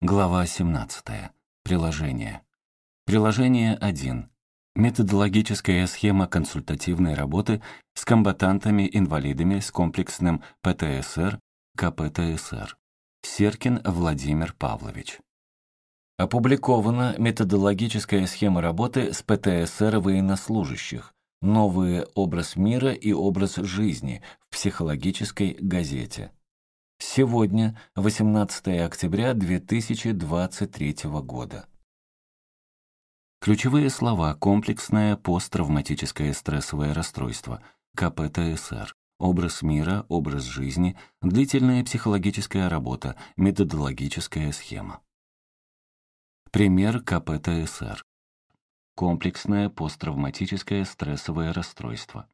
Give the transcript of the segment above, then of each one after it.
Глава 17. Приложение. Приложение 1. Методологическая схема консультативной работы с комбатантами-инвалидами с комплексным ПТСР, КПТСР. Серкин Владимир Павлович. Опубликована методологическая схема работы с ПТСР военнослужащих, новый образ мира и образ жизни в психологической газете. Сегодня, 18 октября 2023 года. Ключевые слова «комплексное посттравматическое стрессовое расстройство», КПТСР, образ мира, образ жизни, длительная психологическая работа, методологическая схема. Пример КПТСР. Комплексное посттравматическое стрессовое расстройство.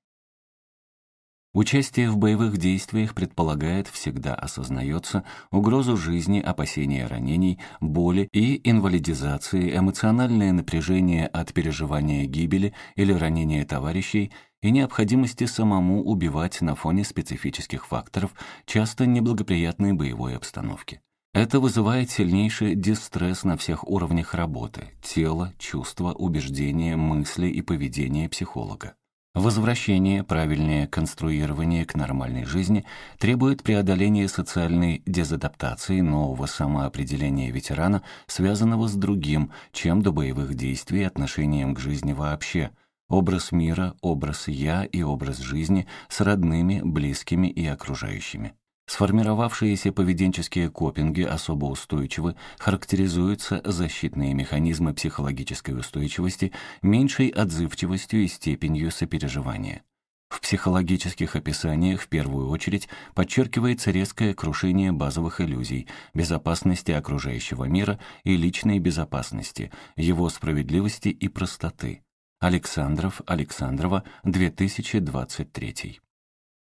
Участие в боевых действиях предполагает, всегда осознается, угрозу жизни, опасения ранений, боли и инвалидизации, эмоциональное напряжение от переживания гибели или ранения товарищей и необходимости самому убивать на фоне специфических факторов, часто неблагоприятной боевой обстановки. Это вызывает сильнейший дистресс на всех уровнях работы – тело, чувства, убеждения, мысли и поведение психолога. Возвращение, правильное конструирование к нормальной жизни требует преодоления социальной дезадаптации, нового самоопределения ветерана, связанного с другим, чем до боевых действий и отношением к жизни вообще. Образ мира, образ «я» и образ жизни с родными, близкими и окружающими. Сформировавшиеся поведенческие копинги особо устойчивы, характеризуются защитные механизмы психологической устойчивости меньшей отзывчивостью и степенью сопереживания. В психологических описаниях в первую очередь подчеркивается резкое крушение базовых иллюзий, безопасности окружающего мира и личной безопасности, его справедливости и простоты. Александров, Александрова, 2023.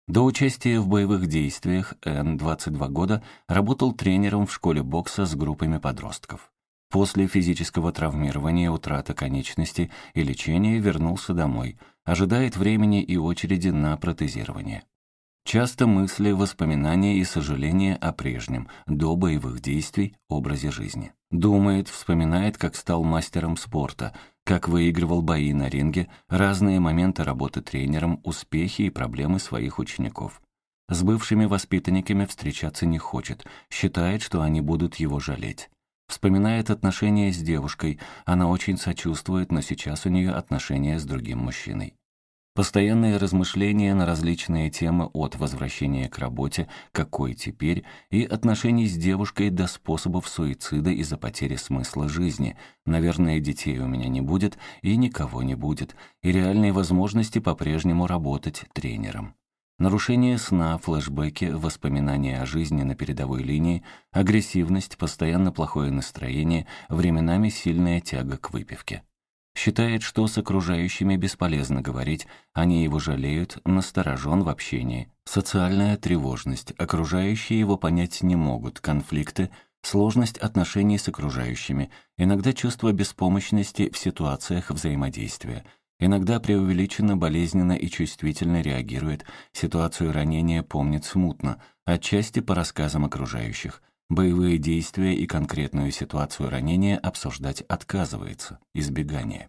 До участия в боевых действиях Н, 22 года, работал тренером в школе бокса с группами подростков. После физического травмирования, утраты конечности и лечения вернулся домой. Ожидает времени и очереди на протезирование. Часто мысли, воспоминания и сожаления о прежнем, до боевых действий, образе жизни. Думает, вспоминает, как стал мастером спорта, как выигрывал бои на ринге, разные моменты работы тренером, успехи и проблемы своих учеников. С бывшими воспитанниками встречаться не хочет, считает, что они будут его жалеть. Вспоминает отношения с девушкой, она очень сочувствует, но сейчас у нее отношения с другим мужчиной. Постоянные размышления на различные темы от возвращения к работе, какой теперь, и отношений с девушкой до способов суицида из-за потери смысла жизни. Наверное, детей у меня не будет и никого не будет, и реальной возможности по-прежнему работать тренером. Нарушение сна, флешбеки, воспоминания о жизни на передовой линии, агрессивность, постоянно плохое настроение, временами сильная тяга к выпивке. Считает, что с окружающими бесполезно говорить, они его жалеют, насторожен в общении. Социальная тревожность, окружающие его понять не могут, конфликты, сложность отношений с окружающими, иногда чувство беспомощности в ситуациях взаимодействия. Иногда преувеличенно, болезненно и чувствительно реагирует, ситуацию ранения помнит смутно, отчасти по рассказам окружающих – Боевые действия и конкретную ситуацию ранения обсуждать отказывается, избегание.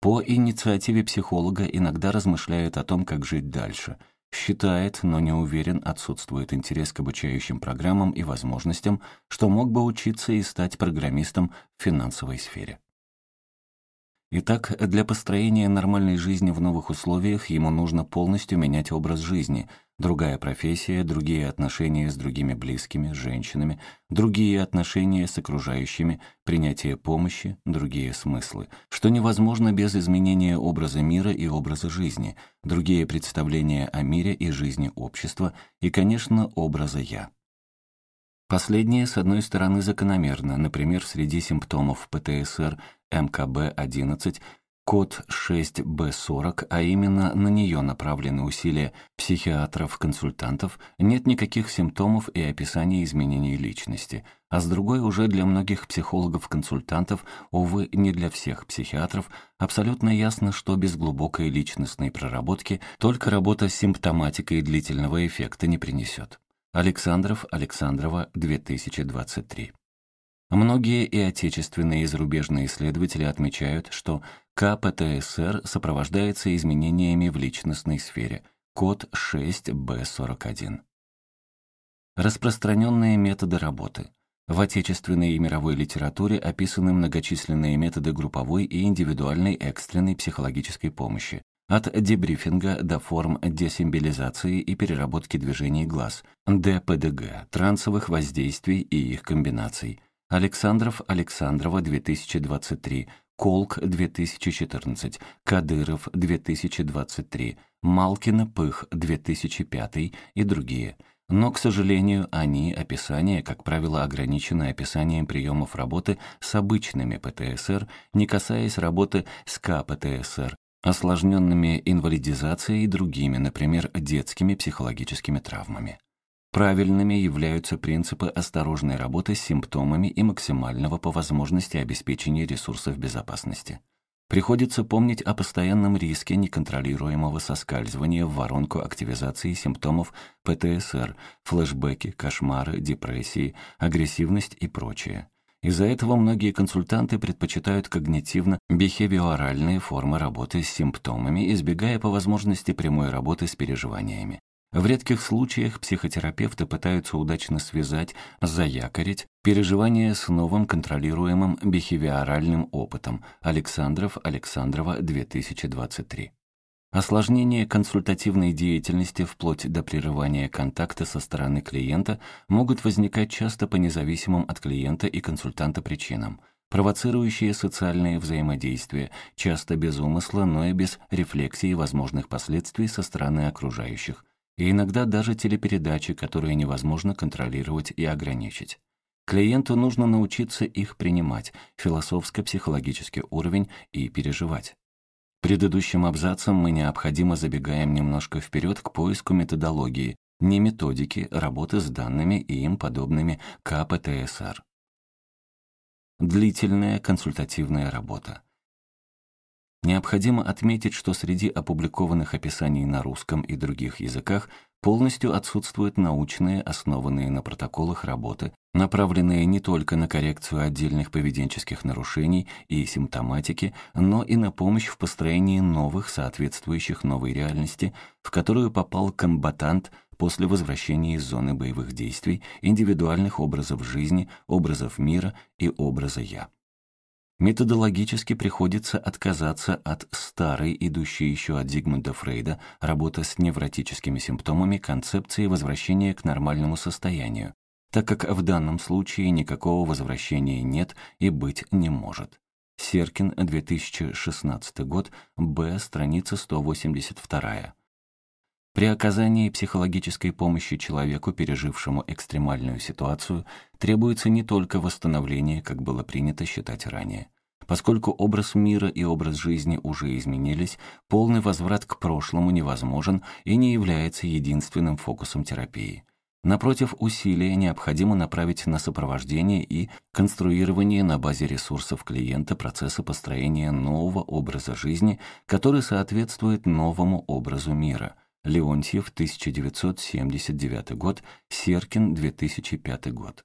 По инициативе психолога иногда размышляет о том, как жить дальше. Считает, но не уверен, отсутствует интерес к обучающим программам и возможностям, что мог бы учиться и стать программистом в финансовой сфере. Итак, для построения нормальной жизни в новых условиях ему нужно полностью менять образ жизни – Другая профессия, другие отношения с другими близкими, женщинами, другие отношения с окружающими, принятие помощи, другие смыслы, что невозможно без изменения образа мира и образа жизни, другие представления о мире и жизни общества и, конечно, образа «я». Последнее, с одной стороны, закономерно, например, среди симптомов ПТСР МКБ-11 код 6Б40, а именно на нее направлены усилия психиатров-консультантов, нет никаких симптомов и описания изменений личности, а с другой уже для многих психологов-консультантов, увы, не для всех психиатров, абсолютно ясно, что без глубокой личностной проработки только работа с симптоматикой длительного эффекта не принесет. Александров, Александрова, 2023. Многие и отечественные и зарубежные исследователи отмечают, что КПТСР сопровождается изменениями в личностной сфере, код 6B41. Распространенные методы работы. В отечественной и мировой литературе описаны многочисленные методы групповой и индивидуальной экстренной психологической помощи, от дебрифинга до форм десимбилизации и переработки движений глаз, ДПДГ, трансовых воздействий и их комбинаций. Александров Александрова 2023, Колк 2014, Кадыров 2023, Малкина Пых 2005 и другие – но, к сожалению, они, описания, как правило, ограничены описанием приемов работы с обычными ПТСР, не касаясь работы с КПТСР, осложненными инвалидизацией и другими, например, детскими психологическими травмами. Правильными являются принципы осторожной работы с симптомами и максимального по возможности обеспечения ресурсов безопасности. Приходится помнить о постоянном риске неконтролируемого соскальзывания в воронку активизации симптомов ПТСР, флешбеки, кошмары, депрессии, агрессивность и прочее. Из-за этого многие консультанты предпочитают когнитивно-бихевиоральные формы работы с симптомами, избегая по возможности прямой работы с переживаниями. В редких случаях психотерапевты пытаются удачно связать, заякорить переживания с новым контролируемым бихевиоральным опытом. Александров Александрова 2023. Осложнение консультативной деятельности вплоть до прерывания контакта со стороны клиента могут возникать часто по независимым от клиента и консультанта причинам, провоцирующие социальные взаимодействия, часто без умысла, но и без рефлексии возможных последствий со стороны окружающих, и иногда даже телепередачи, которые невозможно контролировать и ограничить. Клиенту нужно научиться их принимать, философско-психологический уровень и переживать. Предыдущим абзацем мы необходимо забегаем немножко вперед к поиску методологии, не методики работы с данными и им подобными КПТСР. Длительная консультативная работа. Необходимо отметить, что среди опубликованных описаний на русском и других языках полностью отсутствуют научные, основанные на протоколах работы, направленные не только на коррекцию отдельных поведенческих нарушений и симптоматики, но и на помощь в построении новых, соответствующих новой реальности, в которую попал комбатант после возвращения из зоны боевых действий, индивидуальных образов жизни, образов мира и образа «я». Методологически приходится отказаться от старой, идущей еще от Зигмунда Фрейда, работы с невротическими симптомами концепции возвращения к нормальному состоянию, так как в данном случае никакого возвращения нет и быть не может. Серкин, 2016 год, Б, страница 182. При оказании психологической помощи человеку, пережившему экстремальную ситуацию, требуется не только восстановление, как было принято считать ранее. Поскольку образ мира и образ жизни уже изменились, полный возврат к прошлому невозможен и не является единственным фокусом терапии. Напротив, усилия необходимо направить на сопровождение и конструирование на базе ресурсов клиента процесса построения нового образа жизни, который соответствует новому образу мира – Леонтьев, 1979 год, Серкин, 2005 год.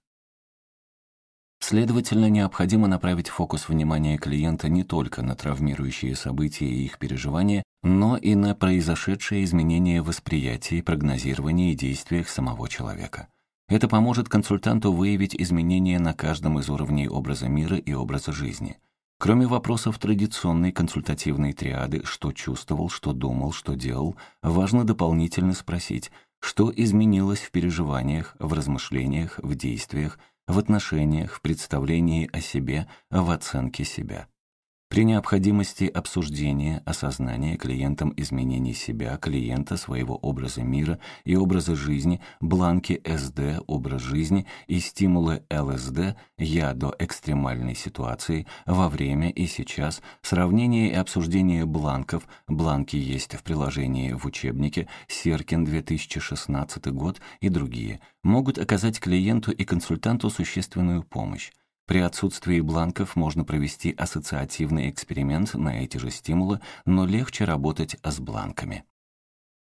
Следовательно, необходимо направить фокус внимания клиента не только на травмирующие события и их переживания, но и на произошедшие изменения в восприятии, прогнозировании и действиях самого человека. Это поможет консультанту выявить изменения на каждом из уровней образа мира и образа жизни – Кроме вопросов традиционной консультативной триады «что чувствовал», «что думал», «что делал», важно дополнительно спросить, что изменилось в переживаниях, в размышлениях, в действиях, в отношениях, в представлении о себе, в оценке себя. При необходимости обсуждения, осознания клиентам изменений себя, клиента, своего образа мира и образа жизни, бланки СД, образ жизни и стимулы ЛСД, я до экстремальной ситуации, во время и сейчас, сравнение и обсуждение бланков, бланки есть в приложении в учебнике, Серкин 2016 год и другие, могут оказать клиенту и консультанту существенную помощь. При отсутствии бланков можно провести ассоциативный эксперимент на эти же стимулы, но легче работать с бланками.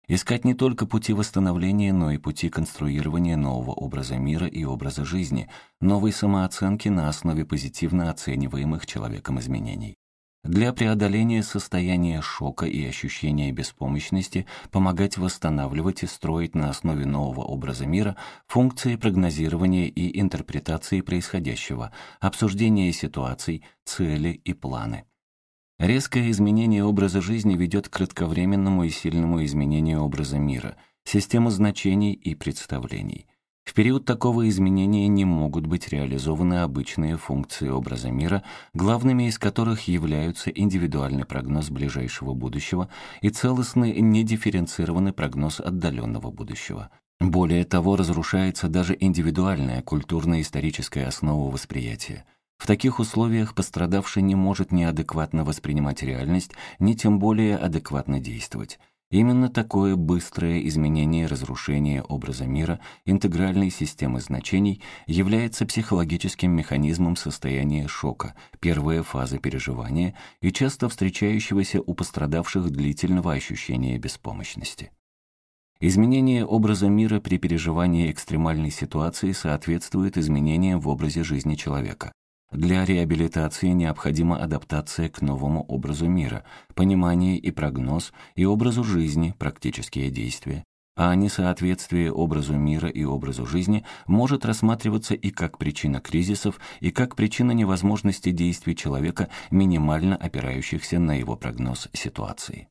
Искать не только пути восстановления, но и пути конструирования нового образа мира и образа жизни, новой самооценки на основе позитивно оцениваемых человеком изменений. Для преодоления состояния шока и ощущения беспомощности помогать восстанавливать и строить на основе нового образа мира функции прогнозирования и интерпретации происходящего, обсуждения ситуаций, цели и планы. Резкое изменение образа жизни ведет к кратковременному и сильному изменению образа мира, системы значений и представлений. В период такого изменения не могут быть реализованы обычные функции образа мира, главными из которых являются индивидуальный прогноз ближайшего будущего и целостный недифференцированный прогноз отдаленного будущего. Более того, разрушается даже индивидуальная культурно-историческая основа восприятия. В таких условиях пострадавший не может неадекватно воспринимать реальность, ни тем более адекватно действовать. Именно такое быстрое изменение разрушения образа мира, интегральной системы значений, является психологическим механизмом состояния шока, первая фаза переживания и часто встречающегося у пострадавших длительного ощущения беспомощности. Изменение образа мира при переживании экстремальной ситуации соответствует изменениям в образе жизни человека. Для реабилитации необходима адаптация к новому образу мира, понимание и прогноз, и образу жизни, практические действия. А несоответствие образу мира и образу жизни может рассматриваться и как причина кризисов, и как причина невозможности действий человека, минимально опирающихся на его прогноз ситуации.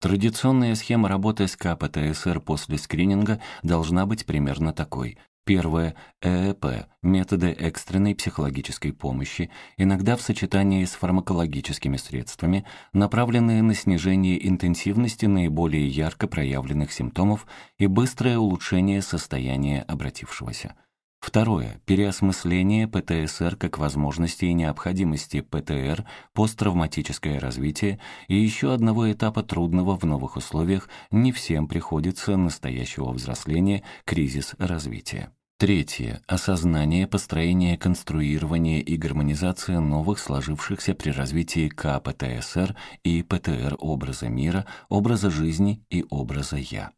Традиционная схема работы с КПТСР после скрининга должна быть примерно такой. Первое – ЭЭП – методы экстренной психологической помощи, иногда в сочетании с фармакологическими средствами, направленные на снижение интенсивности наиболее ярко проявленных симптомов и быстрое улучшение состояния обратившегося. Второе. Переосмысление ПТСР как возможности и необходимости ПТР, посттравматическое развитие и еще одного этапа трудного в новых условиях не всем приходится настоящего взросления, кризис развития. Третье. Осознание, построение, конструирование и гармонизация новых сложившихся при развитии КПТСР и ПТР образа мира, образа жизни и образа «я».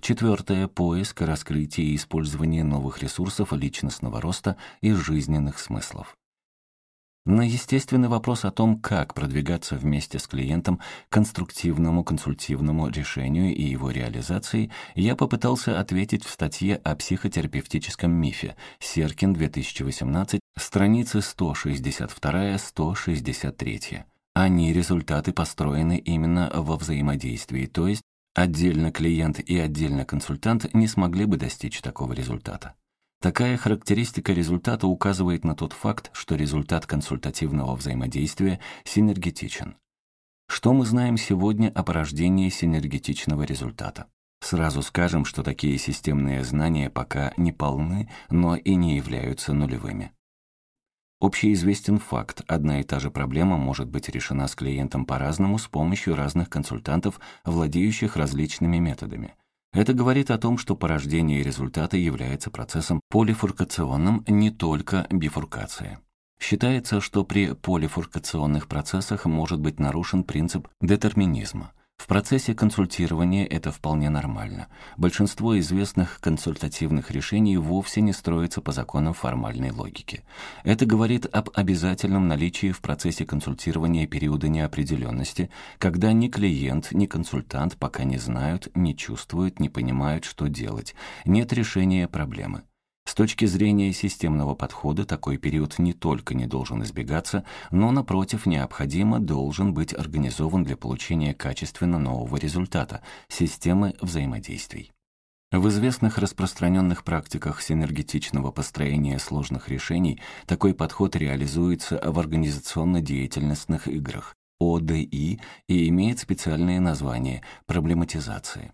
Четвертое. Поиск, раскрытие и использование новых ресурсов личностного роста и жизненных смыслов. На естественный вопрос о том, как продвигаться вместе с клиентом к конструктивному консультивному решению и его реализации, я попытался ответить в статье о психотерапевтическом мифе «Серкин, 2018», страницы 162-163. Они, результаты, построены именно во взаимодействии, то есть отдельно клиент и отдельно консультант не смогли бы достичь такого результата. Такая характеристика результата указывает на тот факт, что результат консультативного взаимодействия синергетичен. Что мы знаем сегодня о порождении синергетичного результата? Сразу скажем, что такие системные знания пока не полны, но и не являются нулевыми. Общеизвестен факт, одна и та же проблема может быть решена с клиентом по-разному с помощью разных консультантов, владеющих различными методами. Это говорит о том, что порождение результата является процессом полифуркационным, не только бифуркация. Считается, что при полифуркационных процессах может быть нарушен принцип детерминизма. В процессе консультирования это вполне нормально. Большинство известных консультативных решений вовсе не строится по законам формальной логики. Это говорит об обязательном наличии в процессе консультирования периода неопределенности, когда ни клиент, ни консультант пока не знают, не чувствуют, не понимают, что делать. Нет решения проблемы. С точки зрения системного подхода такой период не только не должен избегаться, но, напротив, необходимо должен быть организован для получения качественно нового результата – системы взаимодействий. В известных распространенных практиках синергетичного построения сложных решений такой подход реализуется в организационно-деятельностных играх – ОДИ и имеет специальное название – проблематизация.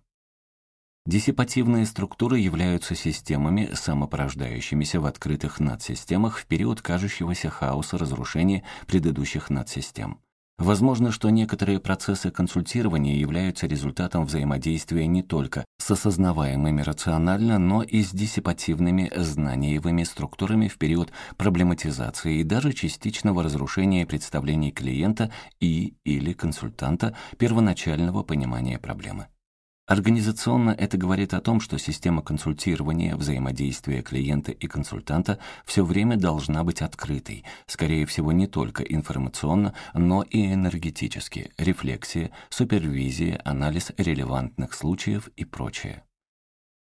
Диссипативные структуры являются системами, самопорождающимися в открытых надсистемах в период кажущегося хаоса разрушения предыдущих надсистем. Возможно, что некоторые процессы консультирования являются результатом взаимодействия не только с осознаваемыми рационально, но и с диссипативными знаниевыми структурами в период проблематизации и даже частичного разрушения представлений клиента и или консультанта первоначального понимания проблемы. Организационно это говорит о том, что система консультирования, взаимодействия клиента и консультанта все время должна быть открытой, скорее всего, не только информационно, но и энергетически, рефлексия, супервизия, анализ релевантных случаев и прочее.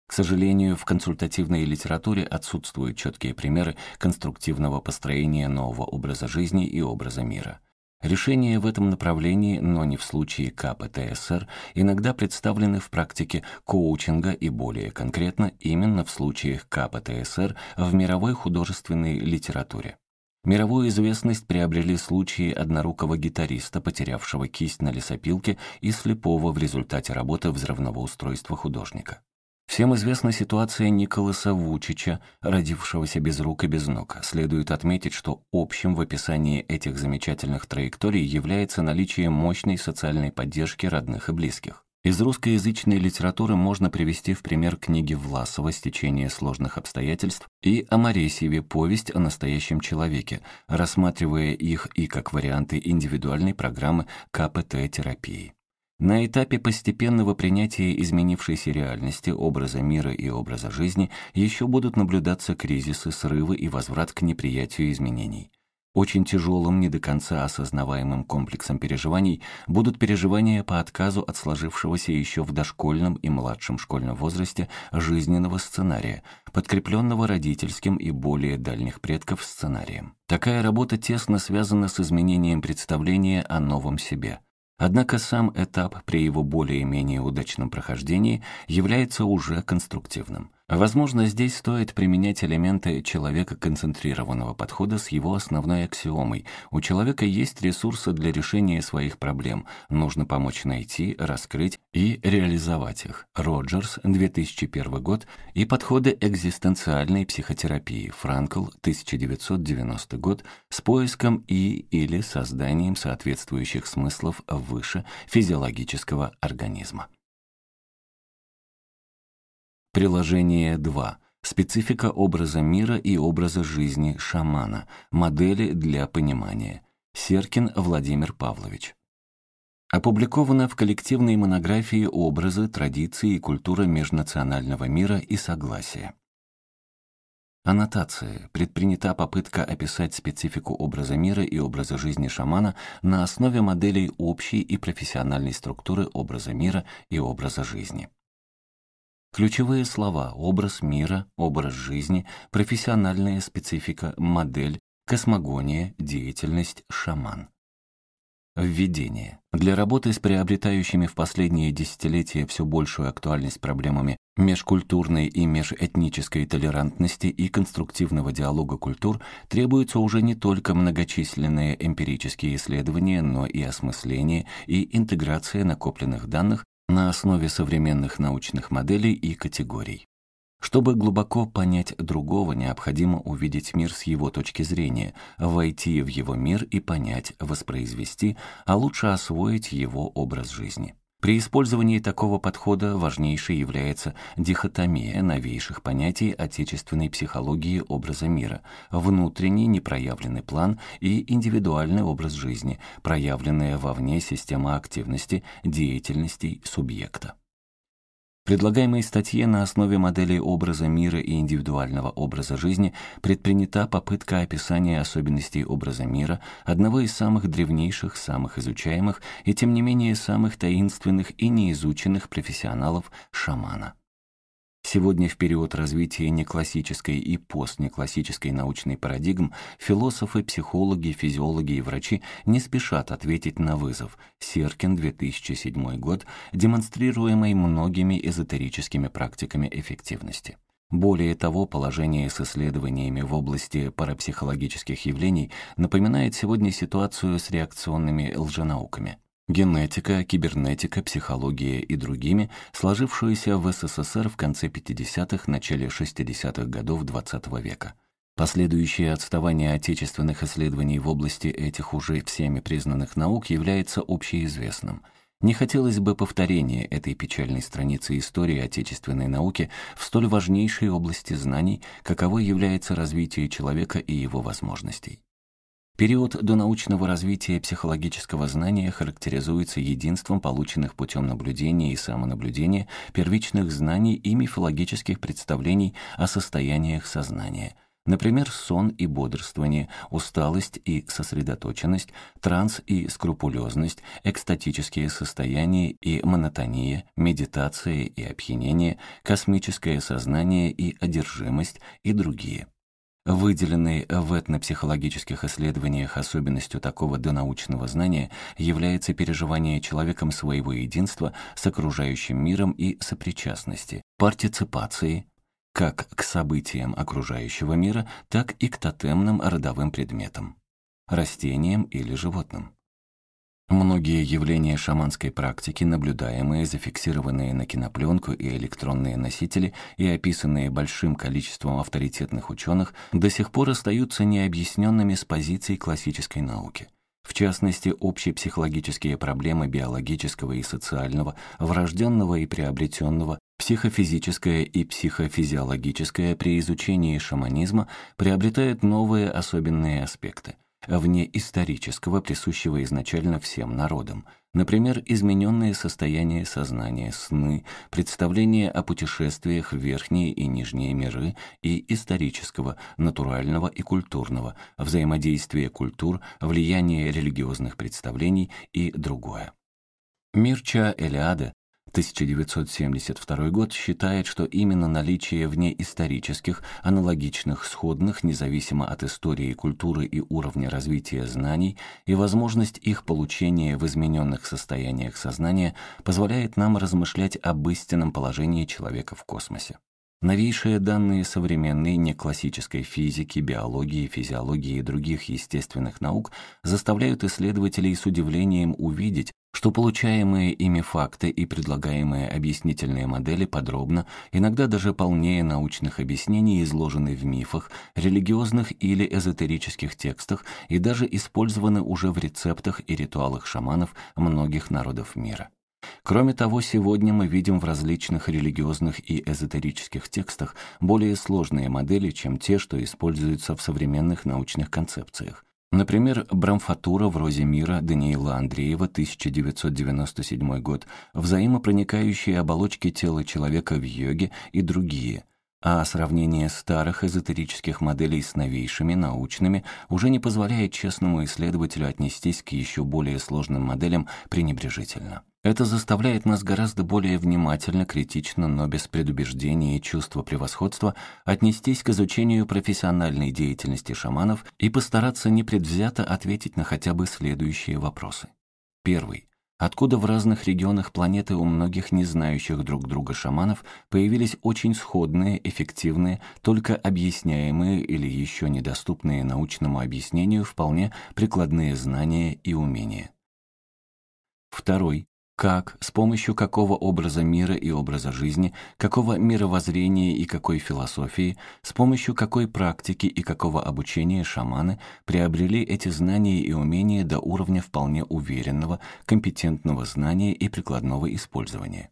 К сожалению, в консультативной литературе отсутствуют четкие примеры конструктивного построения нового образа жизни и образа мира. Решения в этом направлении, но не в случае КПТСР, иногда представлены в практике коучинга и более конкретно именно в случаях КПТСР в мировой художественной литературе. Мировую известность приобрели случаи однорукого гитариста, потерявшего кисть на лесопилке, и слепого в результате работы взрывного устройства художника. Всем известна ситуация Николаса Вучича, родившегося без рук и без ног. Следует отметить, что общим в описании этих замечательных траекторий является наличие мощной социальной поддержки родных и близких. Из русскоязычной литературы можно привести в пример книги Власова «Стечение сложных обстоятельств» и о Моресьеве «Повесть о настоящем человеке», рассматривая их и как варианты индивидуальной программы КПТ-терапии. На этапе постепенного принятия изменившейся реальности, образа мира и образа жизни еще будут наблюдаться кризисы, срывы и возврат к неприятию изменений. Очень тяжелым, не до конца осознаваемым комплексом переживаний будут переживания по отказу от сложившегося еще в дошкольном и младшем школьном возрасте жизненного сценария, подкрепленного родительским и более дальних предков сценарием. Такая работа тесно связана с изменением представления о новом себе – Однако сам этап при его более-менее удачном прохождении является уже конструктивным. Возможно, здесь стоит применять элементы человека-концентрированного подхода с его основной аксиомой. У человека есть ресурсы для решения своих проблем. Нужно помочь найти, раскрыть и реализовать их. Роджерс, 2001 год, и подходы экзистенциальной психотерапии. Франкл, 1990 год, с поиском и или созданием соответствующих смыслов выше физиологического организма. Приложение 2. Специфика образа мира и образа жизни шамана. Модели для понимания. Серкин Владимир Павлович. Опубликовано в коллективной монографии «Образы, традиции и культура межнационального мира и согласия». Аннотация. Предпринята попытка описать специфику образа мира и образа жизни шамана на основе моделей общей и профессиональной структуры образа мира и образа жизни. Ключевые слова – образ мира, образ жизни, профессиональная специфика, модель, космогония, деятельность, шаман. Введение. Для работы с приобретающими в последние десятилетия все большую актуальность проблемами межкультурной и межэтнической толерантности и конструктивного диалога культур требуются уже не только многочисленные эмпирические исследования, но и осмысление и интеграция накопленных данных на основе современных научных моделей и категорий. Чтобы глубоко понять другого, необходимо увидеть мир с его точки зрения, войти в его мир и понять, воспроизвести, а лучше освоить его образ жизни. При использовании такого подхода важнейшей является дихотомия новейших понятий отечественной психологии образа мира, внутренний непроявленный план и индивидуальный образ жизни, проявленная вовне система активности, деятельностей субъекта предлагаемой статье на основе моделей образа мира и индивидуального образа жизни предпринята попытка описания особенностей образа мира, одного из самых древнейших, самых изучаемых и тем не менее самых таинственных и неизученных профессионалов шамана. Сегодня в период развития неклассической и постнеклассической научной парадигм философы, психологи, физиологи и врачи не спешат ответить на вызов. Серкин, 2007 год, демонстрируемый многими эзотерическими практиками эффективности. Более того, положение с исследованиями в области парапсихологических явлений напоминает сегодня ситуацию с реакционными лженауками генетика, кибернетика, психология и другими, сложившуюся в СССР в конце 50-х, начале 60-х годов XX -го века. Последующее отставание отечественных исследований в области этих уже всеми признанных наук является общеизвестным. Не хотелось бы повторения этой печальной страницы истории отечественной науки в столь важнейшей области знаний, каковой является развитие человека и его возможностей. Период до научного развития психологического знания характеризуется единством полученных путем наблюдения и самонаблюдения первичных знаний и мифологических представлений о состояниях сознания. Например, сон и бодрствование, усталость и сосредоточенность, транс и скрупулезность, экстатические состояния и монотония, медитация и опьянение, космическое сознание и одержимость и другие. Выделенной в этнопсихологических исследованиях особенностью такого донаучного знания является переживание человеком своего единства с окружающим миром и сопричастности, партиципации, как к событиям окружающего мира, так и к тотемным родовым предметам, растениям или животным. Многие явления шаманской практики, наблюдаемые, зафиксированные на кинопленку и электронные носители и описанные большим количеством авторитетных ученых, до сих пор остаются необъясненными с позиции классической науки. В частности, общие психологические проблемы биологического и социального, врожденного и приобретенного, психофизическое и психофизиологическое при изучении шаманизма приобретают новые особенные аспекты – вне исторического, присущего изначально всем народам, например, измененные состояния сознания, сны, представления о путешествиях в верхние и нижние миры и исторического, натурального и культурного, взаимодействие культур, влияние религиозных представлений и другое. Мирча Элиада 1972 год считает, что именно наличие внеисторических, аналогичных, сходных, независимо от истории, культуры и уровня развития знаний и возможность их получения в измененных состояниях сознания позволяет нам размышлять об истинном положении человека в космосе. Новейшие данные современной неклассической физики, биологии, физиологии и других естественных наук заставляют исследователей с удивлением увидеть, что получаемые ими факты и предлагаемые объяснительные модели подробно, иногда даже полнее научных объяснений, изложены в мифах, религиозных или эзотерических текстах и даже использованы уже в рецептах и ритуалах шаманов многих народов мира. Кроме того, сегодня мы видим в различных религиозных и эзотерических текстах более сложные модели, чем те, что используются в современных научных концепциях. Например, Брамфатура в «Розе мира» Даниила Андреева, 1997 год, взаимопроникающие оболочки тела человека в йоге и другие – а сравнение старых эзотерических моделей с новейшими, научными, уже не позволяет честному исследователю отнестись к еще более сложным моделям пренебрежительно. Это заставляет нас гораздо более внимательно, критично, но без предубеждения и чувства превосходства отнестись к изучению профессиональной деятельности шаманов и постараться непредвзято ответить на хотя бы следующие вопросы. Первый. Откуда в разных регионах планеты у многих не знающих друг друга шаманов появились очень сходные, эффективные, только объясняемые или еще недоступные научному объяснению вполне прикладные знания и умения. Второй. Как, с помощью какого образа мира и образа жизни, какого мировоззрения и какой философии, с помощью какой практики и какого обучения шаманы приобрели эти знания и умения до уровня вполне уверенного, компетентного знания и прикладного использования.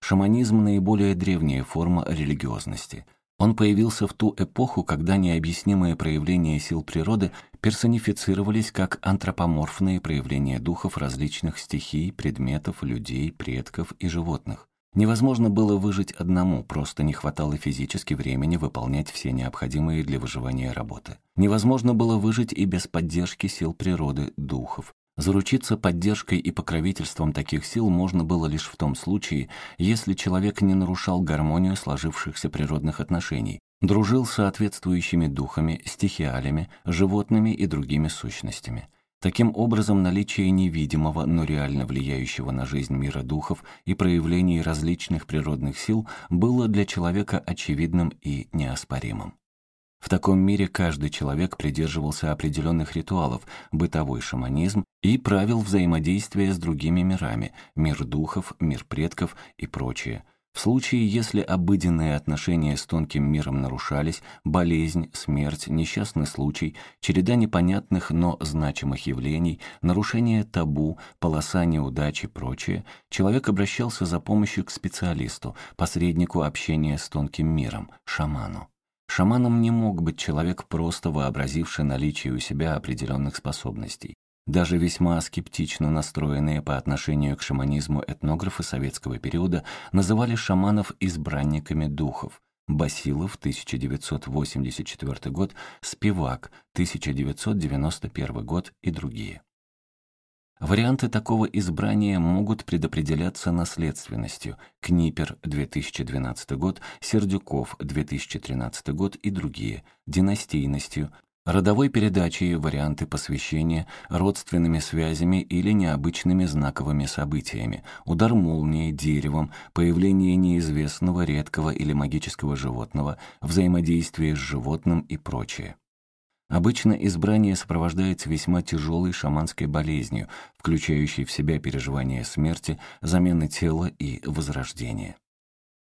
Шаманизм – наиболее древняя форма религиозности – он появился в ту эпоху, когда необъяснимые проявления сил природы персонифицировались как антропоморфные проявления духов различных стихий, предметов, людей, предков и животных. Невозможно было выжить одному, просто не хватало физически времени выполнять все необходимые для выживания работы. Невозможно было выжить и без поддержки сил природы, духов. Заручиться поддержкой и покровительством таких сил можно было лишь в том случае, если человек не нарушал гармонию сложившихся природных отношений, дружил с соответствующими духами, стихиалями, животными и другими сущностями. Таким образом, наличие невидимого, но реально влияющего на жизнь мира духов и проявлений различных природных сил было для человека очевидным и неоспоримым. В таком мире каждый человек придерживался определенных ритуалов, бытовой шаманизм и правил взаимодействия с другими мирами, мир духов, мир предков и прочее. В случае, если обыденные отношения с тонким миром нарушались, болезнь, смерть, несчастный случай, череда непонятных, но значимых явлений, нарушение табу, полоса неудачи и прочее, человек обращался за помощью к специалисту, посреднику общения с тонким миром, шаману. Шаманом не мог быть человек, просто вообразивший наличие у себя определенных способностей. Даже весьма скептично настроенные по отношению к шаманизму этнографы советского периода называли шаманов избранниками духов. Басилов, 1984 год, Спивак, 1991 год и другие. Варианты такого избрания могут предопределяться наследственностью. Книпер, 2012 год, Сердюков, 2013 год и другие. Династийностью, родовой передачей варианты посвящения, родственными связями или необычными знаковыми событиями, удар молнии, деревом, появление неизвестного, редкого или магического животного, взаимодействие с животным и прочее. Обычно избрание сопровождается весьма тяжелой шаманской болезнью, включающей в себя переживание смерти, замены тела и возрождения.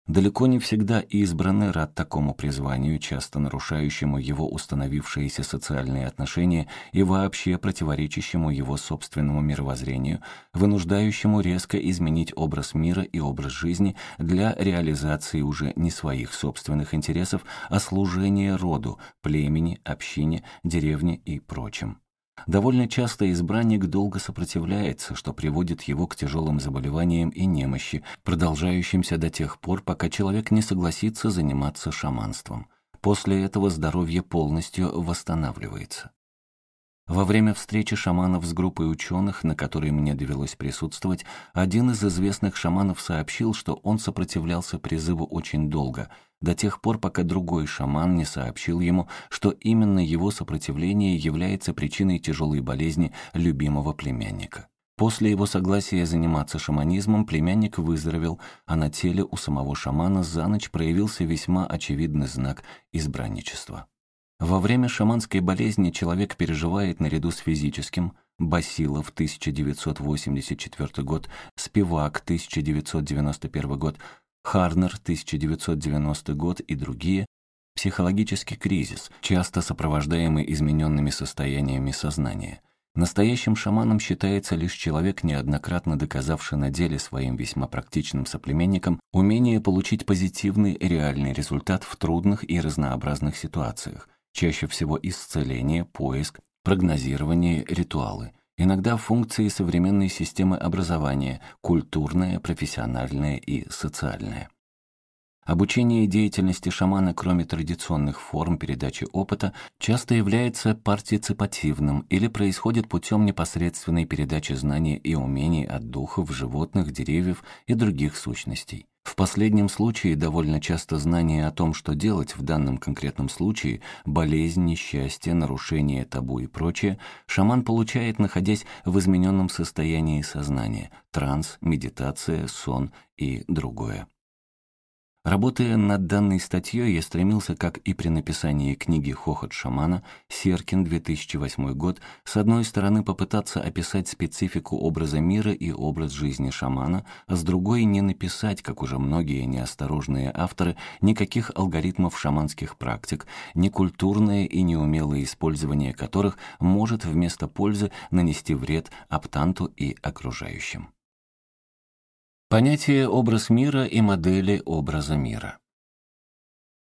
Далеко не всегда избранный рад такому призванию, часто нарушающему его установившиеся социальные отношения и вообще противоречащему его собственному мировоззрению, вынуждающему резко изменить образ мира и образ жизни для реализации уже не своих собственных интересов, а служения роду, племени, общине, деревне и прочим. Довольно часто избранник долго сопротивляется, что приводит его к тяжелым заболеваниям и немощи, продолжающимся до тех пор, пока человек не согласится заниматься шаманством. После этого здоровье полностью восстанавливается. Во время встречи шаманов с группой ученых, на которой мне довелось присутствовать, один из известных шаманов сообщил, что он сопротивлялся призыву очень долго, до тех пор, пока другой шаман не сообщил ему, что именно его сопротивление является причиной тяжелой болезни любимого племянника. После его согласия заниматься шаманизмом племянник выздоровел, а на теле у самого шамана за ночь проявился весьма очевидный знак избранничества. Во время шаманской болезни человек переживает наряду с физическим. Басилов, 1984 год, Спивак, 1991 год, Харнер, 1990 год и другие, психологический кризис, часто сопровождаемый измененными состояниями сознания. Настоящим шаманом считается лишь человек, неоднократно доказавший на деле своим весьма практичным соплеменникам умение получить позитивный реальный результат в трудных и разнообразных ситуациях – Чаще всего исцеление, поиск, прогнозирование, ритуалы. Иногда функции современной системы образования – культурное, профессиональное и социальное. Обучение деятельности шамана, кроме традиционных форм передачи опыта, часто является партиципативным или происходит путем непосредственной передачи знаний и умений от духов, животных, деревьев и других сущностей. В последнем случае довольно часто знание о том, что делать в данном конкретном случае, болезнь, несчастье, нарушение табу и прочее, шаман получает, находясь в измененном состоянии сознания, транс, медитация, сон и другое. Работая над данной статьей, я стремился, как и при написании книги «Хохот шамана» Серкин, 2008 год, с одной стороны попытаться описать специфику образа мира и образ жизни шамана, а с другой не написать, как уже многие неосторожные авторы, никаких алгоритмов шаманских практик, некультурное и неумелое использование которых может вместо пользы нанести вред аптанту и окружающим. Понятие «образ мира» и модели образа мира.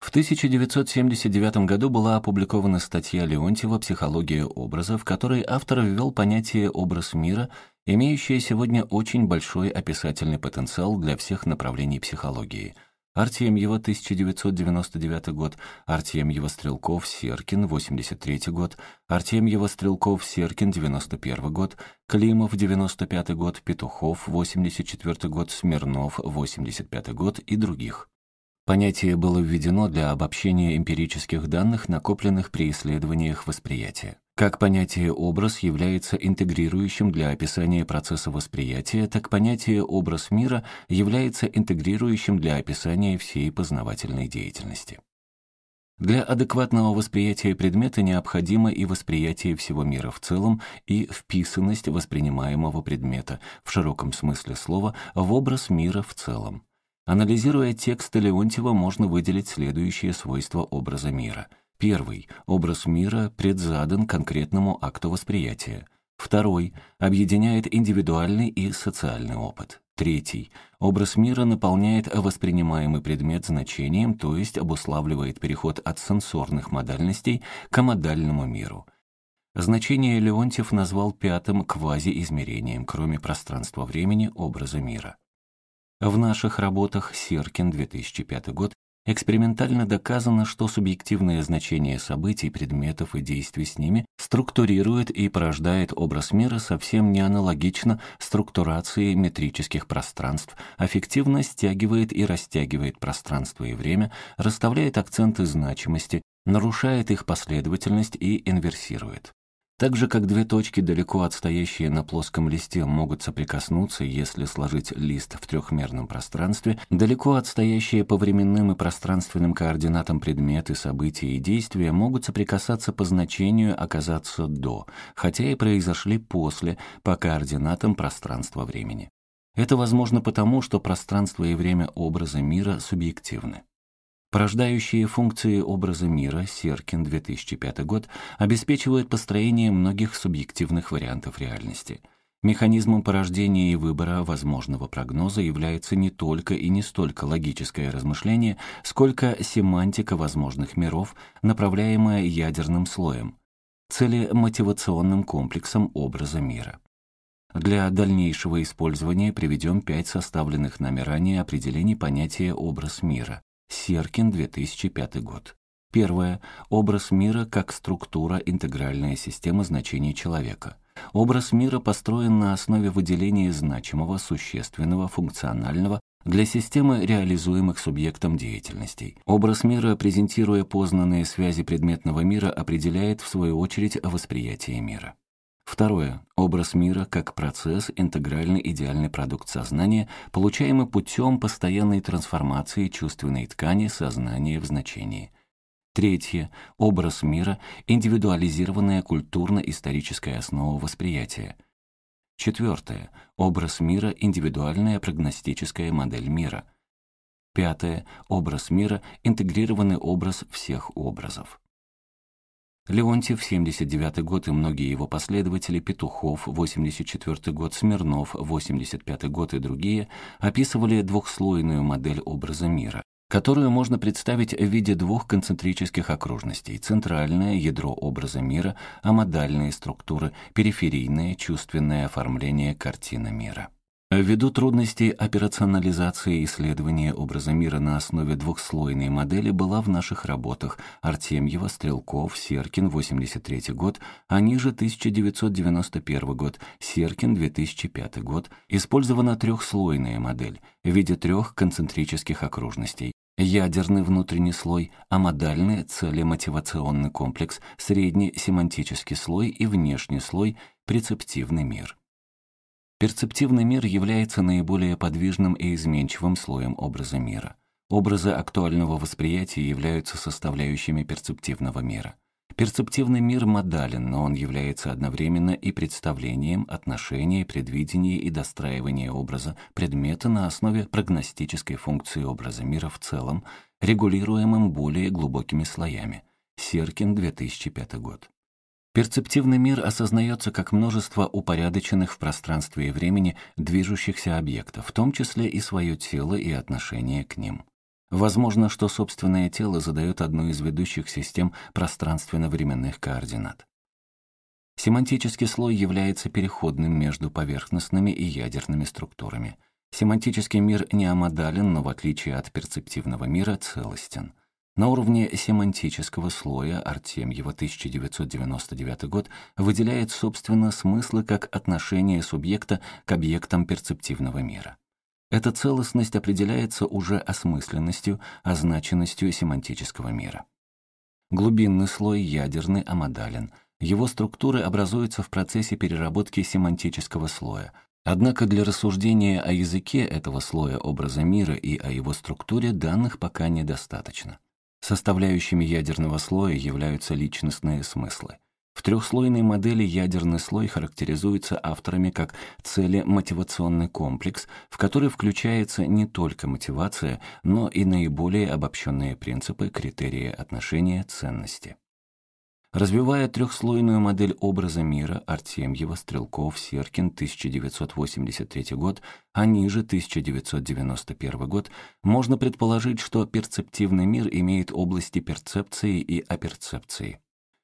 В 1979 году была опубликована статья Леонтьева «Психология образа», в которой автор ввел понятие «образ мира», имеющее сегодня очень большой описательный потенциал для всех направлений психологии – Артемьева, 1999 год, Артемьева, Стрелков, Серкин, 83 год, Артемьева, Стрелков, Серкин, 91 год, Климов, 95 год, Петухов, 84 год, Смирнов, 85 год. И других. Понятие было введено для обобщения эмпирических данных, накопленных при исследованиях восприятия. Как понятие «образ» является интегрирующим для описания процесса восприятия, так понятие «образ мира» является интегрирующим для описания всей познавательной деятельности. Для адекватного восприятия предмета необходимо и восприятие всего мира в целом, и вписанность воспринимаемого предмета, в широком смысле слова, в образ мира в целом. Анализируя тексты Леонтьева, можно выделить следующие свойства образа мира – Первый – образ мира предзадан конкретному акту восприятия. Второй – объединяет индивидуальный и социальный опыт. Третий. Образ мира наполняет воспринимаемый предмет значением, то есть обуславливает переход от сенсорных модальностей к модальному миру. Значение Леонтьев назвал пятым квазиизмерением, кроме пространства-времени, образа мира. В наших работах Серкин, 2005 год, Экспериментально доказано, что субъективное значение событий, предметов и действий с ними структурирует и порождает образ мира совсем не аналогично структурации метрических пространств, аффективно стягивает и растягивает пространство и время, расставляет акценты значимости, нарушает их последовательность и инверсирует. Так же, как две точки, далеко отстоящие на плоском листе, могут соприкоснуться, если сложить лист в трехмерном пространстве, далеко отстоящие по временным и пространственным координатам предметы, события и действия могут соприкасаться по значению оказаться до, хотя и произошли после, по координатам пространства-времени. Это возможно потому, что пространство и время образа мира субъективны. Порождающие функции образа мира, Серкин, 2005 год, обеспечивают построение многих субъективных вариантов реальности. Механизмом порождения и выбора возможного прогноза является не только и не столько логическое размышление, сколько семантика возможных миров, направляемая ядерным слоем, целемотивационным комплексом образа мира. Для дальнейшего использования приведем пять составленных нами ранее определений понятия «образ мира». Серкин, 2005 год. Первое. Образ мира как структура, интегральная система значений человека. Образ мира построен на основе выделения значимого, существенного, функционального для системы реализуемых субъектом деятельностей. Образ мира, презентируя познанные связи предметного мира, определяет, в свою очередь, восприятие мира. Второе. Образ мира как процесс, интегральный идеальный продукт сознания, получаемый путем постоянной трансформации чувственной ткани сознания в значении. Третье. Образ мира – индивидуализированная культурно-историческая основа восприятия. Четвертое. Образ мира – индивидуальная прогностическая модель мира. Пятое. Образ мира – интегрированный образ всех образов. Леонтьев, 79 год, и многие его последователи, Петухов, 84 год, Смирнов, 85 год и другие, описывали двухслойную модель образа мира, которую можно представить в виде двух концентрических окружностей. Центральное ядро образа мира, а модальные структуры, периферийное чувственное оформление картины мира. Ввиду трудностей операционализации исследования образа мира на основе двухслойной модели была в наших работах Артемьева, Стрелков, Серкин, 83 год, а ниже 1991 год, Серкин, 2005 год, использована трехслойная модель в виде трех концентрических окружностей. Ядерный внутренний слой, амодальный целемотивационный комплекс, средний семантический слой и внешний слой, прецептивный мир. Перцептивный мир является наиболее подвижным и изменчивым слоем образа мира. Образы актуального восприятия являются составляющими перцептивного мира. Перцептивный мир модален, но он является одновременно и представлением, отношения, предвидения и достраивания образа предмета на основе прогностической функции образа мира в целом, регулируемым более глубокими слоями. Серкин, 2005 год. Перцептивный мир осознается как множество упорядоченных в пространстве и времени движущихся объектов, в том числе и свое тело и отношение к ним. Возможно, что собственное тело задает одну из ведущих систем пространственно-временных координат. Семантический слой является переходным между поверхностными и ядерными структурами. Семантический мир не амодален, но в отличие от перцептивного мира целостен. На уровне семантического слоя Артемьева 1999 год выделяет, собственно, смыслы как отношение субъекта к объектам перцептивного мира. Эта целостность определяется уже осмысленностью, означенностью семантического мира. Глубинный слой ядерный амодален. Его структуры образуются в процессе переработки семантического слоя, Однако для рассуждения о языке этого слоя образа мира и о его структуре данных пока недостаточно. Составляющими ядерного слоя являются личностные смыслы. В трехслойной модели ядерный слой характеризуется авторами как цели-мотивационный комплекс, в который включается не только мотивация, но и наиболее обобщенные принципы, критерии отношения, ценности. Развивая трехслойную модель образа мира Артемьева, Стрелков, Серкин, 1983 год, а ниже 1991 год, можно предположить, что перцептивный мир имеет области перцепции и аперцепции.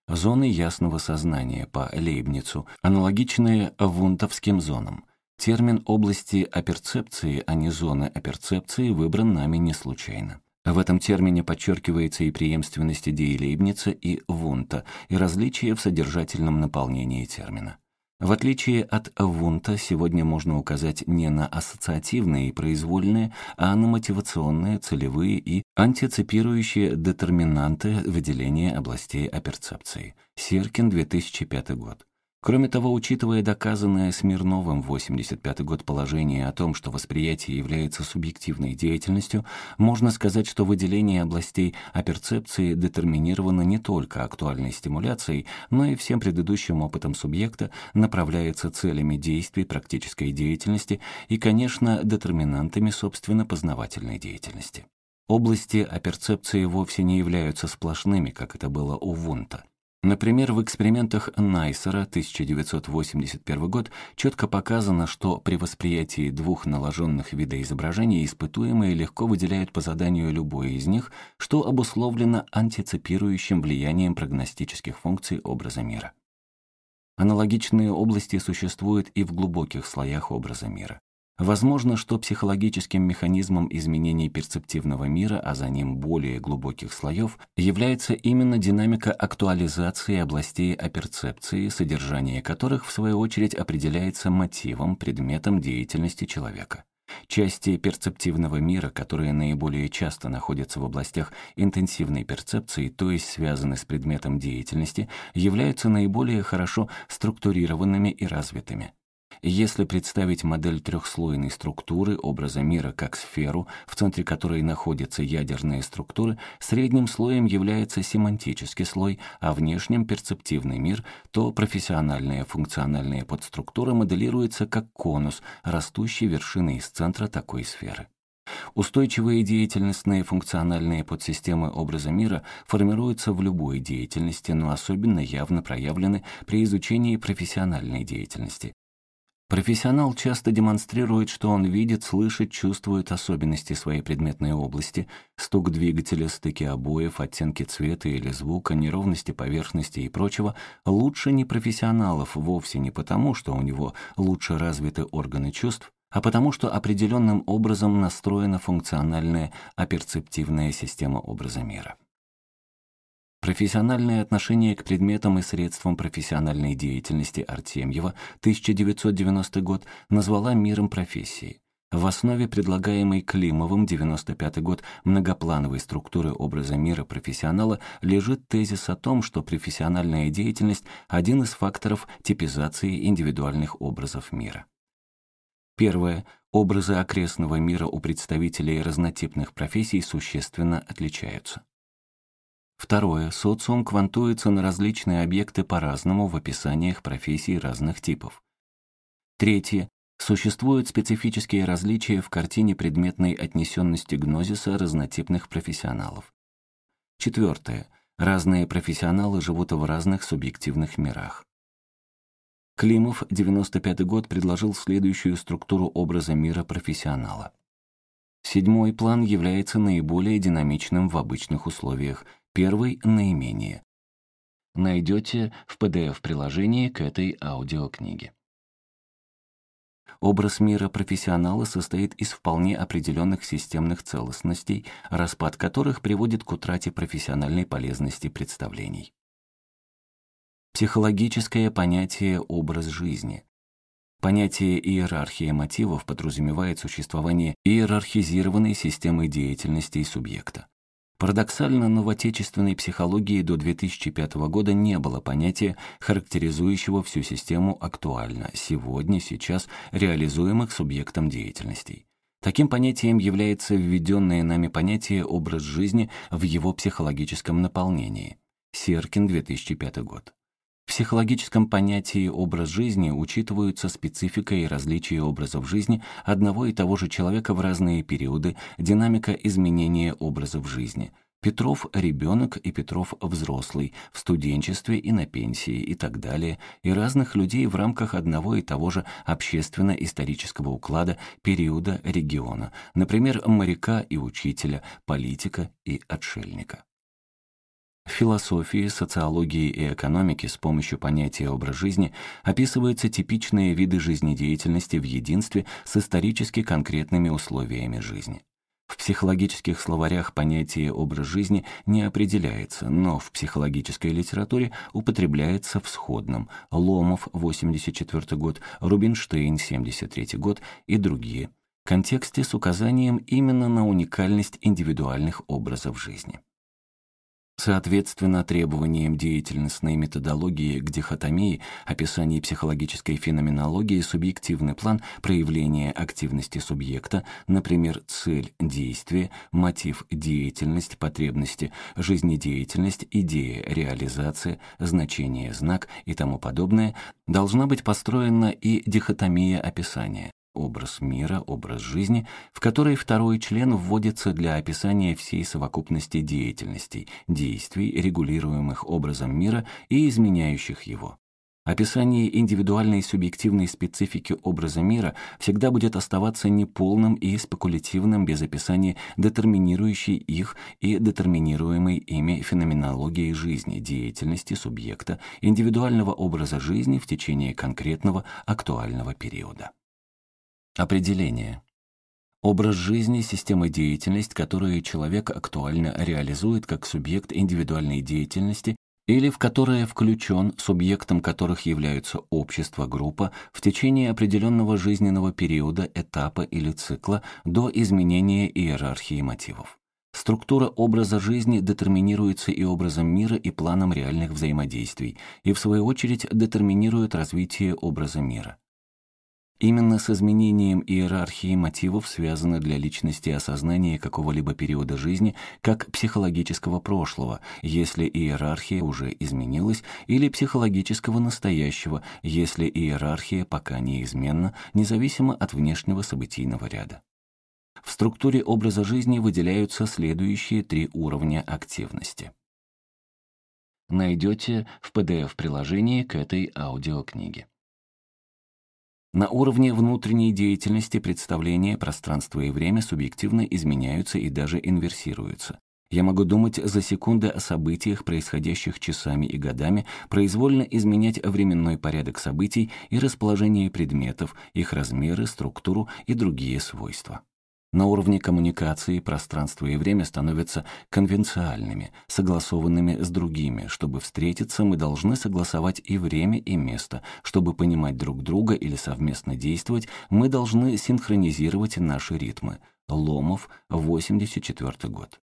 Зоны ясного сознания по Лейбницу, аналогичные вунтовским зонам. Термин области аперцепции, а не зоны аперцепции, выбран нами не случайно. В этом термине подчеркивается и преемственность идеи Лейбница и Вунта, и различие в содержательном наполнении термина. В отличие от Вунта, сегодня можно указать не на ассоциативные и произвольные, а на мотивационные, целевые и антиципирующие детерминанты выделения областей оперцепции. Серкин, 2005 год. Кроме того, учитывая доказанное Смирновым в 85 год положение о том, что восприятие является субъективной деятельностью, можно сказать, что выделение областей оперцепции детерминировано не только актуальной стимуляцией, но и всем предыдущим опытом субъекта, направляется целями действий практической деятельности и, конечно, детерминантами собственно познавательной деятельности. Области оперцепции вовсе не являются сплошными, как это было у Вунта. Например, в экспериментах Найсера 1981 год четко показано, что при восприятии двух наложенных видоизображений испытуемые легко выделяют по заданию любое из них, что обусловлено антиципирующим влиянием прогностических функций образа мира. Аналогичные области существуют и в глубоких слоях образа мира. Возможно, что психологическим механизмом изменений перцептивного мира, а за ним более глубоких слоев, является именно динамика актуализации областей оперцепции, содержание которых, в свою очередь, определяется мотивом, предметом деятельности человека. Части перцептивного мира, которые наиболее часто находятся в областях интенсивной перцепции, то есть связаны с предметом деятельности, являются наиболее хорошо структурированными и развитыми. Если представить модель трехслойной структуры образа мира как сферу, в центре которой находятся ядерные структуры, средним слоем является семантический слой, а внешним — перцептивный мир, то профессиональная функциональная подструктура моделируется как конус, растущий вершиной из центра такой сферы. Устойчивые деятельностные функциональные подсистемы образа мира формируются в любой деятельности, но особенно явно проявлены при изучении профессиональной деятельности. Профессионал часто демонстрирует, что он видит, слышит, чувствует особенности своей предметной области, стук двигателя, стыки обоев, оттенки цвета или звука, неровности поверхности и прочего, лучше непрофессионалов вовсе не потому, что у него лучше развиты органы чувств, а потому что определенным образом настроена функциональная оперцептивная система образа мира. Профессиональное отношение к предметам и средствам профессиональной деятельности Артемьева 1990 год назвала миром профессии. В основе предлагаемой Климовым 95 год многоплановой структуры образа мира профессионала лежит тезис о том, что профессиональная деятельность – один из факторов типизации индивидуальных образов мира. Первое. Образы окрестного мира у представителей разнотипных профессий существенно отличаются. Второе. Социум квантуется на различные объекты по-разному в описаниях профессий разных типов. Третье. Существуют специфические различия в картине предметной отнесенности гнозиса разнотипных профессионалов. Четвертое. Разные профессионалы живут в разных субъективных мирах. Климов, 95 год, предложил следующую структуру образа мира профессионала. Седьмой план является наиболее динамичным в обычных условиях – Первый — наименее. Найдете в PDF-приложении к этой аудиокниге. Образ мира профессионала состоит из вполне определенных системных целостностей, распад которых приводит к утрате профессиональной полезности представлений. Психологическое понятие «образ жизни». Понятие иерархия мотивов подразумевает существование иерархизированной системы деятельности субъекта. Парадоксально, но в отечественной психологии до 2005 года не было понятия, характеризующего всю систему актуально, сегодня, сейчас, реализуемых субъектом деятельностей. Таким понятием является введенное нами понятие «образ жизни» в его психологическом наполнении. Серкин, 2005 год. В психологическом понятии «образ жизни» учитываются специфика и различия образов жизни одного и того же человека в разные периоды, динамика изменения образов жизни. Петров – ребенок и Петров – взрослый, в студенчестве и на пенсии и так далее, и разных людей в рамках одного и того же общественно-исторического уклада периода региона, например, моряка и учителя, политика и отшельника. В философии, социологии и экономике с помощью понятия «образ жизни» описываются типичные виды жизнедеятельности в единстве с исторически конкретными условиями жизни. В психологических словарях понятие «образ жизни» не определяется, но в психологической литературе употребляется в сходном Ломов, 84 год, Рубинштейн, 73 год и другие контексте с указанием именно на уникальность индивидуальных образов жизни. Соответственно требованиям деятельностной методологии к дихотомии, описании психологической феноменологии, субъективный план проявления активности субъекта, например, цель действия, мотив деятельность, потребности, жизнедеятельность, идея, реализация, значение, знак и тому подобное, должна быть построена и дихотомия описания образ мира, образ жизни, в который второй член вводится для описания всей совокупности деятельностей, действий, регулируемых образом мира и изменяющих его. Описание индивидуальной субъективной специфики образа мира всегда будет оставаться неполным и спекулятивным без описания детерминирующей их и детерминируемой ими феноменологии жизни, деятельности субъекта, индивидуального образа жизни в течение конкретного актуального периода. Определение. Образ жизни – система деятельности, которую человек актуально реализует как субъект индивидуальной деятельности или в которое включен, субъектом которых являются общество, группа, в течение определенного жизненного периода, этапа или цикла до изменения иерархии мотивов. Структура образа жизни детерминируется и образом мира, и планом реальных взаимодействий, и в свою очередь детерминирует развитие образа мира. Именно с изменением иерархии мотивов связано для личности осознание какого-либо периода жизни как психологического прошлого, если иерархия уже изменилась, или психологического настоящего, если иерархия пока неизменна, независимо от внешнего событийного ряда. В структуре образа жизни выделяются следующие три уровня активности. Найдете в PDF-приложении к этой аудиокниге. На уровне внутренней деятельности представления пространство и время субъективно изменяются и даже инверсируются. Я могу думать за секунды о событиях, происходящих часами и годами, произвольно изменять временной порядок событий и расположение предметов, их размеры, структуру и другие свойства. На уровне коммуникации пространство и время становятся конвенциальными, согласованными с другими. Чтобы встретиться, мы должны согласовать и время, и место. Чтобы понимать друг друга или совместно действовать, мы должны синхронизировать наши ритмы. Ломов, 84 год.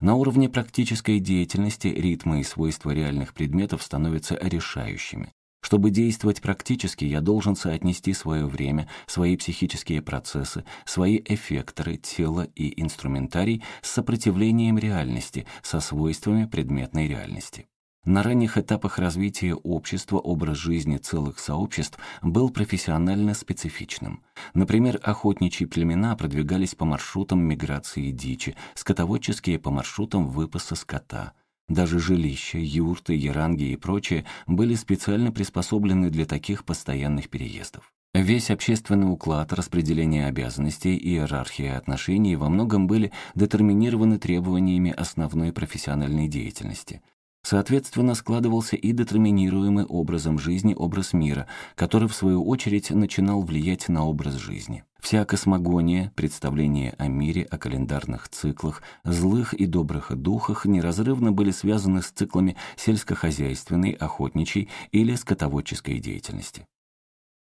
На уровне практической деятельности ритмы и свойства реальных предметов становятся решающими. Чтобы действовать практически, я должен соотнести свое время, свои психические процессы, свои эффекторы, тело и инструментарий с сопротивлением реальности, со свойствами предметной реальности. На ранних этапах развития общества образ жизни целых сообществ был профессионально специфичным. Например, охотничьи племена продвигались по маршрутам миграции дичи, скотоводческие по маршрутам выпаса скота – даже жилища, юрты, яранги и прочее были специально приспособлены для таких постоянных переездов. Весь общественный уклад, распределение обязанностей и иерархия отношений во многом были детерминированы требованиями основной профессиональной деятельности – Соответственно, складывался и детерминируемый образом жизни образ мира, который, в свою очередь, начинал влиять на образ жизни. Вся космогония, представление о мире, о календарных циклах, злых и добрых духах неразрывно были связаны с циклами сельскохозяйственной, охотничьей или скотоводческой деятельности.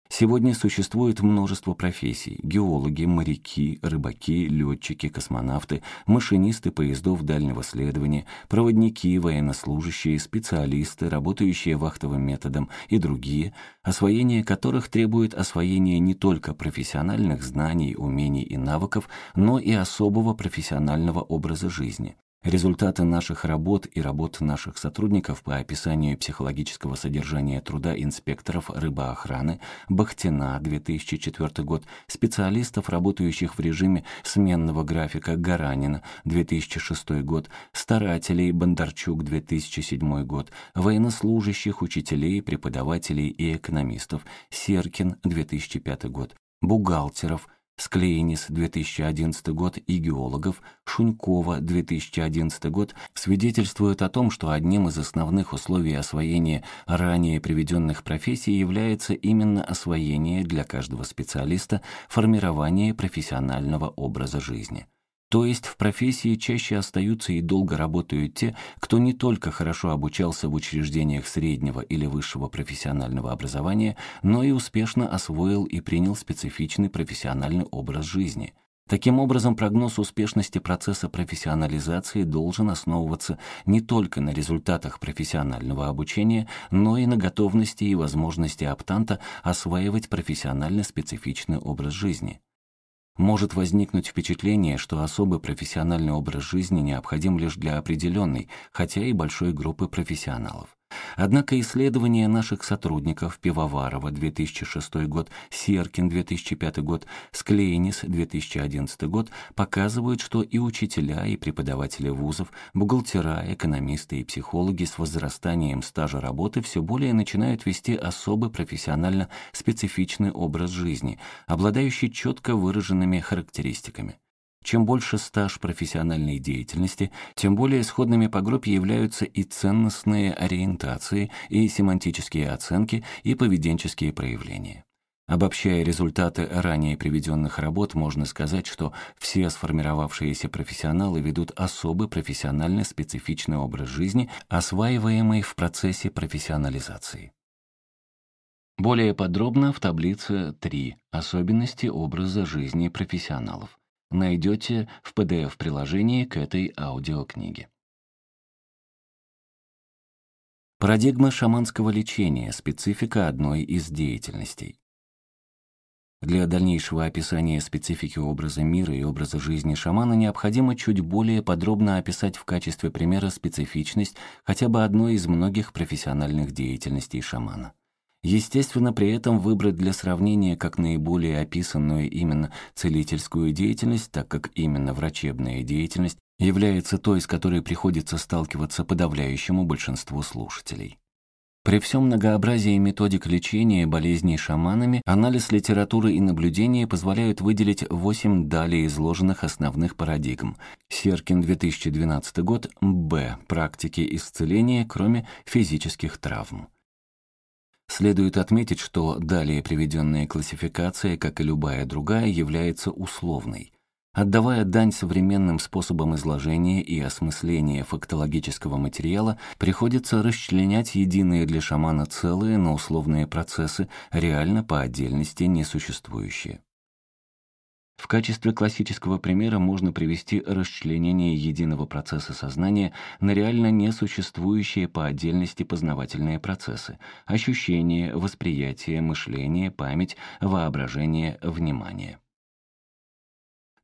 Сегодня существует множество профессий – геологи, моряки, рыбаки, летчики, космонавты, машинисты поездов дальнего следования, проводники, военнослужащие, специалисты, работающие вахтовым методом и другие, освоение которых требует освоения не только профессиональных знаний, умений и навыков, но и особого профессионального образа жизни. Результаты наших работ и работ наших сотрудников по описанию психологического содержания труда инспекторов рыбоохраны Бахтина, 2004 год, специалистов, работающих в режиме сменного графика Гаранина, 2006 год, старателей Бондарчук, 2007 год, военнослужащих, учителей, преподавателей и экономистов Серкин, 2005 год, бухгалтеров, Склейнис, 2011 год, и геологов, Шунькова, 2011 год, свидетельствуют о том, что одним из основных условий освоения ранее приведенных профессий является именно освоение для каждого специалиста формирование профессионального образа жизни. То есть в профессии чаще остаются и долго работают те, кто не только хорошо обучался в учреждениях среднего или высшего профессионального образования, но и успешно освоил и принял специфичный профессиональный образ жизни. Таким образом, прогноз успешности процесса профессионализации должен основываться не только на результатах профессионального обучения, но и на готовности и возможности оптанта осваивать профессионально специфичный образ жизни. Может возникнуть впечатление, что особый профессиональный образ жизни необходим лишь для определенной, хотя и большой группы профессионалов. Однако исследования наших сотрудников Пивоварова 2006 год, Серкин 2005 год, Склейнис 2011 год показывают, что и учителя, и преподаватели вузов, бухгалтера, экономисты и психологи с возрастанием стажа работы все более начинают вести особый профессионально специфичный образ жизни, обладающий четко выраженными характеристиками. Чем больше стаж профессиональной деятельности, тем более исходными по группе являются и ценностные ориентации, и семантические оценки, и поведенческие проявления. Обобщая результаты ранее приведенных работ, можно сказать, что все сформировавшиеся профессионалы ведут особый профессионально специфичный образ жизни, осваиваемый в процессе профессионализации. Более подробно в таблице 3 «Особенности образа жизни профессионалов» найдете в PDF-приложении к этой аудиокниге. Парадигма шаманского лечения – специфика одной из деятельностей. Для дальнейшего описания специфики образа мира и образа жизни шамана необходимо чуть более подробно описать в качестве примера специфичность хотя бы одной из многих профессиональных деятельностей шамана. Естественно, при этом выбрать для сравнения как наиболее описанную именно целительскую деятельность, так как именно врачебная деятельность является той, с которой приходится сталкиваться подавляющему большинству слушателей. При всем многообразии методик лечения болезней шаманами, анализ литературы и наблюдения позволяют выделить восемь далее изложенных основных парадигм. Серкин, 2012 год, Б. Практики исцеления, кроме физических травм. Следует отметить, что далее приведенная классификация, как и любая другая, является условной. Отдавая дань современным способам изложения и осмысления фактологического материала, приходится расчленять единые для шамана целые на условные процессы, реально по отдельности несуществующие. В качестве классического примера можно привести расчленение единого процесса сознания на реально несуществующие по отдельности познавательные процессы – ощущение, восприятие, мышление, память, воображение, внимание.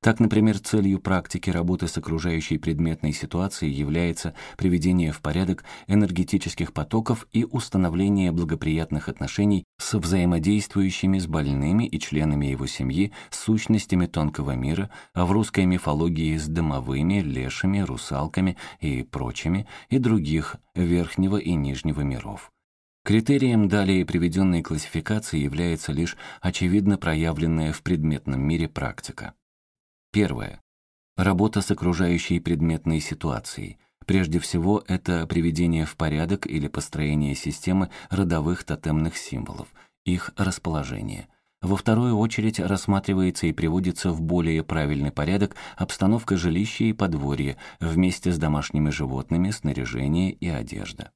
Так, например, целью практики работы с окружающей предметной ситуацией является приведение в порядок энергетических потоков и установление благоприятных отношений с взаимодействующими с больными и членами его семьи сущностями тонкого мира, а в русской мифологии с домовыми, лешими, русалками и прочими, и других верхнего и нижнего миров. Критерием далее приведенной классификации является лишь очевидно проявленная в предметном мире практика. Первое. Работа с окружающей предметной ситуацией. Прежде всего, это приведение в порядок или построение системы родовых тотемных символов, их расположение. Во вторую очередь рассматривается и приводится в более правильный порядок обстановка жилища и подворья вместе с домашними животными, снаряжение и одежда.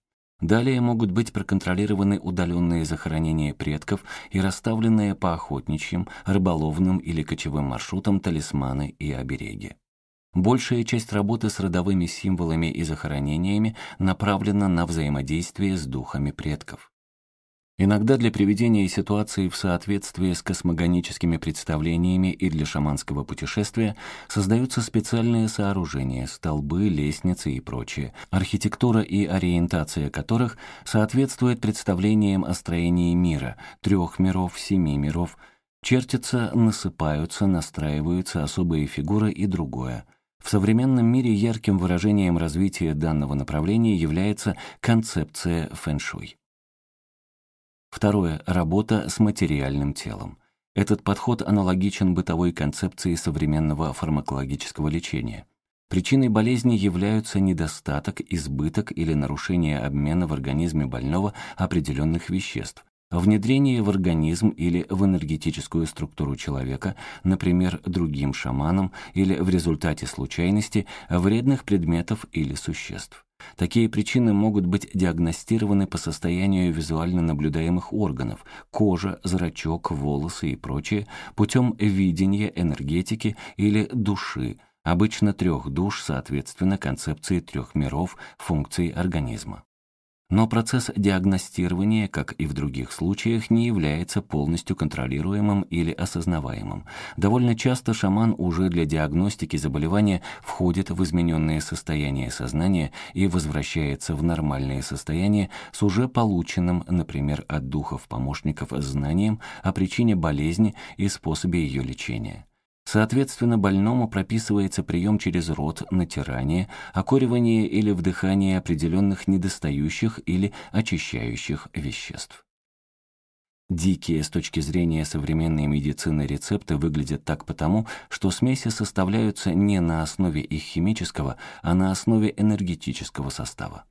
Далее могут быть проконтролированы удаленные захоронения предков и расставленные по охотничьим, рыболовным или кочевым маршрутам талисманы и обереги. Большая часть работы с родовыми символами и захоронениями направлена на взаимодействие с духами предков. Иногда для приведения ситуации в соответствии с космогоническими представлениями и для шаманского путешествия создаются специальные сооружения, столбы, лестницы и прочее, архитектура и ориентация которых соответствует представлениям о строении мира, трех миров, семи миров, чертятся, насыпаются, настраиваются особые фигуры и другое. В современном мире ярким выражением развития данного направления является концепция фэншуй. Второе – работа с материальным телом. Этот подход аналогичен бытовой концепции современного фармакологического лечения. Причиной болезни являются недостаток, избыток или нарушение обмена в организме больного определенных веществ, внедрение в организм или в энергетическую структуру человека, например, другим шаманом или в результате случайности вредных предметов или существ. Такие причины могут быть диагностированы по состоянию визуально наблюдаемых органов – кожа, зрачок, волосы и прочее, путем видения, энергетики или души, обычно трех душ, соответственно, концепции трех миров, функций организма. Но процесс диагностирования, как и в других случаях, не является полностью контролируемым или осознаваемым. Довольно часто шаман уже для диагностики заболевания входит в измененное состояние сознания и возвращается в нормальное состояние с уже полученным, например, от духов-помощников знанием о причине болезни и способе ее лечения. Соответственно, больному прописывается прием через рот, натирание, окуривание или вдыхание определенных недостающих или очищающих веществ. Дикие с точки зрения современной медицины рецепты выглядят так потому, что смеси составляются не на основе их химического, а на основе энергетического состава.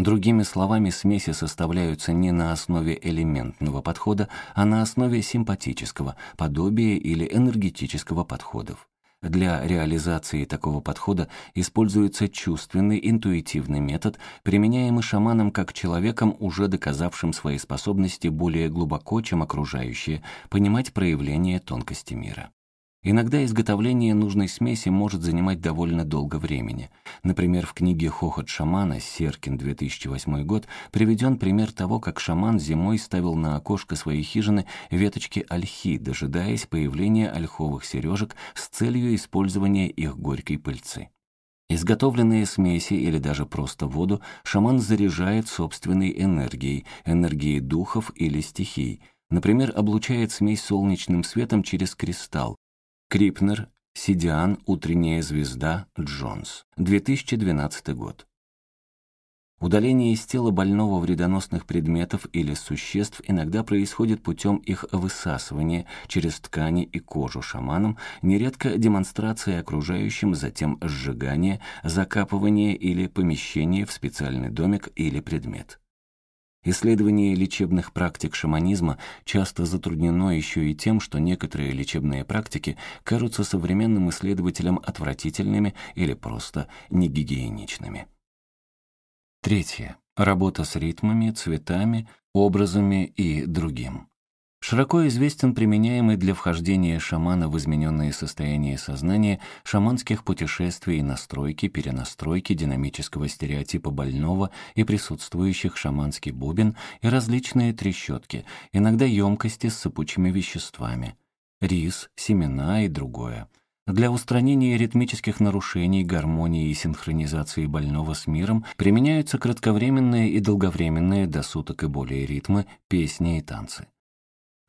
Другими словами, смеси составляются не на основе элементного подхода, а на основе симпатического, подобия или энергетического подходов. Для реализации такого подхода используется чувственный интуитивный метод, применяемый шаманом как человеком, уже доказавшим свои способности более глубоко, чем окружающие, понимать проявления тонкости мира. Иногда изготовление нужной смеси может занимать довольно долго времени. Например, в книге «Хохот шамана» Серкин, 2008 год, приведен пример того, как шаман зимой ставил на окошко своей хижины веточки ольхи, дожидаясь появления ольховых сережек с целью использования их горькой пыльцы. Изготовленные смеси или даже просто воду шаман заряжает собственной энергией, энергией духов или стихий, Например, облучает смесь солнечным светом через кристалл, Крипнер, Сидиан, Утренняя звезда, Джонс. 2012 год. Удаление из тела больного вредоносных предметов или существ иногда происходит путем их высасывания через ткани и кожу шаманом, нередко демонстрация окружающим, затем сжигание, закапывание или помещение в специальный домик или предмет. Исследование лечебных практик шаманизма часто затруднено еще и тем, что некоторые лечебные практики кажутся современным исследователям отвратительными или просто негигиеничными. Третье. Работа с ритмами, цветами, образами и другим. Широко известен применяемый для вхождения шамана в измененные состояния сознания шаманских путешествий и настройки, перенастройки динамического стереотипа больного и присутствующих шаманский бубен и различные трещотки, иногда емкости с сыпучими веществами, рис, семена и другое. Для устранения ритмических нарушений, гармонии и синхронизации больного с миром применяются кратковременные и долговременные до суток и более ритмы, песни и танцы.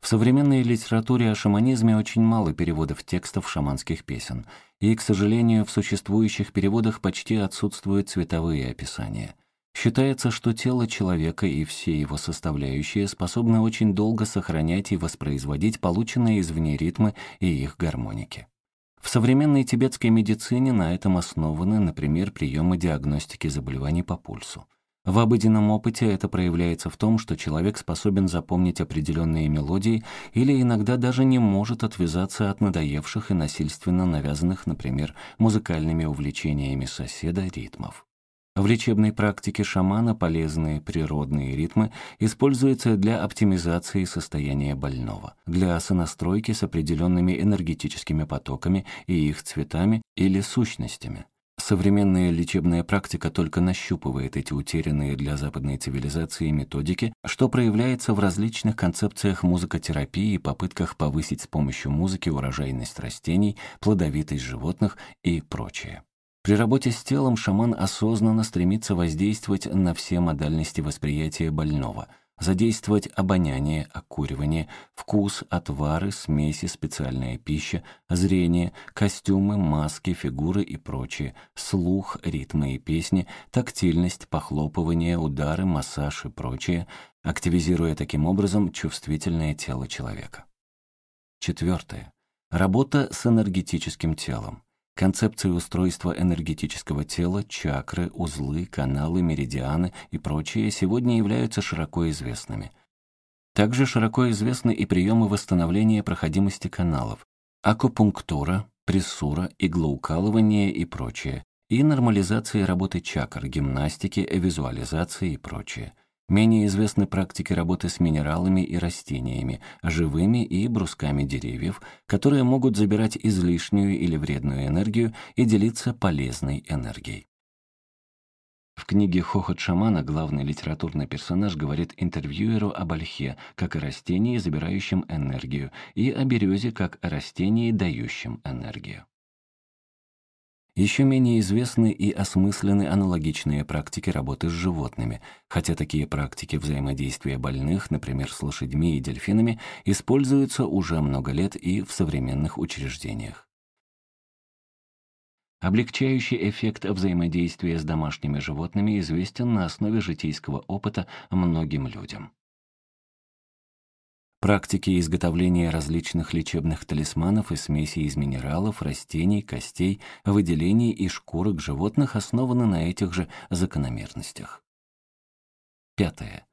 В современной литературе о шаманизме очень мало переводов текстов шаманских песен, и, к сожалению, в существующих переводах почти отсутствуют цветовые описания. Считается, что тело человека и все его составляющие способны очень долго сохранять и воспроизводить полученные извне ритмы и их гармоники. В современной тибетской медицине на этом основаны, например, приемы диагностики заболеваний по пульсу. В обыденном опыте это проявляется в том, что человек способен запомнить определенные мелодии или иногда даже не может отвязаться от надоевших и насильственно навязанных, например, музыкальными увлечениями соседа ритмов. В лечебной практике шамана полезные природные ритмы используются для оптимизации состояния больного, для сонастройки с определенными энергетическими потоками и их цветами или сущностями. Современная лечебная практика только нащупывает эти утерянные для западной цивилизации методики, что проявляется в различных концепциях музыкотерапии и попытках повысить с помощью музыки урожайность растений, плодовитость животных и прочее. При работе с телом шаман осознанно стремится воздействовать на все модальности восприятия больного – задействовать обоняние, окуривание, вкус, отвары, смеси, специальная пища, зрение, костюмы, маски, фигуры и прочее, слух, ритмы и песни, тактильность, похлопывание, удары, массаж и прочее, активизируя таким образом чувствительное тело человека. Четвертое. Работа с энергетическим телом. Концепции устройства энергетического тела, чакры, узлы, каналы, меридианы и прочее сегодня являются широко известными. Также широко известны и приемы восстановления проходимости каналов, акупунктура, прессура, иглоукалывание и прочее, и нормализация работы чакр, гимнастики, визуализации и прочее. Менее известны практики работы с минералами и растениями, живыми и брусками деревьев, которые могут забирать излишнюю или вредную энергию и делиться полезной энергией. В книге «Хохот шамана» главный литературный персонаж говорит интервьюеру об ольхе, как о растении, забирающем энергию, и о березе, как о растении, дающем энергию. Еще менее известны и осмыслены аналогичные практики работы с животными, хотя такие практики взаимодействия больных, например, с лошадьми и дельфинами, используются уже много лет и в современных учреждениях. Облегчающий эффект взаимодействия с домашними животными известен на основе житейского опыта многим людям. Практики изготовления различных лечебных талисманов и смесей из минералов, растений, костей, выделений и шкурок животных основаны на этих же закономерностях. Пятое.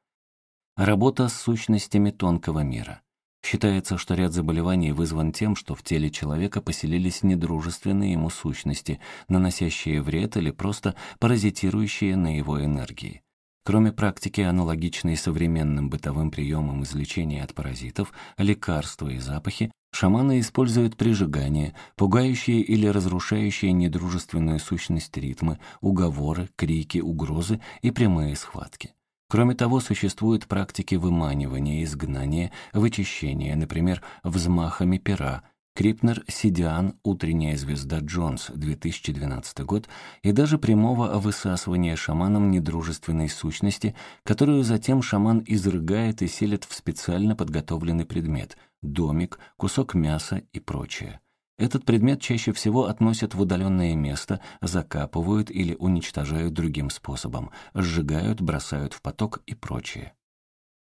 Работа с сущностями тонкого мира. Считается, что ряд заболеваний вызван тем, что в теле человека поселились недружественные ему сущности, наносящие вред или просто паразитирующие на его энергии. Кроме практики, аналогичной современным бытовым приемам излечения от паразитов, лекарства и запахи, шаманы используют прижигание, пугающие или разрушающие недружественную сущность ритмы, уговоры, крики, угрозы и прямые схватки. Кроме того, существуют практики выманивания, изгнания, вычищения, например, взмахами пера, Крипнер, Сидиан, «Утренняя звезда Джонс», 2012 год, и даже прямого высасывания шаманом недружественной сущности, которую затем шаман изрыгает и селит в специально подготовленный предмет – домик, кусок мяса и прочее. Этот предмет чаще всего относят в удаленное место, закапывают или уничтожают другим способом, сжигают, бросают в поток и прочее.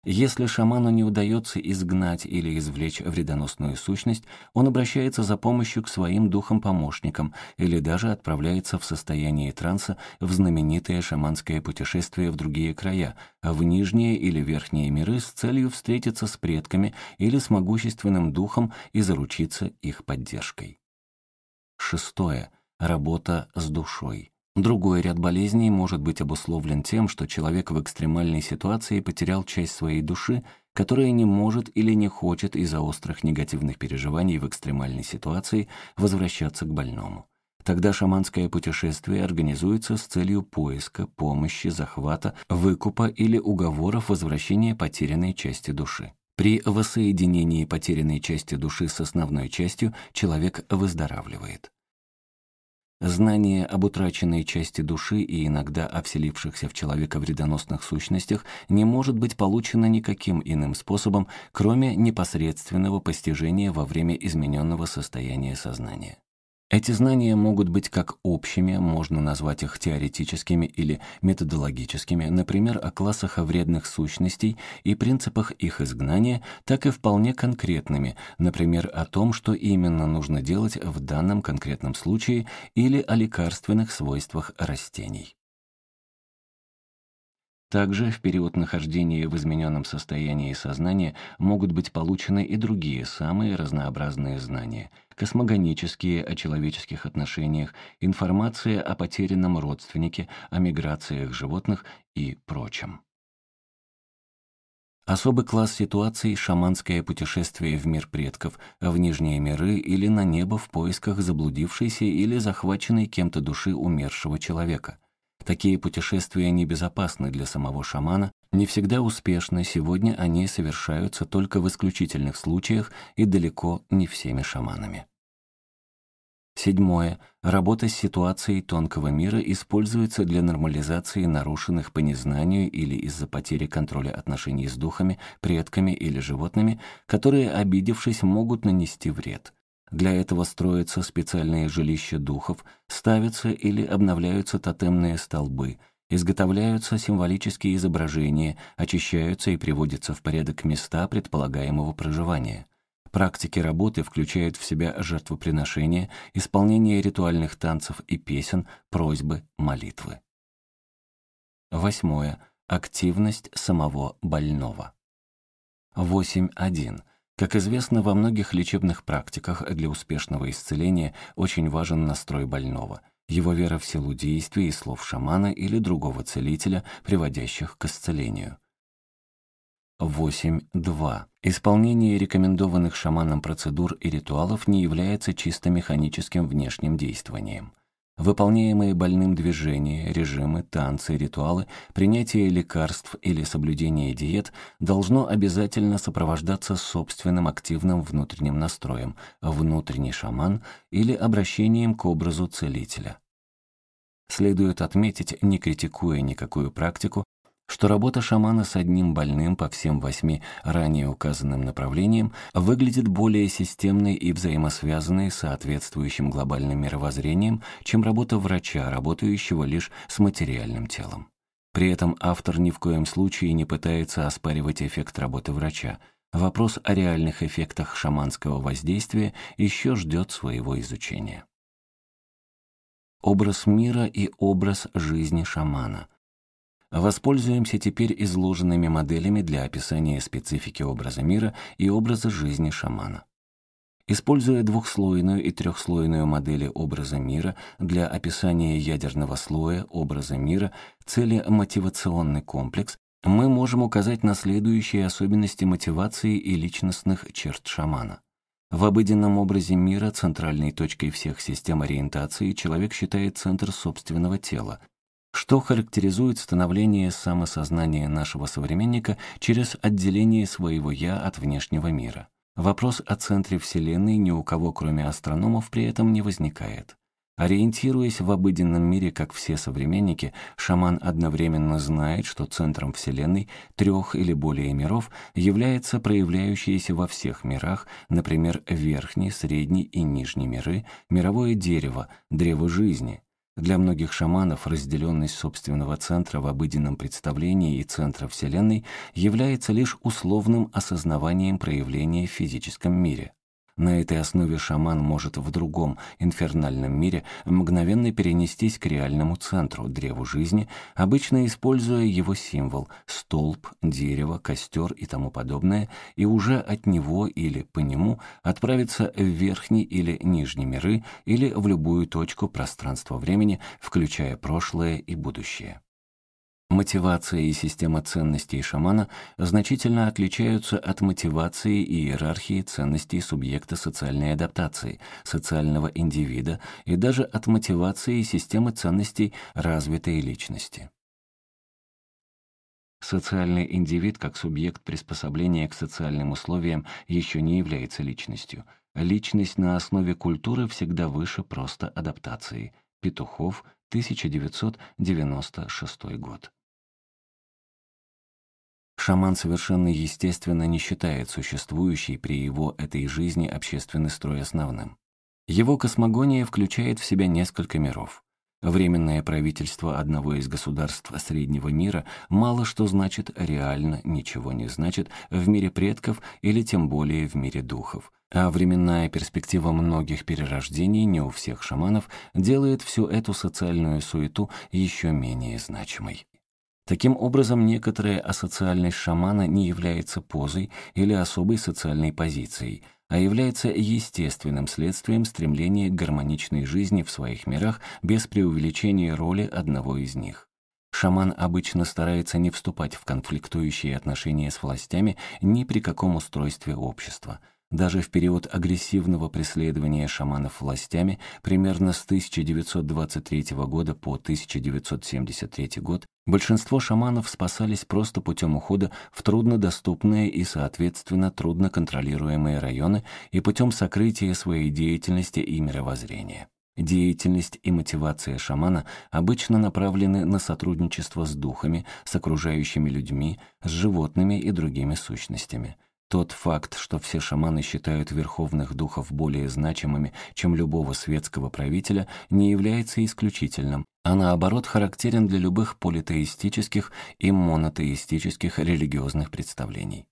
Если шаману не удается изгнать или извлечь вредоносную сущность, он обращается за помощью к своим духам-помощникам или даже отправляется в состояние транса в знаменитое шаманское путешествие в другие края, в нижние или верхние миры с целью встретиться с предками или с могущественным духом и заручиться их поддержкой. Шестое. Работа с душой. Другой ряд болезней может быть обусловлен тем, что человек в экстремальной ситуации потерял часть своей души, которая не может или не хочет из-за острых негативных переживаний в экстремальной ситуации возвращаться к больному. Тогда шаманское путешествие организуется с целью поиска, помощи, захвата, выкупа или уговоров возвращения потерянной части души. При воссоединении потерянной части души с основной частью человек выздоравливает. Знание об утраченной части души и иногда о вселившихся в человека вредоносных сущностях не может быть получено никаким иным способом, кроме непосредственного постижения во время измененного состояния сознания. Эти знания могут быть как общими, можно назвать их теоретическими или методологическими, например, о классах вредных сущностей и принципах их изгнания, так и вполне конкретными, например, о том, что именно нужно делать в данном конкретном случае или о лекарственных свойствах растений. Также в период нахождения в измененном состоянии сознания могут быть получены и другие самые разнообразные знания – космогонические о человеческих отношениях, информация о потерянном родственнике, о миграциях животных и прочем. Особый класс ситуаций – шаманское путешествие в мир предков, в нижние миры или на небо в поисках заблудившейся или захваченной кем-то души умершего человека. Такие путешествия небезопасны для самого шамана, не всегда успешны, сегодня они совершаются только в исключительных случаях и далеко не всеми шаманами. Седьмое. Работа с ситуацией тонкого мира используется для нормализации нарушенных по незнанию или из-за потери контроля отношений с духами, предками или животными, которые, обидевшись, могут нанести вред. Для этого строятся специальные жилища духов, ставятся или обновляются тотемные столбы, изготовляются символические изображения, очищаются и приводятся в порядок места предполагаемого проживания. Практики работы включают в себя жертвоприношения, исполнение ритуальных танцев и песен, просьбы, молитвы. Восьмое. Активность самого больного. 8.1. Как известно, во многих лечебных практиках для успешного исцеления очень важен настрой больного, его вера в силу действий и слов шамана или другого целителя, приводящих к исцелению. 8.2. Исполнение рекомендованных шаманом процедур и ритуалов не является чисто механическим внешним действованием. Выполняемые больным движения, режимы, танцы, ритуалы, принятие лекарств или соблюдение диет должно обязательно сопровождаться собственным активным внутренним настроем, внутренний шаман или обращением к образу целителя. Следует отметить, не критикуя никакую практику, что работа шамана с одним больным по всем восьми ранее указанным направлениям выглядит более системной и взаимосвязанной с соответствующим глобальным мировоззрением, чем работа врача, работающего лишь с материальным телом. При этом автор ни в коем случае не пытается оспаривать эффект работы врача. Вопрос о реальных эффектах шаманского воздействия еще ждет своего изучения. Образ мира и образ жизни шамана – Воспользуемся теперь изложенными моделями для описания специфики образа мира и образа жизни шамана. Используя двухслойную и трехслойную модели образа мира для описания ядерного слоя образа мира, цели мотивационный комплекс, мы можем указать на следующие особенности мотивации и личностных черт шамана. В обыденном образе мира центральной точкой всех систем ориентации человек считает центр собственного тела, что характеризует становление самосознания нашего современника через отделение своего «я» от внешнего мира. Вопрос о центре Вселенной ни у кого, кроме астрономов, при этом не возникает. Ориентируясь в обыденном мире, как все современники, шаман одновременно знает, что центром Вселенной трех или более миров является проявляющееся во всех мирах, например, верхний, средний и нижний миры, мировое дерево, древо жизни, для многих шаманов разделенность собственного центра в обыденном представлении и центра Вселенной является лишь условным осознаванием проявления в физическом мире. На этой основе шаман может в другом инфернальном мире мгновенно перенестись к реальному центру, древу жизни, обычно используя его символ – столб, дерево, костер и тому подобное, и уже от него или по нему отправиться в верхний или нижний миры или в любую точку пространства-времени, включая прошлое и будущее. Мотивация и система ценностей шамана значительно отличаются от мотивации и иерархии ценностей субъекта социальной адаптации, социального индивида и даже от мотивации и системы ценностей развитой личности. Социальный индивид как субъект приспособления к социальным условиям еще не является личностью. Личность на основе культуры всегда выше просто адаптации. Петухов, 1996 год. Шаман совершенно естественно не считает существующий при его этой жизни общественный строй основным. Его космогония включает в себя несколько миров. Временное правительство одного из государств среднего мира мало что значит реально, ничего не значит в мире предков или тем более в мире духов. А временная перспектива многих перерождений не у всех шаманов делает всю эту социальную суету еще менее значимой. Таким образом, некоторая асоциальность шамана не является позой или особой социальной позицией, а является естественным следствием стремления к гармоничной жизни в своих мирах без преувеличения роли одного из них. Шаман обычно старается не вступать в конфликтующие отношения с властями ни при каком устройстве общества. Даже в период агрессивного преследования шаманов властями, примерно с 1923 года по 1973 год, большинство шаманов спасались просто путем ухода в труднодоступные и, соответственно, трудноконтролируемые районы и путем сокрытия своей деятельности и мировоззрения. Деятельность и мотивация шамана обычно направлены на сотрудничество с духами, с окружающими людьми, с животными и другими сущностями. Тот факт, что все шаманы считают верховных духов более значимыми, чем любого светского правителя, не является исключительным, а наоборот характерен для любых политеистических и монотеистических религиозных представлений.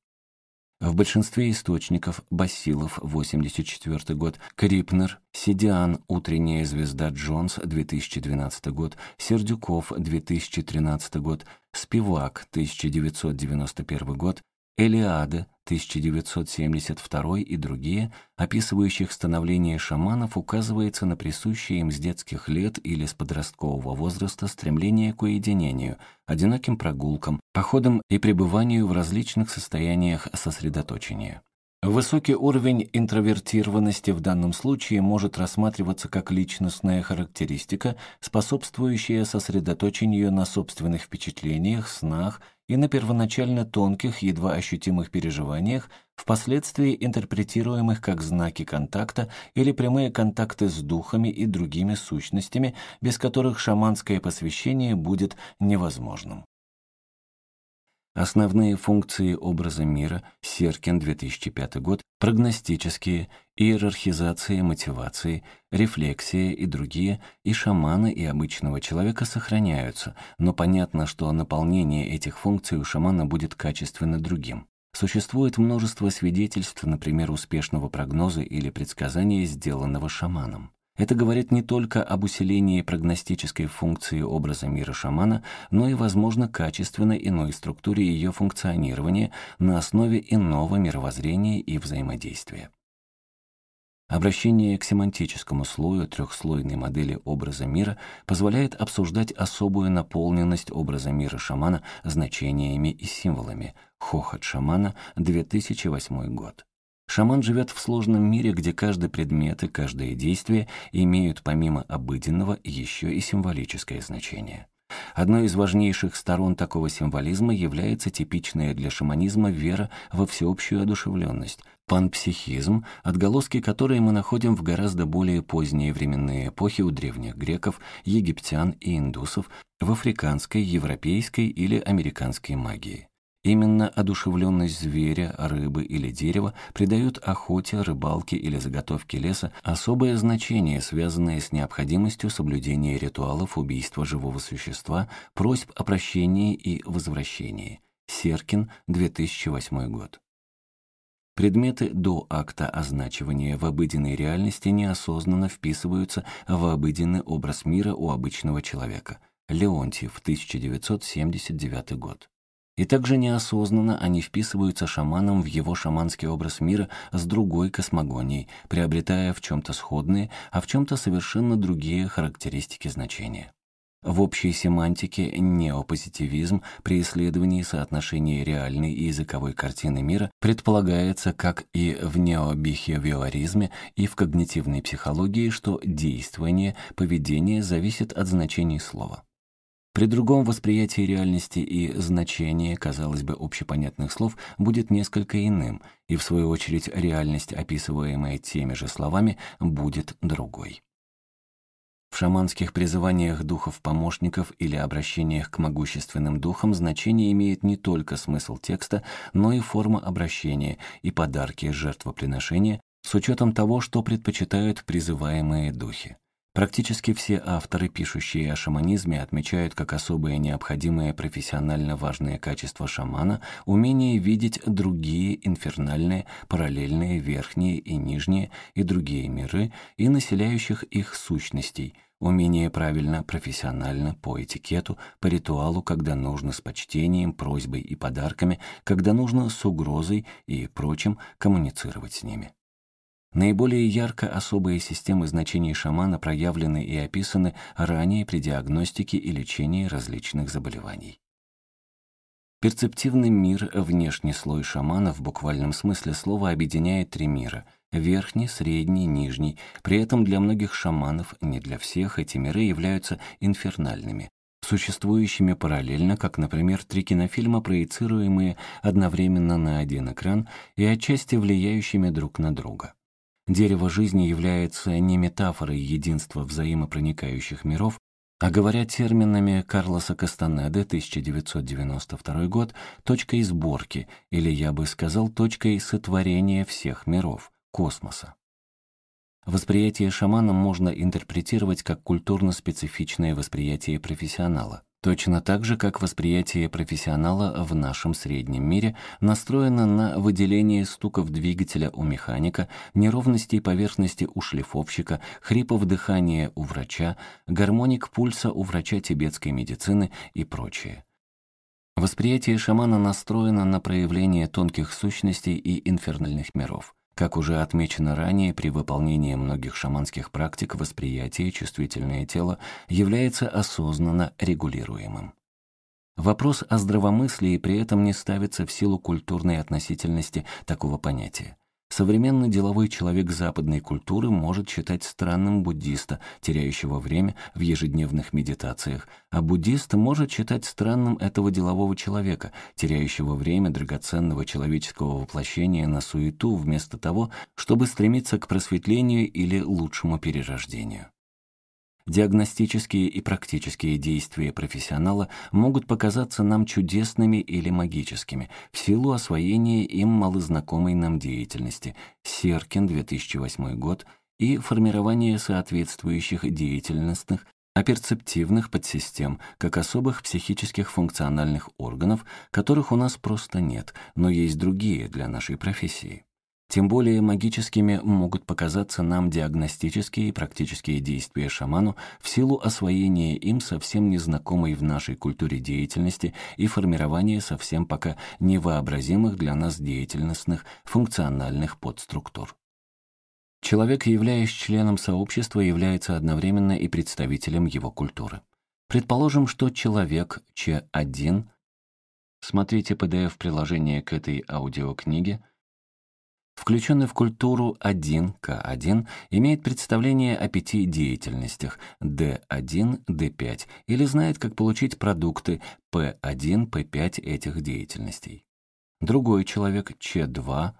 В большинстве источников Басилов, 84 год, Крипнер, Сидиан, Утренняя звезда Джонс, 2012 год, Сердюков, 2013 год, Спивак, 1991 год, Элиада, 1972 и другие, описывающих становление шаманов, указывается на присущее им с детских лет или с подросткового возраста стремление к уединению, одиноким прогулкам, походам и пребыванию в различных состояниях сосредоточения. Высокий уровень интровертированности в данном случае может рассматриваться как личностная характеристика, способствующая сосредоточению на собственных впечатлениях, снах и на первоначально тонких, едва ощутимых переживаниях, впоследствии интерпретируемых как знаки контакта или прямые контакты с духами и другими сущностями, без которых шаманское посвящение будет невозможным. Основные функции образа мира, Серкин, 2005 год, прогностические, иерархизация мотивации, рефлексия и другие, и шамана, и обычного человека сохраняются, но понятно, что наполнение этих функций у шамана будет качественно другим. Существует множество свидетельств, например, успешного прогноза или предсказания, сделанного шаманом. Это говорит не только об усилении прогностической функции образа мира шамана, но и, возможно, качественно иной структуре ее функционирования на основе иного мировоззрения и взаимодействия. Обращение к семантическому слою трехслойной модели образа мира позволяет обсуждать особую наполненность образа мира шамана значениями и символами. Хохот шамана, 2008 год. Шаман живет в сложном мире, где каждый предмет и каждое действие имеют помимо обыденного еще и символическое значение. Одной из важнейших сторон такого символизма является типичная для шаманизма вера во всеобщую одушевленность, панпсихизм, отголоски которой мы находим в гораздо более поздние временные эпохи у древних греков, египтян и индусов, в африканской, европейской или американской магии. Именно одушевленность зверя, рыбы или дерева придает охоте, рыбалке или заготовке леса особое значение, связанное с необходимостью соблюдения ритуалов убийства живого существа, просьб о прощении и возвращении. Серкин, 2008 год. Предметы до акта означивания в обыденной реальности неосознанно вписываются в обыденный образ мира у обычного человека. Леонтьев, 1979 год. И также неосознанно они вписываются шаманом в его шаманский образ мира с другой космогонией, приобретая в чем-то сходные, а в чем-то совершенно другие характеристики значения. В общей семантике неопозитивизм при исследовании соотношения реальной и языковой картины мира предполагается, как и в необихевиоризме и в когнитивной психологии, что действование, поведение зависит от значений слова. При другом восприятии реальности и значения, казалось бы, общепонятных слов будет несколько иным, и в свою очередь реальность, описываемая теми же словами, будет другой. В шаманских призываниях духов-помощников или обращениях к могущественным духам значение имеет не только смысл текста, но и форма обращения и подарки жертвоприношения с учетом того, что предпочитают призываемые духи. Практически все авторы, пишущие о шаманизме, отмечают как особое необходимое профессионально важное качество шамана умение видеть другие инфернальные, параллельные, верхние и нижние и другие миры и населяющих их сущностей, умение правильно, профессионально, по этикету, по ритуалу, когда нужно с почтением, просьбой и подарками, когда нужно с угрозой и прочим коммуницировать с ними. Наиболее ярко особые системы значений шамана проявлены и описаны ранее при диагностике и лечении различных заболеваний. Перцептивный мир, внешний слой шамана в буквальном смысле слова объединяет три мира — верхний, средний, нижний. При этом для многих шаманов, не для всех, эти миры являются инфернальными, существующими параллельно, как, например, три кинофильма, проецируемые одновременно на один экран и отчасти влияющими друг на друга. Дерево жизни является не метафорой единства взаимопроникающих миров, а говоря терминами Карлоса Кастанеды, 1992 год, точкой сборки, или я бы сказал, точкой сотворения всех миров, космоса. Восприятие шамана можно интерпретировать как культурно-специфичное восприятие профессионала. Точно так же, как восприятие профессионала в нашем среднем мире настроено на выделение стуков двигателя у механика, неровностей поверхности у шлифовщика, хрипов дыхания у врача, гармоник пульса у врача тибетской медицины и прочее. Восприятие шамана настроено на проявление тонких сущностей и инфернальных миров. Как уже отмечено ранее, при выполнении многих шаманских практик восприятие чувствительное тело является осознанно регулируемым. Вопрос о здравомыслии при этом не ставится в силу культурной относительности такого понятия. Современный деловой человек западной культуры может считать странным буддиста, теряющего время в ежедневных медитациях, а буддист может считать странным этого делового человека, теряющего время драгоценного человеческого воплощения на суету вместо того, чтобы стремиться к просветлению или лучшему перерождению. Диагностические и практические действия профессионала могут показаться нам чудесными или магическими в силу освоения им малознакомой нам деятельности Серкин, 2008 год, и формирования соответствующих деятельностных оперцептивных подсистем, как особых психических функциональных органов, которых у нас просто нет, но есть другие для нашей профессии. Тем более магическими могут показаться нам диагностические и практические действия шаману в силу освоения им совсем незнакомой в нашей культуре деятельности и формирования совсем пока невообразимых для нас деятельностных функциональных подструктур. Человек, являясь членом сообщества, является одновременно и представителем его культуры. Предположим, что человек Ч1, смотрите PDF-приложение к этой аудиокниге, Включенный в культуру 1К1 имеет представление о пяти деятельностях D1, D5 или знает, как получить продукты P1, P5 этих деятельностей. Другой человек Ч2,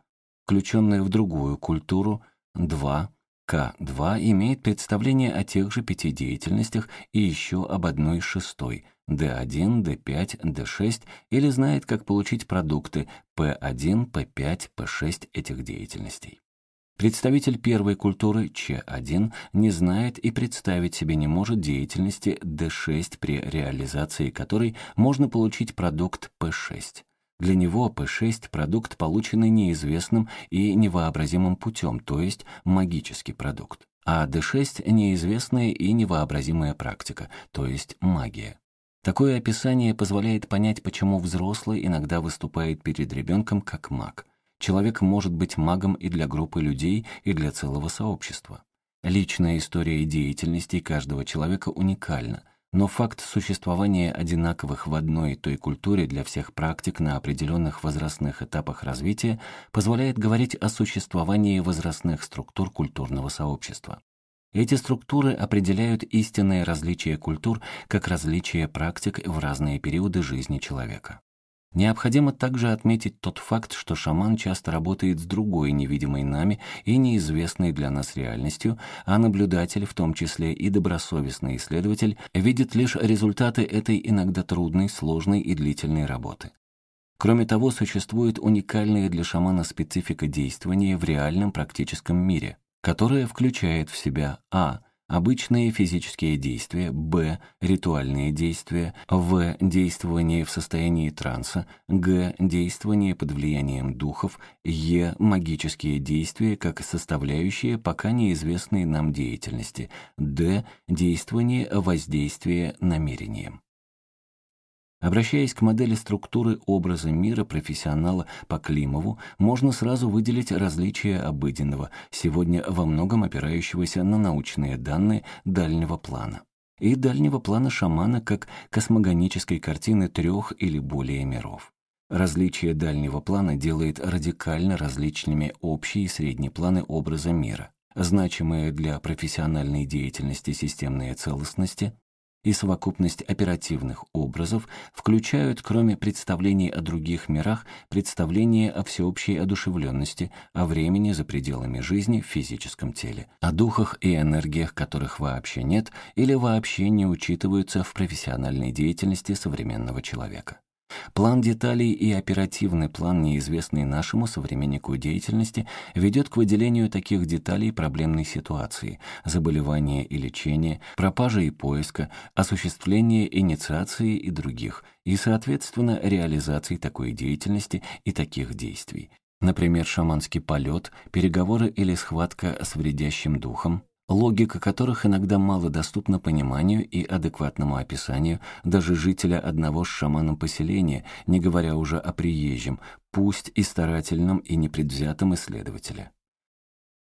включенный в другую культуру 2, К2 имеет представление о тех же пяти деятельностях и еще об одной шестой – D1, D5, D6 или знает, как получить продукты P1, P5, P6 этих деятельностей. Представитель первой культуры Ч1 не знает и представить себе не может деятельности D6, при реализации которой можно получить продукт P6. Для него P6 – продукт, полученный неизвестным и невообразимым путем, то есть магический продукт. А D6 – неизвестная и невообразимая практика, то есть магия. Такое описание позволяет понять, почему взрослый иногда выступает перед ребенком как маг. Человек может быть магом и для группы людей, и для целого сообщества. Личная история деятельности каждого человека уникальна, но факт существования одинаковых в одной и той культуре для всех практик на определенных возрастных этапах развития позволяет говорить о существовании возрастных структур культурного сообщества. Эти структуры определяют истинное различие культур как различие практик в разные периоды жизни человека. Необходимо также отметить тот факт, что шаман часто работает с другой невидимой нами и неизвестной для нас реальностью, а наблюдатель, в том числе и добросовестный исследователь, видит лишь результаты этой иногда трудной, сложной и длительной работы. Кроме того, существует уникальная для шамана специфика действования в реальном практическом мире, которая включает в себя а. Обычные физические действия, б. Ритуальные действия, в. Действование в состоянии транса, г. Действование под влиянием духов, е. Магические действия как составляющие пока неизвестной нам деятельности, д. Действование воздействия намерением. Обращаясь к модели структуры образа мира профессионала по Климову, можно сразу выделить различия обыденного, сегодня во многом опирающегося на научные данные дальнего плана, и дальнего плана шамана как космогонической картины трех или более миров. Различие дальнего плана делает радикально различными общие и средние планы образа мира, значимые для профессиональной деятельности системные целостности и совокупность оперативных образов включают, кроме представлений о других мирах, представления о всеобщей одушевленности, о времени за пределами жизни в физическом теле, о духах и энергиях, которых вообще нет или вообще не учитываются в профессиональной деятельности современного человека. План деталей и оперативный план, неизвестный нашему современнику деятельности, ведет к выделению таких деталей проблемной ситуации, заболевания и лечения, пропажи и поиска, осуществления инициации и других, и, соответственно, реализации такой деятельности и таких действий. Например, шаманский полет, переговоры или схватка с вредящим духом, логика которых иногда мало доступна пониманию и адекватному описанию даже жителя одного с шаманом поселения, не говоря уже о приезжем, пусть и старательном и непредвзятом исследователе.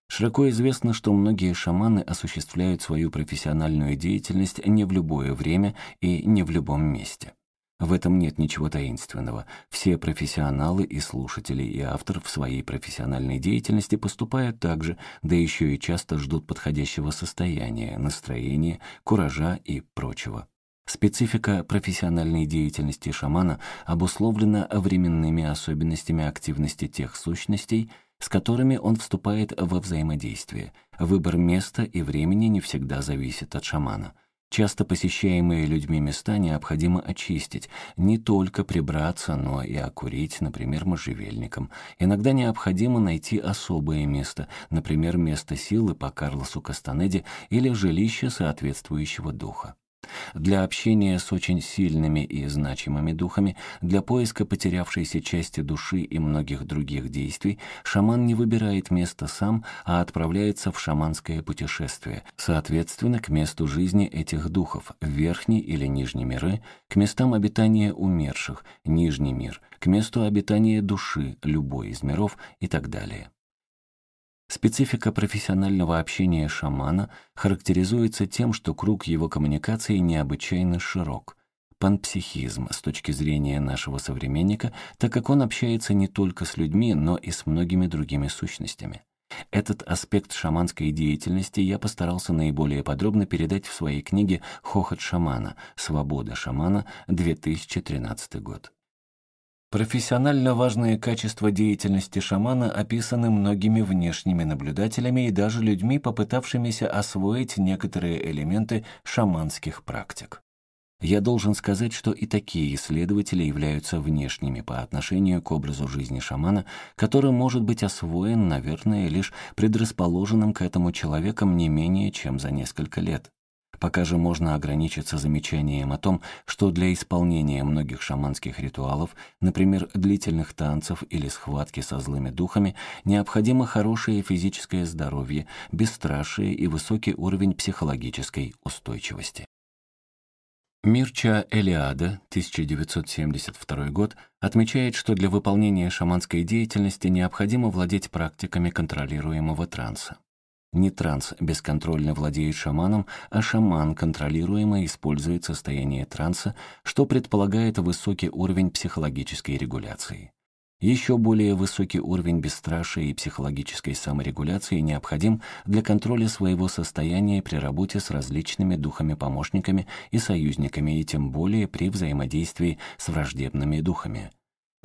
Широко известно, что многие шаманы осуществляют свою профессиональную деятельность не в любое время и не в любом месте. В этом нет ничего таинственного. Все профессионалы и слушатели, и автор в своей профессиональной деятельности поступают так же, да еще и часто ждут подходящего состояния, настроения, куража и прочего. Специфика профессиональной деятельности шамана обусловлена временными особенностями активности тех сущностей, с которыми он вступает во взаимодействие. Выбор места и времени не всегда зависит от шамана – Часто посещаемые людьми места необходимо очистить, не только прибраться, но и окурить, например, можжевельником. Иногда необходимо найти особое место, например, место силы по Карлосу Кастанеде или жилище соответствующего духа. Для общения с очень сильными и значимыми духами, для поиска потерявшейся части души и многих других действий, шаман не выбирает место сам, а отправляется в шаманское путешествие, соответственно, к месту жизни этих духов, в верхний или нижний миры, к местам обитания умерших, нижний мир, к месту обитания души, любой из миров и так далее. Специфика профессионального общения шамана характеризуется тем, что круг его коммуникации необычайно широк. Панпсихизм с точки зрения нашего современника, так как он общается не только с людьми, но и с многими другими сущностями. Этот аспект шаманской деятельности я постарался наиболее подробно передать в своей книге «Хохот шамана. Свобода шамана. 2013 год». Профессионально важные качества деятельности шамана описаны многими внешними наблюдателями и даже людьми, попытавшимися освоить некоторые элементы шаманских практик. Я должен сказать, что и такие исследователи являются внешними по отношению к образу жизни шамана, который может быть освоен, наверное, лишь предрасположенным к этому человеком не менее чем за несколько лет. Пока же можно ограничиться замечанием о том, что для исполнения многих шаманских ритуалов, например, длительных танцев или схватки со злыми духами, необходимо хорошее физическое здоровье, бесстрашие и высокий уровень психологической устойчивости. Мирча Элиада, 1972 год, отмечает, что для выполнения шаманской деятельности необходимо владеть практиками контролируемого транса. Не транс бесконтрольно владеет шаманом, а шаман контролируемо использует состояние транса, что предполагает высокий уровень психологической регуляции. Еще более высокий уровень бесстрашия и психологической саморегуляции необходим для контроля своего состояния при работе с различными духами-помощниками и союзниками, и тем более при взаимодействии с враждебными духами.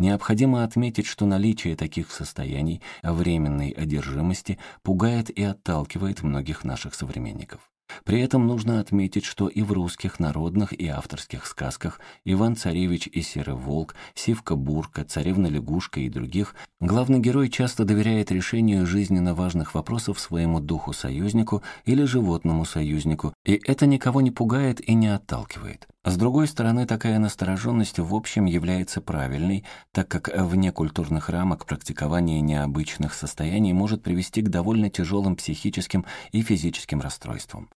Необходимо отметить, что наличие таких состояний временной одержимости пугает и отталкивает многих наших современников. При этом нужно отметить, что и в русских народных и авторских сказках «Иван-царевич и серый волк», «Сивка-бурка», «Царевна-лягушка» и других главный герой часто доверяет решению жизненно важных вопросов своему духу-союзнику или животному-союзнику, и это никого не пугает и не отталкивает. С другой стороны, такая настороженность в общем является правильной, так как вне культурных рамок практикование необычных состояний может привести к довольно тяжелым психическим и физическим расстройствам.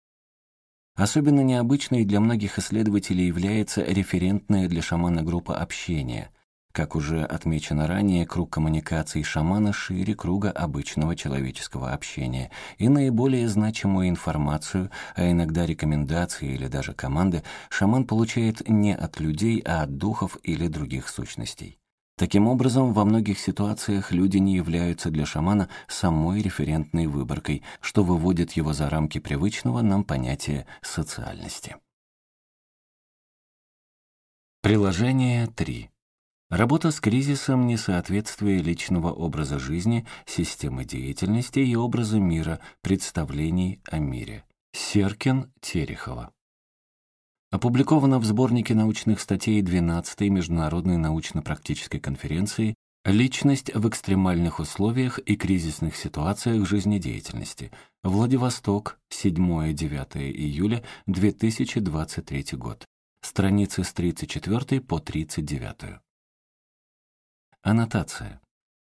Особенно необычной для многих исследователей является референтная для шамана группа общения. Как уже отмечено ранее, круг коммуникаций шамана шире круга обычного человеческого общения, и наиболее значимую информацию, а иногда рекомендации или даже команды, шаман получает не от людей, а от духов или других сущностей. Таким образом, во многих ситуациях люди не являются для шамана самой референтной выборкой, что выводит его за рамки привычного нам понятия социальности. Приложение 3. Работа с кризисом несоответствия личного образа жизни, системы деятельности и образа мира, представлений о мире. Серкин Терехова. Опубликовано в сборнике научных статей 12-й Международной научно-практической конференции «Личность в экстремальных условиях и кризисных ситуациях жизнедеятельности. Владивосток, 7-9 июля 2023 год». Страницы с 34 по 39. Аннотация.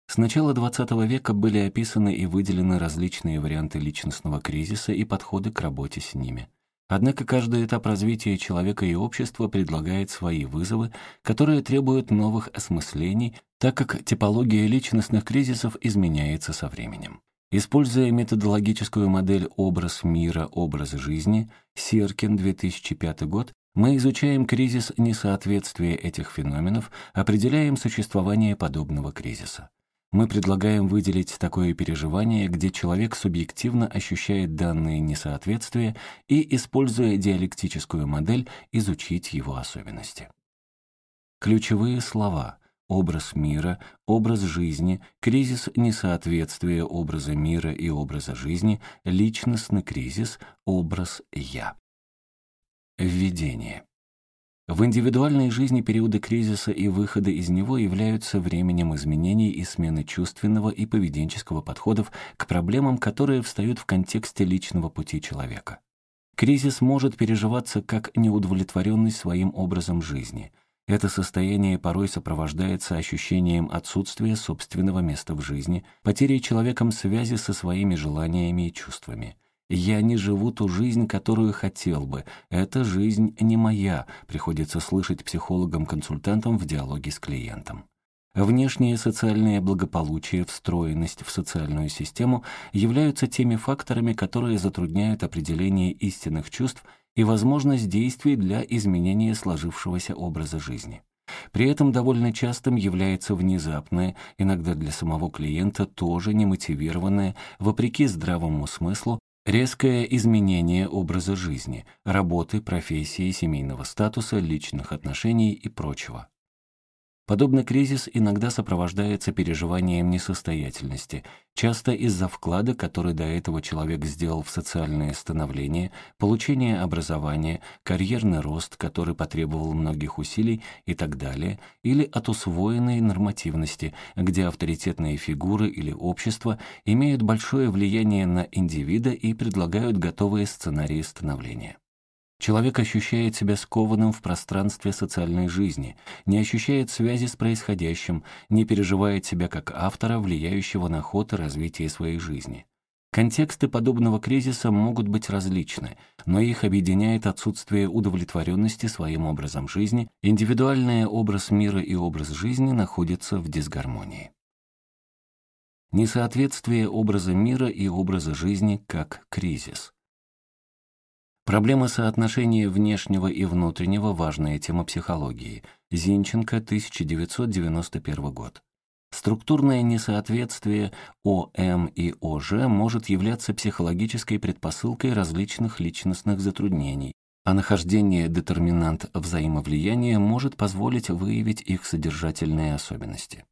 С начала XX века были описаны и выделены различные варианты личностного кризиса и подходы к работе с ними. Однако каждый этап развития человека и общества предлагает свои вызовы, которые требуют новых осмыслений, так как типология личностных кризисов изменяется со временем. Используя методологическую модель «Образ мира. Образ жизни» Сиркин, 2005 год, мы изучаем кризис несоответствия этих феноменов, определяем существование подобного кризиса. Мы предлагаем выделить такое переживание, где человек субъективно ощущает данные несоответствия и, используя диалектическую модель, изучить его особенности. Ключевые слова – образ мира, образ жизни, кризис несоответствия образа мира и образа жизни, личностный кризис, образ «я». Введение. В индивидуальной жизни периоды кризиса и выхода из него являются временем изменений и смены чувственного и поведенческого подходов к проблемам, которые встают в контексте личного пути человека. Кризис может переживаться как неудовлетворенность своим образом жизни. Это состояние порой сопровождается ощущением отсутствия собственного места в жизни, потерей человеком связи со своими желаниями и чувствами – я не живу ту жизнь, которую хотел бы. Эта жизнь не моя, приходится слышать психологам-консультантам в диалоге с клиентом. Внешнее социальное благополучие, встроенность в социальную систему являются теми факторами, которые затрудняют определение истинных чувств и возможность действий для изменения сложившегося образа жизни. При этом довольно частым является внезапное, иногда для самого клиента тоже немотивированное, вопреки здравому смыслу, Резкое изменение образа жизни, работы, профессии, семейного статуса, личных отношений и прочего. Подобный кризис иногда сопровождается переживанием несостоятельности, часто из-за вклада, который до этого человек сделал в социальное становление, получение образования, карьерный рост, который потребовал многих усилий и так далее, или от усвоенной нормативности, где авторитетные фигуры или общество имеют большое влияние на индивида и предлагают готовые сценарии становления. Человек ощущает себя скованным в пространстве социальной жизни, не ощущает связи с происходящим, не переживает себя как автора, влияющего на ход и развитие своей жизни. Контексты подобного кризиса могут быть различны, но их объединяет отсутствие удовлетворенности своим образом жизни, индивидуальный образ мира и образ жизни находятся в дисгармонии. Несоответствие образа мира и образа жизни как кризис – Проблема соотношения внешнего и внутреннего – важная тема психологии. Зинченко, 1991 год. Структурное несоответствие ОМ и ОЖ может являться психологической предпосылкой различных личностных затруднений, а нахождение детерминант взаимовлияния может позволить выявить их содержательные особенности.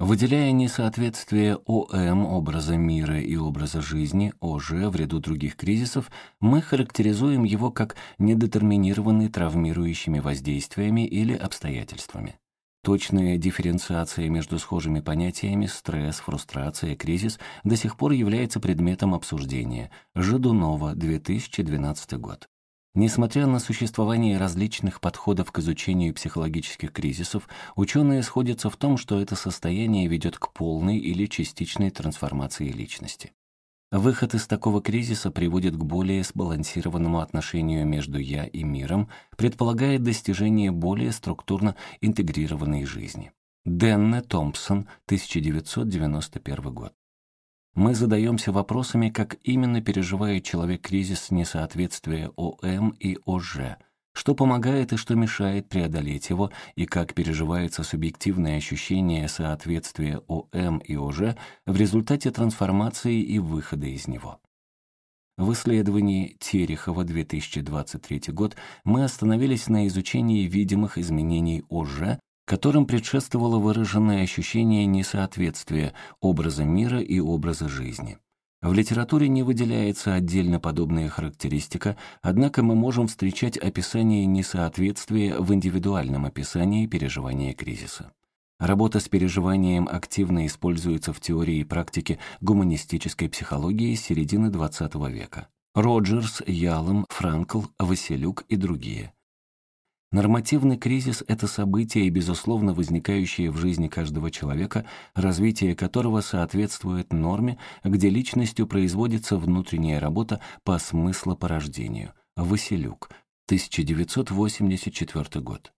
Выделяя несоответствие ОМ образа мира и образа жизни, ОЖ в ряду других кризисов, мы характеризуем его как недетерминированный травмирующими воздействиями или обстоятельствами. Точная дифференциация между схожими понятиями стресс, фрустрация, кризис до сих пор является предметом обсуждения. Жидунова, 2012 год. Несмотря на существование различных подходов к изучению психологических кризисов, ученые сходятся в том, что это состояние ведет к полной или частичной трансформации личности. Выход из такого кризиса приводит к более сбалансированному отношению между «я» и миром, предполагает достижение более структурно интегрированной жизни. Денне Томпсон, 1991 год. Мы задаемся вопросами, как именно переживает человек кризис несоответствия ОМ и ОЖ, что помогает и что мешает преодолеть его, и как переживается субъективное ощущение соответствия ОМ и ОЖ в результате трансформации и выхода из него. В исследовании Терехова 2023 год мы остановились на изучении видимых изменений ОЖ, которым предшествовало выраженное ощущение несоответствия образа мира и образа жизни. В литературе не выделяется отдельно подобная характеристика, однако мы можем встречать описание несоответствия в индивидуальном описании переживания кризиса. Работа с переживанием активно используется в теории и практике гуманистической психологии середины XX века. Роджерс, Ялом, Франкл, Василюк и другие. Нормативный кризис — это событие, безусловно возникающее в жизни каждого человека, развитие которого соответствует норме, где личностью производится внутренняя работа по смыслопорождению. Василюк, 1984 год.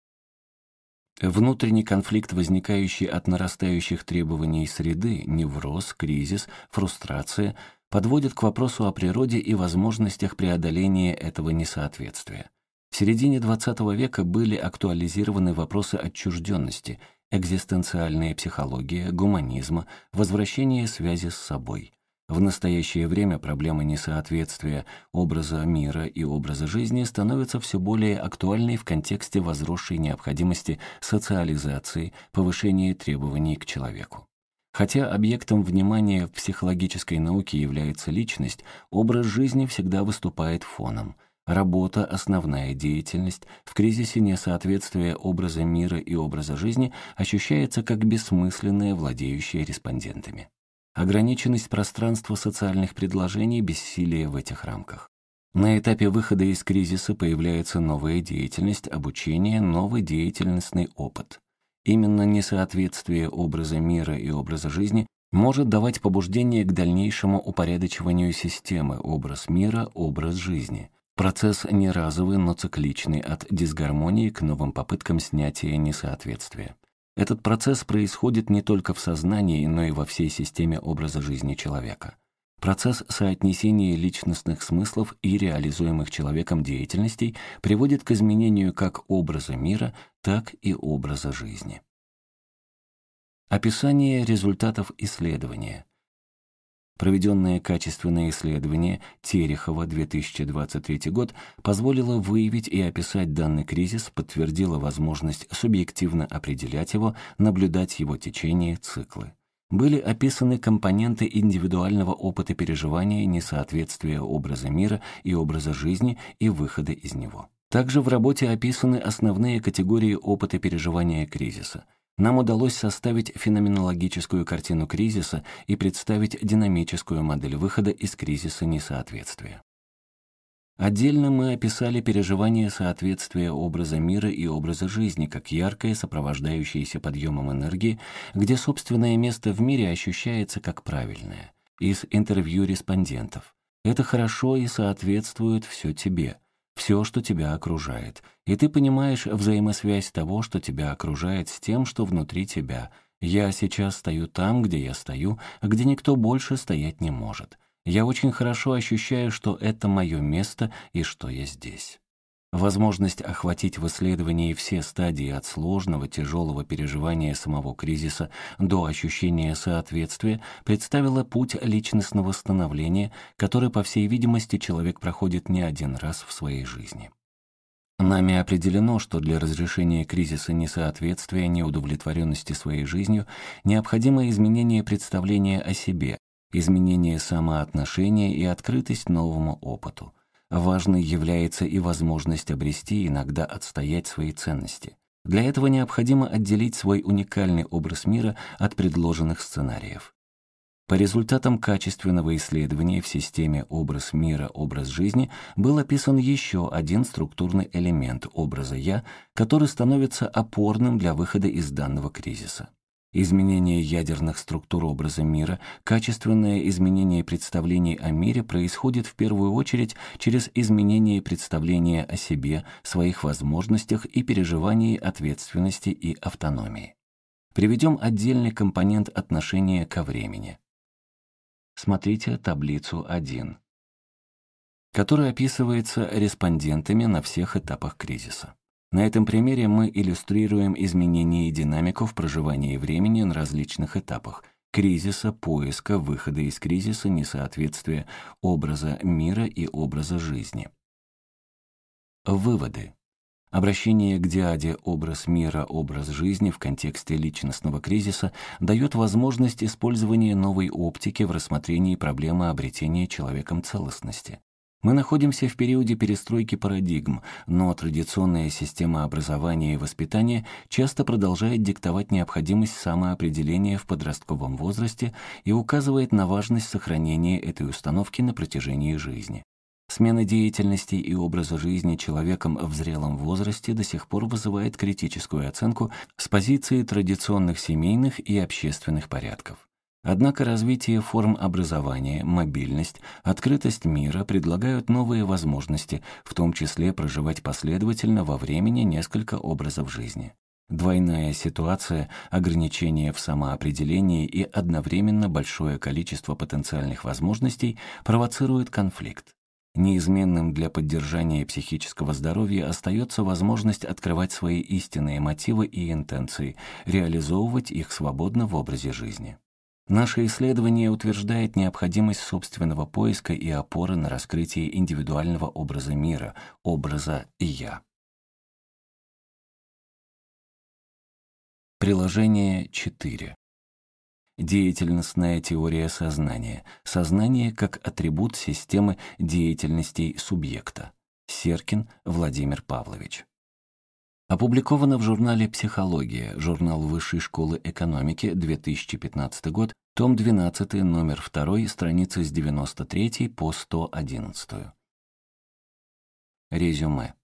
Внутренний конфликт, возникающий от нарастающих требований среды, невроз, кризис, фрустрация, подводит к вопросу о природе и возможностях преодоления этого несоответствия. В середине XX века были актуализированы вопросы отчужденности, экзистенциальная психология, гуманизма, возвращение связи с собой. В настоящее время проблема несоответствия образа мира и образа жизни становится все более актуальной в контексте возросшей необходимости социализации, повышения требований к человеку. Хотя объектом внимания в психологической науке является личность, образ жизни всегда выступает фоном – Работа, основная деятельность, в кризисе несоответствия образа мира и образа жизни ощущается как бессмысленная, владеющая респондентами. Ограниченность пространства социальных предложений, бессилие в этих рамках. На этапе выхода из кризиса появляется новая деятельность, обучение, новый деятельностный опыт. Именно несоответствие образа мира и образа жизни может давать побуждение к дальнейшему упорядочиванию системы образ мира, образ жизни – Процесс не разовый, но цикличный, от дисгармонии к новым попыткам снятия несоответствия. Этот процесс происходит не только в сознании, но и во всей системе образа жизни человека. Процесс соотнесения личностных смыслов и реализуемых человеком деятельностей приводит к изменению как образа мира, так и образа жизни. Описание результатов исследования – Проведенное качественное исследование Терехова 2023 год позволило выявить и описать данный кризис, подтвердило возможность субъективно определять его, наблюдать его течение, циклы. Были описаны компоненты индивидуального опыта переживания несоответствия образа мира и образа жизни и выхода из него. Также в работе описаны основные категории опыта переживания кризиса – нам удалось составить феноменологическую картину кризиса и представить динамическую модель выхода из кризиса несоответствия. Отдельно мы описали переживание соответствия образа мира и образа жизни как яркое, сопровождающееся подъемом энергии, где собственное место в мире ощущается как правильное. Из интервью респондентов. Это хорошо и соответствует все тебе все, что тебя окружает, и ты понимаешь взаимосвязь того, что тебя окружает, с тем, что внутри тебя. Я сейчас стою там, где я стою, где никто больше стоять не может. Я очень хорошо ощущаю, что это мое место и что я здесь. Возможность охватить в исследовании все стадии от сложного, тяжелого переживания самого кризиса до ощущения соответствия представила путь личностного становления, который, по всей видимости, человек проходит не один раз в своей жизни. Нами определено, что для разрешения кризиса несоответствия, неудовлетворенности своей жизнью необходимо изменение представления о себе, изменение самоотношения и открытость новому опыту. Важной является и возможность обрести, иногда отстоять свои ценности. Для этого необходимо отделить свой уникальный образ мира от предложенных сценариев. По результатам качественного исследования в системе «Образ мира. Образ жизни» был описан еще один структурный элемент образа «я», который становится опорным для выхода из данного кризиса. Изменение ядерных структур образа мира, качественное изменение представлений о мире происходит в первую очередь через изменение представления о себе, своих возможностях и переживании ответственности и автономии. Приведем отдельный компонент отношения ко времени. Смотрите таблицу 1, которая описывается респондентами на всех этапах кризиса. На этом примере мы иллюстрируем изменения и динамику в проживании времени на различных этапах кризиса, поиска, выхода из кризиса, несоответствия образа мира и образа жизни. Выводы. Обращение к диаде «образ мира, образ жизни» в контексте личностного кризиса дает возможность использования новой оптики в рассмотрении проблемы обретения человеком целостности. Мы находимся в периоде перестройки парадигм, но традиционная система образования и воспитания часто продолжает диктовать необходимость самоопределения в подростковом возрасте и указывает на важность сохранения этой установки на протяжении жизни. Смена деятельности и образа жизни человеком в зрелом возрасте до сих пор вызывает критическую оценку с позиции традиционных семейных и общественных порядков. Однако развитие форм образования, мобильность, открытость мира предлагают новые возможности, в том числе проживать последовательно во времени несколько образов жизни. Двойная ситуация, ограничение в самоопределении и одновременно большое количество потенциальных возможностей провоцирует конфликт. Неизменным для поддержания психического здоровья остается возможность открывать свои истинные мотивы и интенции, реализовывать их свободно в образе жизни. Наше исследование утверждает необходимость собственного поиска и опоры на раскрытие индивидуального образа мира, образа «я». Приложение 4. Деятельностная теория сознания. Сознание как атрибут системы деятельностей субъекта. Серкин Владимир Павлович. Опубликовано в журнале «Психология», журнал Высшей школы экономики, 2015 год, том 12, номер 2, страницы с 93 по 111. Резюме.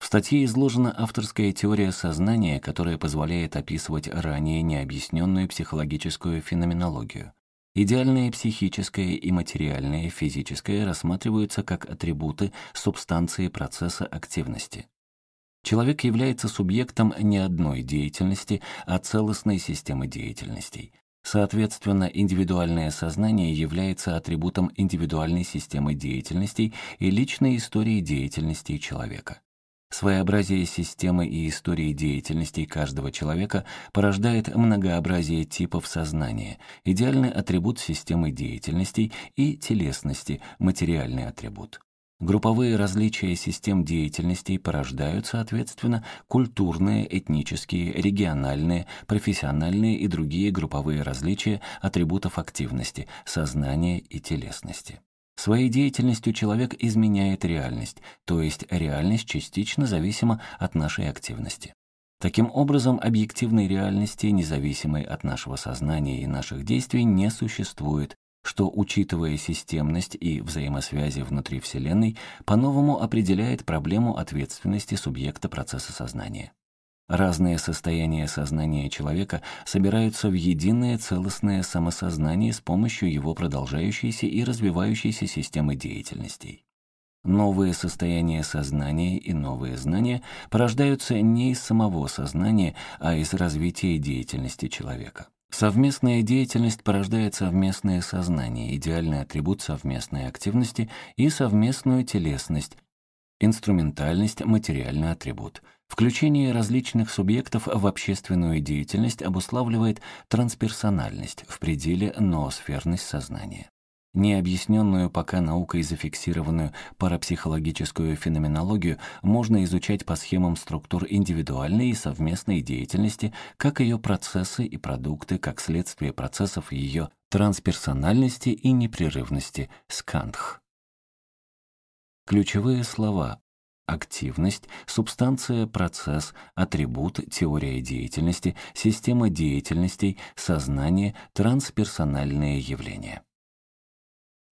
В статье изложена авторская теория сознания, которая позволяет описывать ранее необъясненную психологическую феноменологию. Идеальное психическое и материальное физическое рассматриваются как атрибуты субстанции процесса активности. Человек является субъектом не одной деятельности, а целостной системы деятельностей. Соответственно, индивидуальное сознание является атрибутом индивидуальной системы деятельностей и личной истории деятельности человека. Своеобразие системы и истории деятельности каждого человека порождает многообразие типов сознания, идеальный атрибут системы деятельностей и телесности, материальный атрибут. Групповые различия систем деятельности порождают, соответственно, культурные, этнические, региональные, профессиональные и другие групповые различия атрибутов активности, сознания и телесности. Своей деятельностью человек изменяет реальность, то есть реальность частично зависима от нашей активности. Таким образом, объективной реальности, независимой от нашего сознания и наших действий, не существует, что, учитывая системность и взаимосвязи внутри Вселенной, по-новому определяет проблему ответственности субъекта процесса сознания. Разные состояния сознания человека собираются в единое целостное самосознание с помощью его продолжающейся и развивающейся системы деятельностей. Новые состояния сознания и новые знания порождаются не из самого сознания, а из развития деятельности человека. Совместная деятельность порождает совместное сознание, идеальный атрибут совместной активности и совместную телесность, инструментальность, материальный атрибут. Включение различных субъектов в общественную деятельность обуславливает трансперсональность в пределе ноосферность сознания. Необъясненную пока наукой зафиксированную парапсихологическую феноменологию можно изучать по схемам структур индивидуальной и совместной деятельности, как ее процессы и продукты, как следствие процессов ее трансперсональности и непрерывности, скандх. Ключевые слова активность, субстанция, процесс, атрибут, теория деятельности, система деятельностей, сознание, трансперсональные явления.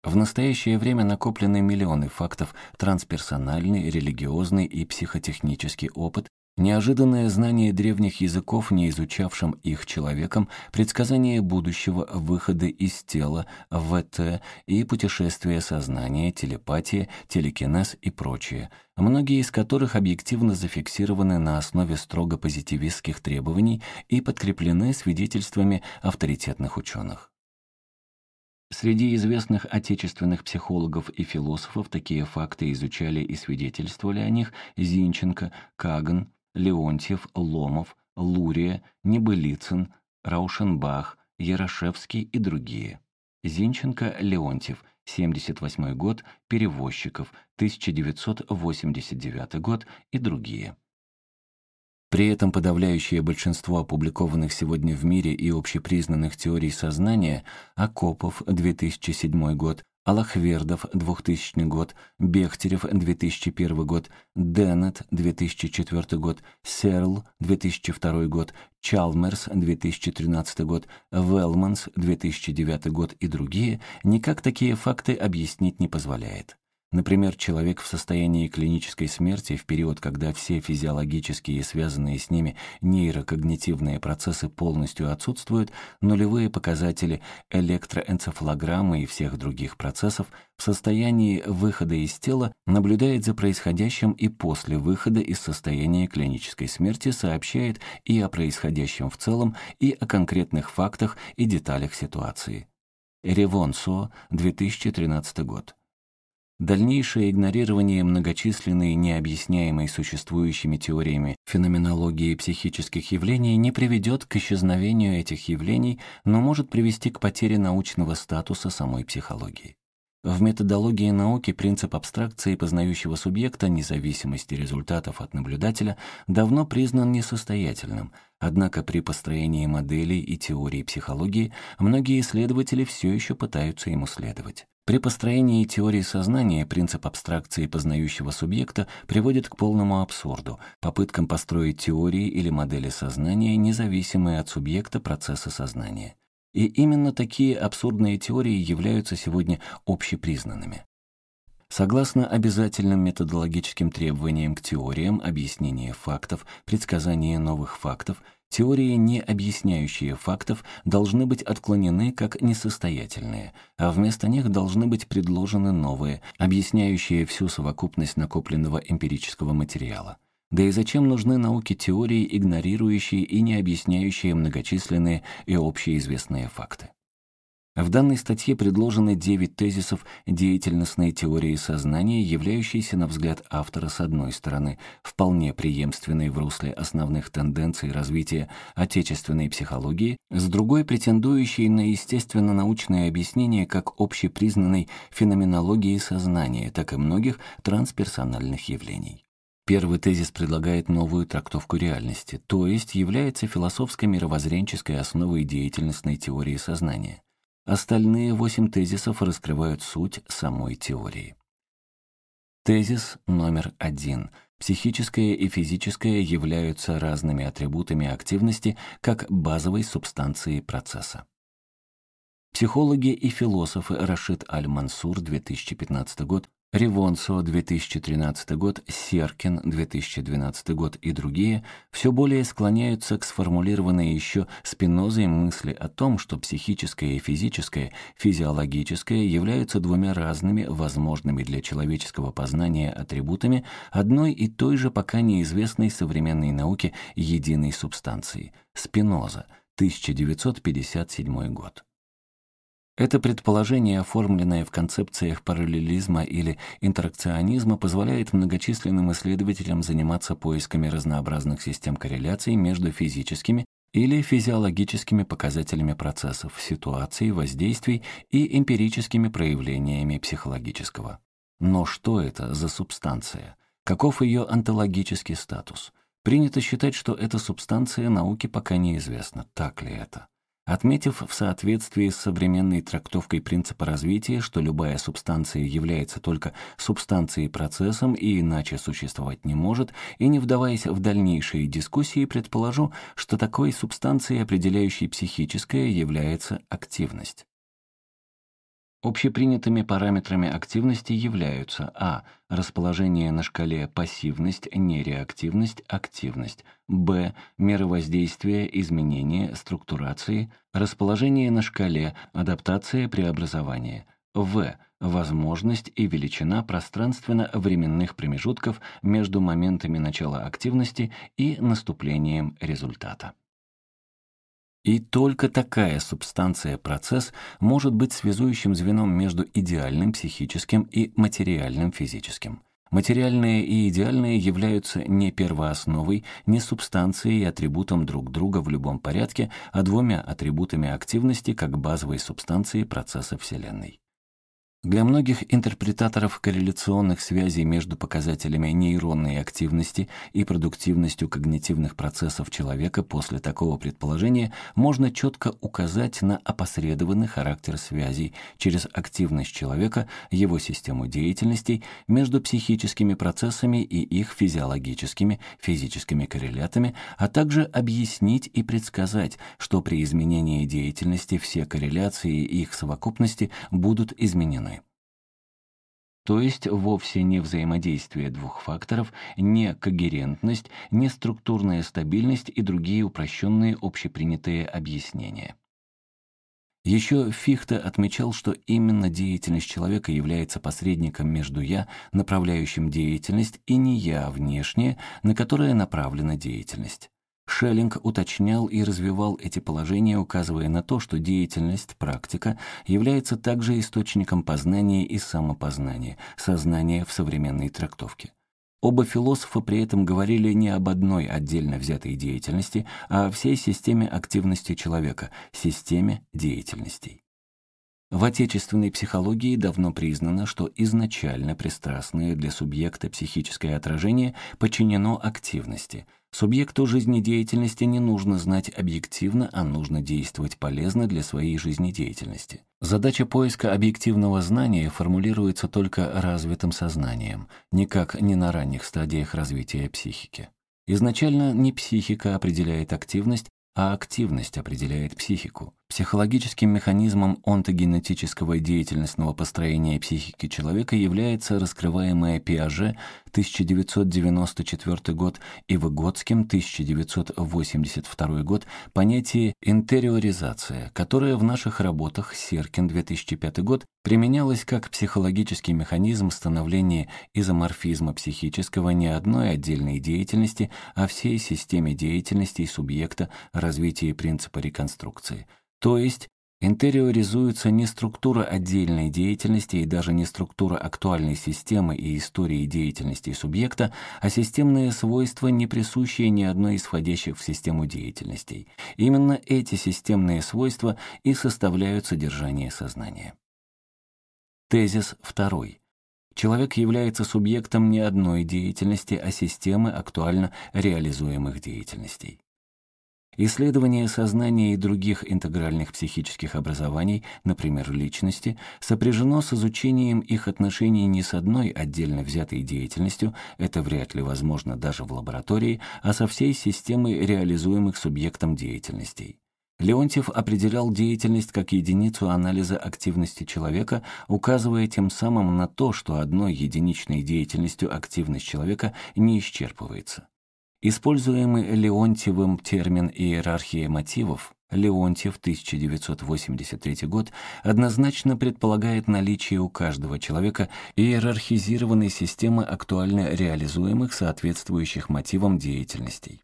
В настоящее время накоплены миллионы фактов, трансперсональный, религиозный и психотехнический опыт, Неожиданное знание древних языков, не изучавшим их человеком, предсказание будущего, выходы из тела, ВТ и путешествия сознания, телепатия, телекинез и прочее, многие из которых объективно зафиксированы на основе строго позитивистских требований и подкреплены свидетельствами авторитетных ученых. Среди известных отечественных психологов и философов такие факты изучали и свидетельствовали о них Зинченко, Каган, Леонтьев, Ломов, Лурия, Небылицын, Раушенбах, Ярошевский и другие. Зинченко, Леонтьев, 78 год, Перевозчиков, 1989 год и другие. При этом подавляющее большинство опубликованных сегодня в мире и общепризнанных теорий сознания Акопов, 2007 год, Алахвердов, 2000 год, Бехтерев, 2001 год, Деннет, 2004 год, Серл, 2002 год, Чалмерс, 2013 год, Велманс, 2009 год и другие, никак такие факты объяснить не позволяет. Например, человек в состоянии клинической смерти в период, когда все физиологические и связанные с ними нейрокогнитивные процессы полностью отсутствуют, нулевые показатели электроэнцефалограммы и всех других процессов в состоянии выхода из тела наблюдает за происходящим и после выхода из состояния клинической смерти сообщает и о происходящем в целом, и о конкретных фактах и деталях ситуации. Ревонсо, 2013 год. Дальнейшее игнорирование многочисленной необъясняемой существующими теориями феноменологии психических явлений не приведет к исчезновению этих явлений, но может привести к потере научного статуса самой психологии. В методологии науки принцип абстракции познающего субъекта независимости результатов от наблюдателя давно признан несостоятельным, однако при построении моделей и теорий психологии многие исследователи все еще пытаются ему следовать. При построении теории сознания принцип абстракции познающего субъекта приводит к полному абсурду, попыткам построить теории или модели сознания, независимые от субъекта процесса сознания. И именно такие абсурдные теории являются сегодня общепризнанными. Согласно обязательным методологическим требованиям к теориям, объяснения фактов, предсказания новых фактов, Теории, не объясняющие фактов, должны быть отклонены как несостоятельные, а вместо них должны быть предложены новые, объясняющие всю совокупность накопленного эмпирического материала. Да и зачем нужны науки теории, игнорирующие и не объясняющие многочисленные и общеизвестные факты? В данной статье предложены 9 тезисов деятельностной теории сознания, являющиеся, на взгляд автора, с одной стороны, вполне преемственной в русле основных тенденций развития отечественной психологии, с другой претендующей на естественно-научное объяснение как общепризнанной феноменологии сознания, так и многих трансперсональных явлений. Первый тезис предлагает новую трактовку реальности, то есть является философско-мировоззренческой основой деятельностной теории сознания. Остальные восемь тезисов раскрывают суть самой теории. Тезис номер один. Психическое и физическое являются разными атрибутами активности как базовой субстанции процесса. Психологи и философы Рашид Аль-Мансур, 2015 год, Ревонсо, 2013 год, Серкин, 2012 год и другие все более склоняются к сформулированной еще спинозой мысли о том, что психическое и физическое, физиологическое являются двумя разными, возможными для человеческого познания атрибутами одной и той же пока неизвестной современной науке единой субстанции – Спиноза, 1957 год. Это предположение, оформленное в концепциях параллелизма или интеракционизма, позволяет многочисленным исследователям заниматься поисками разнообразных систем корреляций между физическими или физиологическими показателями процессов, ситуаций, воздействий и эмпирическими проявлениями психологического. Но что это за субстанция? Каков ее онтологический статус? Принято считать, что эта субстанция науке пока неизвестна. Так ли это? Отметив в соответствии с современной трактовкой принципа развития, что любая субстанция является только субстанцией процессом и иначе существовать не может, и не вдаваясь в дальнейшие дискуссии, предположу, что такой субстанцией, определяющей психическое, является активность. Общепринятыми параметрами активности являются а. расположение на шкале пассивность, нереактивность, активность, б. меры воздействия, изменения, структурации, расположение на шкале адаптация, преобразование, в. возможность и величина пространственно-временных промежутков между моментами начала активности и наступлением результата. И только такая субстанция-процесс может быть связующим звеном между идеальным психическим и материальным физическим. Материальное и идеальное являются не первоосновой, не субстанцией и атрибутом друг друга в любом порядке, а двумя атрибутами активности как базовой субстанции процесса Вселенной. Для многих интерпретаторов корреляционных связей между показателями нейронной активности и продуктивностью когнитивных процессов человека после такого предположения можно четко указать на опосредованный характер связей через активность человека, его систему деятельностей между психическими процессами и их физиологическими, физическими коррелятами, а также объяснить и предсказать, что при изменении деятельности все корреляции и их совокупности будут изменены то есть вовсе не взаимодействие двух факторов, не когерентность, не структурная стабильность и другие упрощенные общепринятые объяснения. Еще Фихте отмечал, что именно деятельность человека является посредником между «я», направляющим деятельность, и не «я» внешнее, на которое направлена деятельность. Шеллинг уточнял и развивал эти положения, указывая на то, что деятельность, практика является также источником познания и самопознания, сознания в современной трактовке. Оба философа при этом говорили не об одной отдельно взятой деятельности, а о всей системе активности человека, системе деятельностей. В отечественной психологии давно признано, что изначально пристрастное для субъекта психическое отражение подчинено активности – Субъекту жизнедеятельности не нужно знать объективно, а нужно действовать полезно для своей жизнедеятельности. Задача поиска объективного знания формулируется только развитым сознанием, никак не на ранних стадиях развития психики. Изначально не психика определяет активность, а активность определяет психику. Психологическим механизмом онтогенетического деятельностного построения психики человека является раскрываемое Пиаже 1994 год и Выгодским 1982 год понятие интериоризация, которое в наших работах Серкин 2005 год применялось как психологический механизм становления изоморфизма психического не одной отдельной деятельности, а всей системе деятельности субъекта развития принципа реконструкции – то есть интериоризуется не структура отдельной деятельности и даже не структура актуальной системы и истории деятельности субъекта, а системные свойства, не присущие ни одной из входящих в систему деятельностей. Именно эти системные свойства и составляют содержание сознания. Тезис второй. Человек является субъектом не одной деятельности, а системы актуально реализуемых деятельностей. Исследование сознания и других интегральных психических образований, например, личности, сопряжено с изучением их отношений не с одной отдельно взятой деятельностью, это вряд ли возможно даже в лаборатории, а со всей системой реализуемых субъектом деятельностей. Леонтьев определял деятельность как единицу анализа активности человека, указывая тем самым на то, что одной единичной деятельностью активность человека не исчерпывается. Используемый Леонтьевым термин «иерархия мотивов» Леонтьев, 1983 год, однозначно предполагает наличие у каждого человека иерархизированной системы актуально реализуемых соответствующих мотивам деятельностей.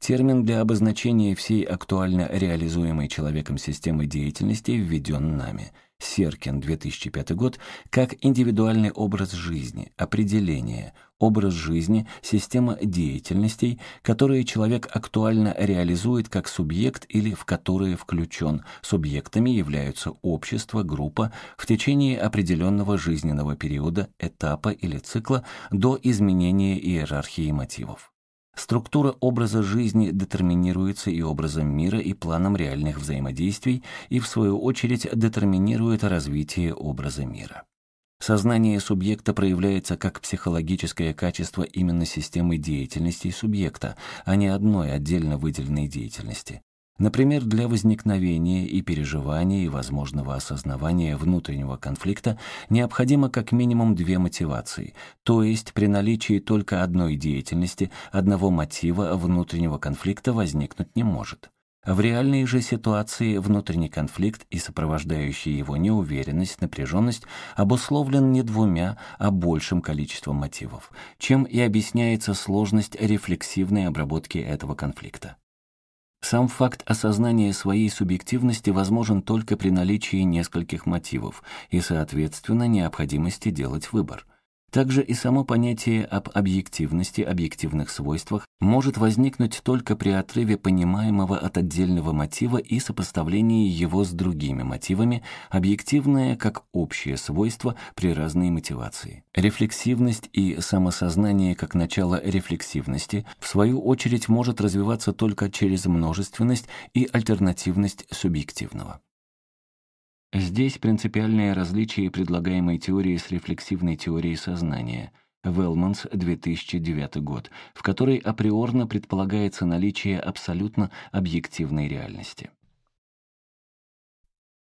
Термин для обозначения всей актуально реализуемой человеком системы деятельности введен нами – Серкин, 2005 год, как индивидуальный образ жизни, определение, образ жизни, система деятельностей, которые человек актуально реализует как субъект или в которые включен. Субъектами являются общество, группа в течение определенного жизненного периода, этапа или цикла до изменения иерархии мотивов. Структура образа жизни детерминируется и образом мира, и планом реальных взаимодействий, и, в свою очередь, детерминирует развитие образа мира. Сознание субъекта проявляется как психологическое качество именно системы деятельности субъекта, а не одной отдельно выделенной деятельности. Например, для возникновения и переживания и возможного осознавания внутреннего конфликта необходимо как минимум две мотивации, то есть при наличии только одной деятельности, одного мотива внутреннего конфликта возникнуть не может. В реальной же ситуации внутренний конфликт и сопровождающая его неуверенность, напряженность обусловлен не двумя, а большим количеством мотивов, чем и объясняется сложность рефлексивной обработки этого конфликта. Сам факт осознания своей субъективности возможен только при наличии нескольких мотивов и, соответственно, необходимости делать выбор – также и само понятие об объективности, объективных свойствах может возникнуть только при отрыве понимаемого от отдельного мотива и сопоставлении его с другими мотивами, объективное как общее свойство при разной мотивации. Рефлексивность и самосознание как начало рефлексивности, в свою очередь, может развиваться только через множественность и альтернативность субъективного. Здесь принципиальное различие предлагаемой теории с рефлексивной теорией сознания – Велманс, 2009 год, в которой априорно предполагается наличие абсолютно объективной реальности.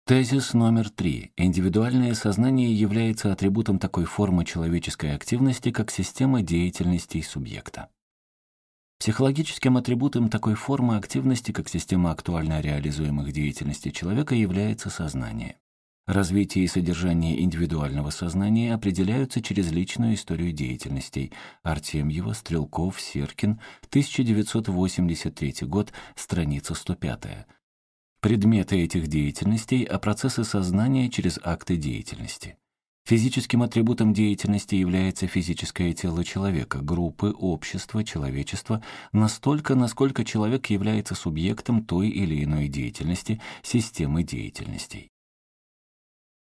Тезис номер три. Индивидуальное сознание является атрибутом такой формы человеческой активности, как система деятельности субъекта. Психологическим атрибутом такой формы активности, как система актуально реализуемых деятельностей человека, является сознание. Развитие и содержание индивидуального сознания определяются через личную историю деятельностей. Артемьева, Стрелков, Серкин, 1983 год, страница 105. Предметы этих деятельностей, а процессы сознания через акты деятельности. Физическим атрибутом деятельности является физическое тело человека, группы, общества, человечества, настолько, насколько человек является субъектом той или иной деятельности, системы деятельностей.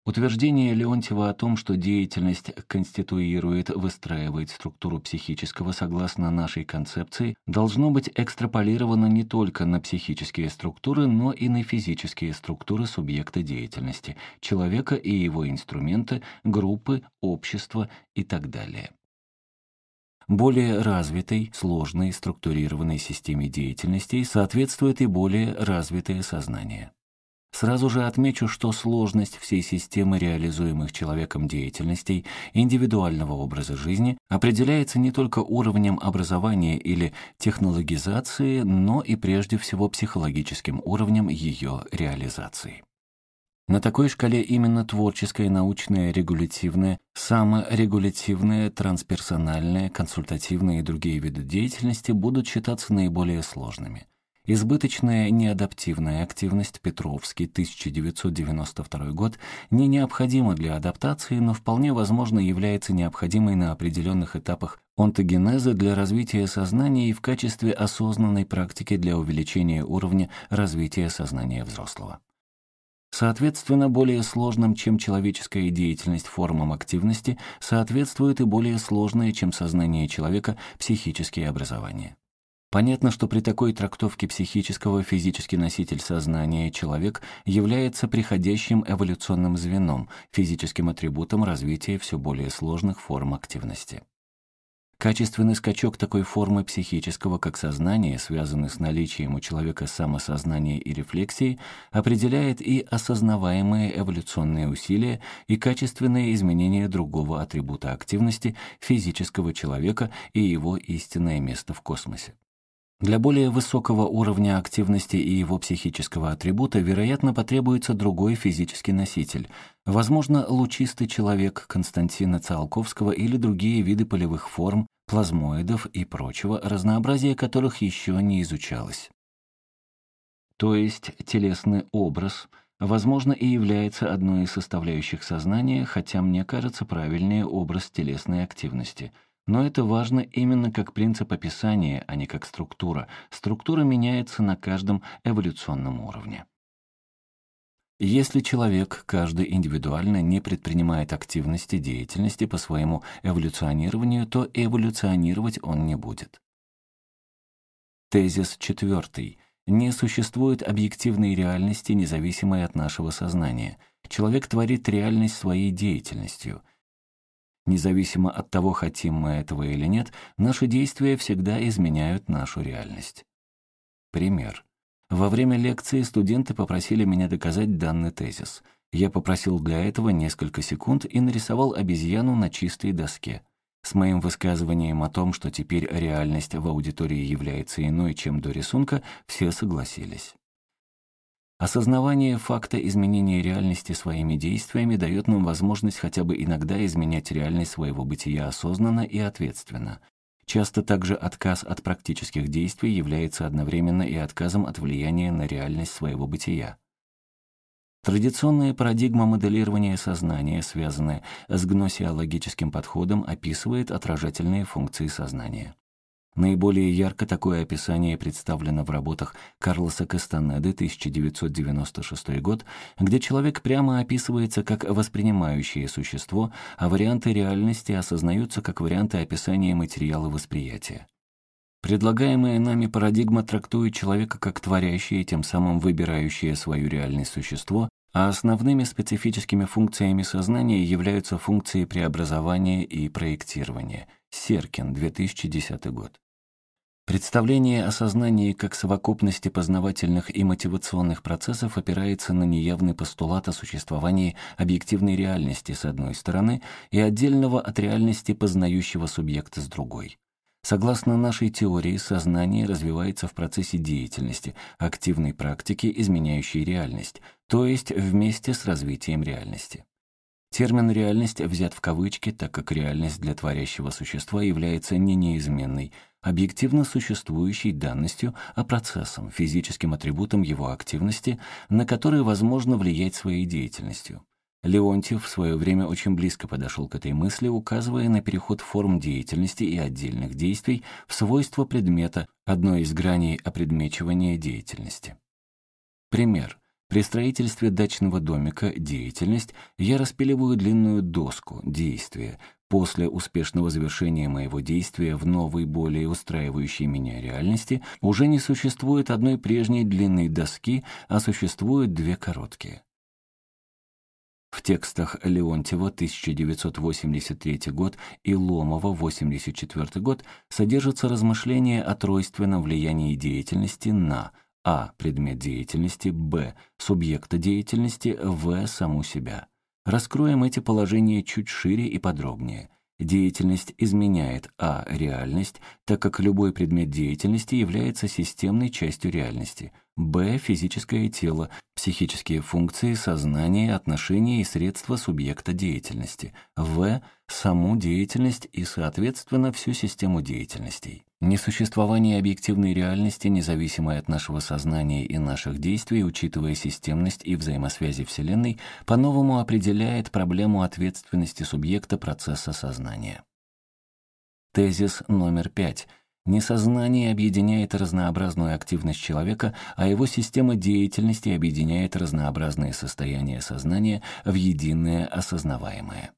Утверждение Леонтьева о том, что деятельность конституирует, выстраивает структуру психического согласно нашей концепции, должно быть экстраполировано не только на психические структуры, но и на физические структуры субъекта деятельности, человека и его инструменты, группы, общества и так далее. Более развитой, сложной, структурированной системе деятельностей соответствует и более развитое сознание. Сразу же отмечу, что сложность всей системы реализуемых человеком деятельностей индивидуального образа жизни определяется не только уровнем образования или технологизации, но и прежде всего психологическим уровнем ее реализации. На такой шкале именно творческое, научное, регулятивное, саморегулятивное, трансперсональное, консультативное и другие виды деятельности будут считаться наиболее сложными – Избыточная неадаптивная активность Петровский, 1992 год, не необходима для адаптации, но вполне возможно является необходимой на определенных этапах онтогенеза для развития сознания и в качестве осознанной практики для увеличения уровня развития сознания взрослого. Соответственно, более сложным, чем человеческая деятельность формам активности, соответствует и более сложное, чем сознание человека, психические образования. Понятно, что при такой трактовке психического физический носитель сознания человек является приходящим эволюционным звеном, физическим атрибутом развития все более сложных форм активности. Качественный скачок такой формы психического, как сознание, связанный с наличием у человека самосознания и рефлексии, определяет и осознаваемые эволюционные усилия, и качественные изменения другого атрибута активности физического человека и его истинное место в космосе. Для более высокого уровня активности и его психического атрибута, вероятно, потребуется другой физический носитель, возможно, лучистый человек Константина Циолковского или другие виды полевых форм, плазмоидов и прочего, разнообразие которых еще не изучалось. То есть телесный образ, возможно, и является одной из составляющих сознания, хотя мне кажется правильнее образ телесной активности – но это важно именно как принцип описания, а не как структура. Структура меняется на каждом эволюционном уровне. Если человек, каждый индивидуально, не предпринимает активности, деятельности по своему эволюционированию, то эволюционировать он не будет. Тезис четвертый. Не существует объективной реальности, независимой от нашего сознания. Человек творит реальность своей деятельностью – Независимо от того, хотим мы этого или нет, наши действия всегда изменяют нашу реальность. Пример. Во время лекции студенты попросили меня доказать данный тезис. Я попросил для этого несколько секунд и нарисовал обезьяну на чистой доске. С моим высказыванием о том, что теперь реальность в аудитории является иной, чем до рисунка, все согласились. Осознавание факта изменения реальности своими действиями дает нам возможность хотя бы иногда изменять реальность своего бытия осознанно и ответственно. Часто также отказ от практических действий является одновременно и отказом от влияния на реальность своего бытия. Традиционная парадигма моделирования сознания, связанная с гносеологическим подходом, описывает отражательные функции сознания. Наиболее ярко такое описание представлено в работах Карлоса Кастанеды 1996 год, где человек прямо описывается как воспринимающее существо, а варианты реальности осознаются как варианты описания материала восприятия. Предлагаемая нами парадигма трактует человека как творящее, тем самым выбирающее свою реальность существо, а основными специфическими функциями сознания являются функции преобразования и проектирования. Серкин, 2010 год. Представление о сознании как совокупности познавательных и мотивационных процессов опирается на неявный постулат о существовании объективной реальности с одной стороны и отдельного от реальности познающего субъекта с другой. Согласно нашей теории, сознание развивается в процессе деятельности, активной практики, изменяющей реальность, то есть вместе с развитием реальности. Термин «реальность» взят в кавычки, так как реальность для творящего существа является не неизменной, объективно существующей данностью, а процессом, физическим атрибутом его активности, на который возможно влиять своей деятельностью. Леонтьев в свое время очень близко подошел к этой мысли, указывая на переход форм деятельности и отдельных действий в свойства предмета, одной из граней опредмечивания деятельности. Пример. При строительстве дачного домика «Деятельность» я распиливаю длинную доску «Действие», После успешного завершения моего действия в новой, более устраивающей меня реальности уже не существует одной прежней длинной доски, а существуют две короткие. В текстах Леонтьева 1983 год и Ломова 1984 год содержатся размышления о тройственном влиянии деятельности на а. предмет деятельности, б. субъекта деятельности, в. саму себя. Раскроем эти положения чуть шире и подробнее. Деятельность изменяет а. реальность, так как любой предмет деятельности является системной частью реальности, б. физическое тело, психические функции, сознание, отношения и средства субъекта деятельности, в. саму деятельность и, соответственно, всю систему деятельностей. Несуществование объективной реальности, независимой от нашего сознания и наших действий, учитывая системность и взаимосвязи Вселенной, по-новому определяет проблему ответственности субъекта процесса сознания. Тезис номер пять. Несознание объединяет разнообразную активность человека, а его система деятельности объединяет разнообразные состояния сознания в единое осознаваемое.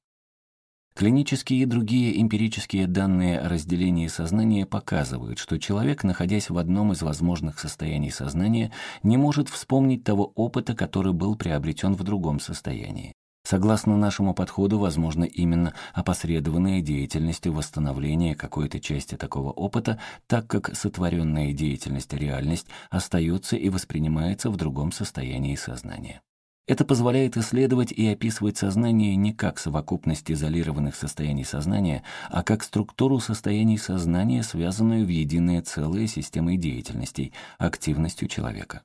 Клинические и другие эмпирические данные о разделении сознания показывают, что человек, находясь в одном из возможных состояний сознания, не может вспомнить того опыта, который был приобретен в другом состоянии. Согласно нашему подходу, возможно именно опосредованная деятельностью восстановления какой-то части такого опыта, так как сотворенная деятельность реальность остается и воспринимается в другом состоянии сознания. Это позволяет исследовать и описывать сознание не как совокупность изолированных состояний сознания, а как структуру состояний сознания, связанную в единое целое системой деятельностей, активностью человека.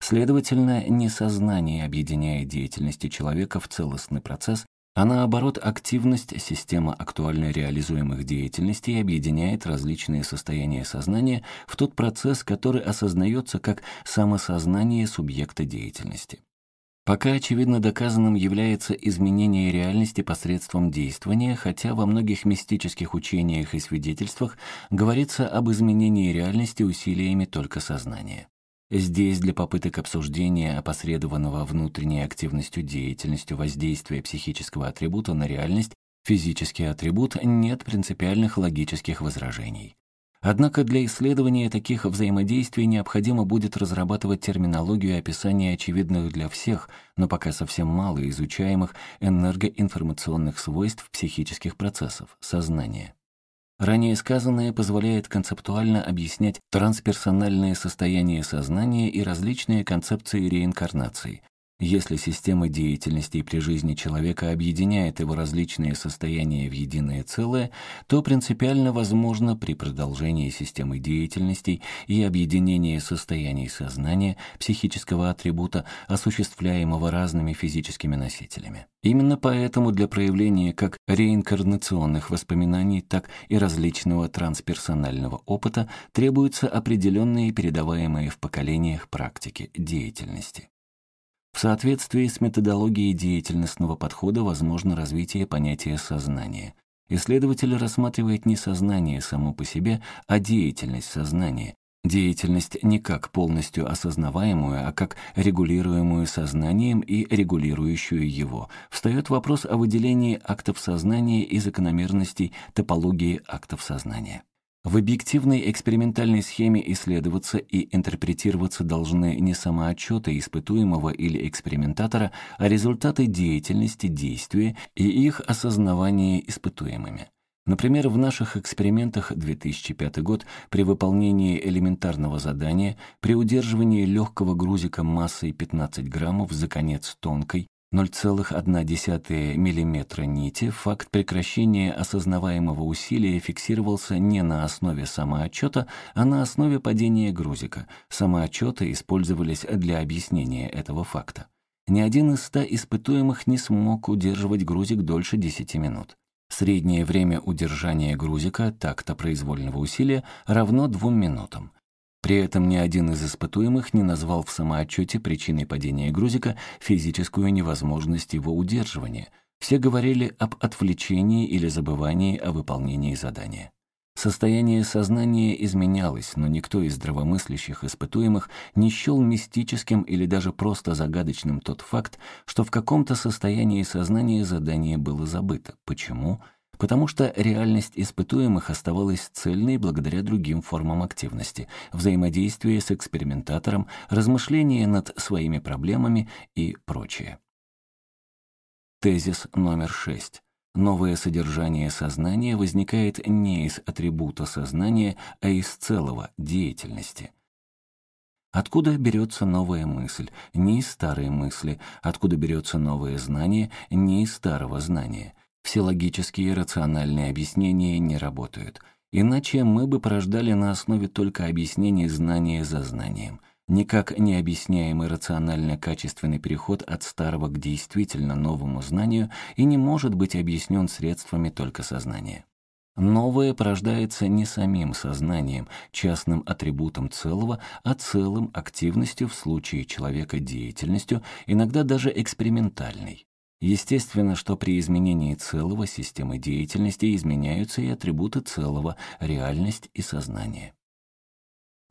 Следовательно, не сознание объединяет деятельности человека в целостный процесс, а наоборот, активность система актуально реализуемых деятельностей объединяет различные состояния сознания в тот процесс, который осознается как самосознание субъекта деятельности. Пока очевидно доказанным является изменение реальности посредством действования, хотя во многих мистических учениях и свидетельствах говорится об изменении реальности усилиями только сознания. Здесь для попыток обсуждения опосредованного внутренней активностью деятельностью воздействия психического атрибута на реальность физический атрибут нет принципиальных логических возражений. Однако для исследования таких взаимодействий необходимо будет разрабатывать терминологию описания очевидных для всех, но пока совсем мало изучаемых энергоинформационных свойств психических процессов, сознания. Ранее сказанное позволяет концептуально объяснять трансперсональное состояние сознания и различные концепции реинкарнации, если система деятельности при жизни человека объединяет его различные состояния в единое целое, то принципиально возможно при продолжении системы деятельностей и объединении состояний сознания, психического атрибута, осуществляемого разными физическими носителями. Именно поэтому для проявления как реинкарнационных воспоминаний, так и различного трансперсонального опыта требуются определенные передаваемые в поколениях практики деятельности. В соответствии с методологией деятельностного подхода возможно развитие понятия сознания. Исследователь рассматривает не сознание само по себе, а деятельность сознания. Деятельность не как полностью осознаваемую, а как регулируемую сознанием и регулирующую его. Встает вопрос о выделении актов сознания и закономерностей топологии актов сознания. В объективной экспериментальной схеме исследоваться и интерпретироваться должны не самоотчеты испытуемого или экспериментатора, а результаты деятельности, действия и их осознавание испытуемыми. Например, в наших экспериментах 2005 год при выполнении элементарного задания при удерживании легкого грузика массой 15 граммов за конец тонкой, 0,1 мм нити факт прекращения осознаваемого усилия фиксировался не на основе самоотчета, а на основе падения грузика. Самоотчеты использовались для объяснения этого факта. Ни один из ста испытуемых не смог удерживать грузик дольше 10 минут. Среднее время удержания грузика, такта произвольного усилия, равно 2 минутам. При этом ни один из испытуемых не назвал в самоотчете причиной падения грузика физическую невозможность его удерживания. Все говорили об отвлечении или забывании о выполнении задания. Состояние сознания изменялось, но никто из здравомыслящих испытуемых не счел мистическим или даже просто загадочным тот факт, что в каком-то состоянии сознания задание было забыто. Почему? Потому что реальность испытуемых оставалась цельной благодаря другим формам активности, взаимодействия с экспериментатором, размышления над своими проблемами и прочее. Тезис номер шесть. Новое содержание сознания возникает не из атрибута сознания, а из целого деятельности. Откуда берется новая мысль? Не из старой мысли. Откуда берется новое знание? Не из старого знания. Все логические и рациональные объяснения не работают. Иначе мы бы порождали на основе только объяснений знания за знанием. Никак не объясняемый рационально-качественный переход от старого к действительно новому знанию и не может быть объяснен средствами только сознания. Новое порождается не самим сознанием, частным атрибутом целого, а целым активностью в случае человека деятельностью, иногда даже экспериментальной. Естественно, что при изменении целого системы деятельности изменяются и атрибуты целого, реальность и сознание.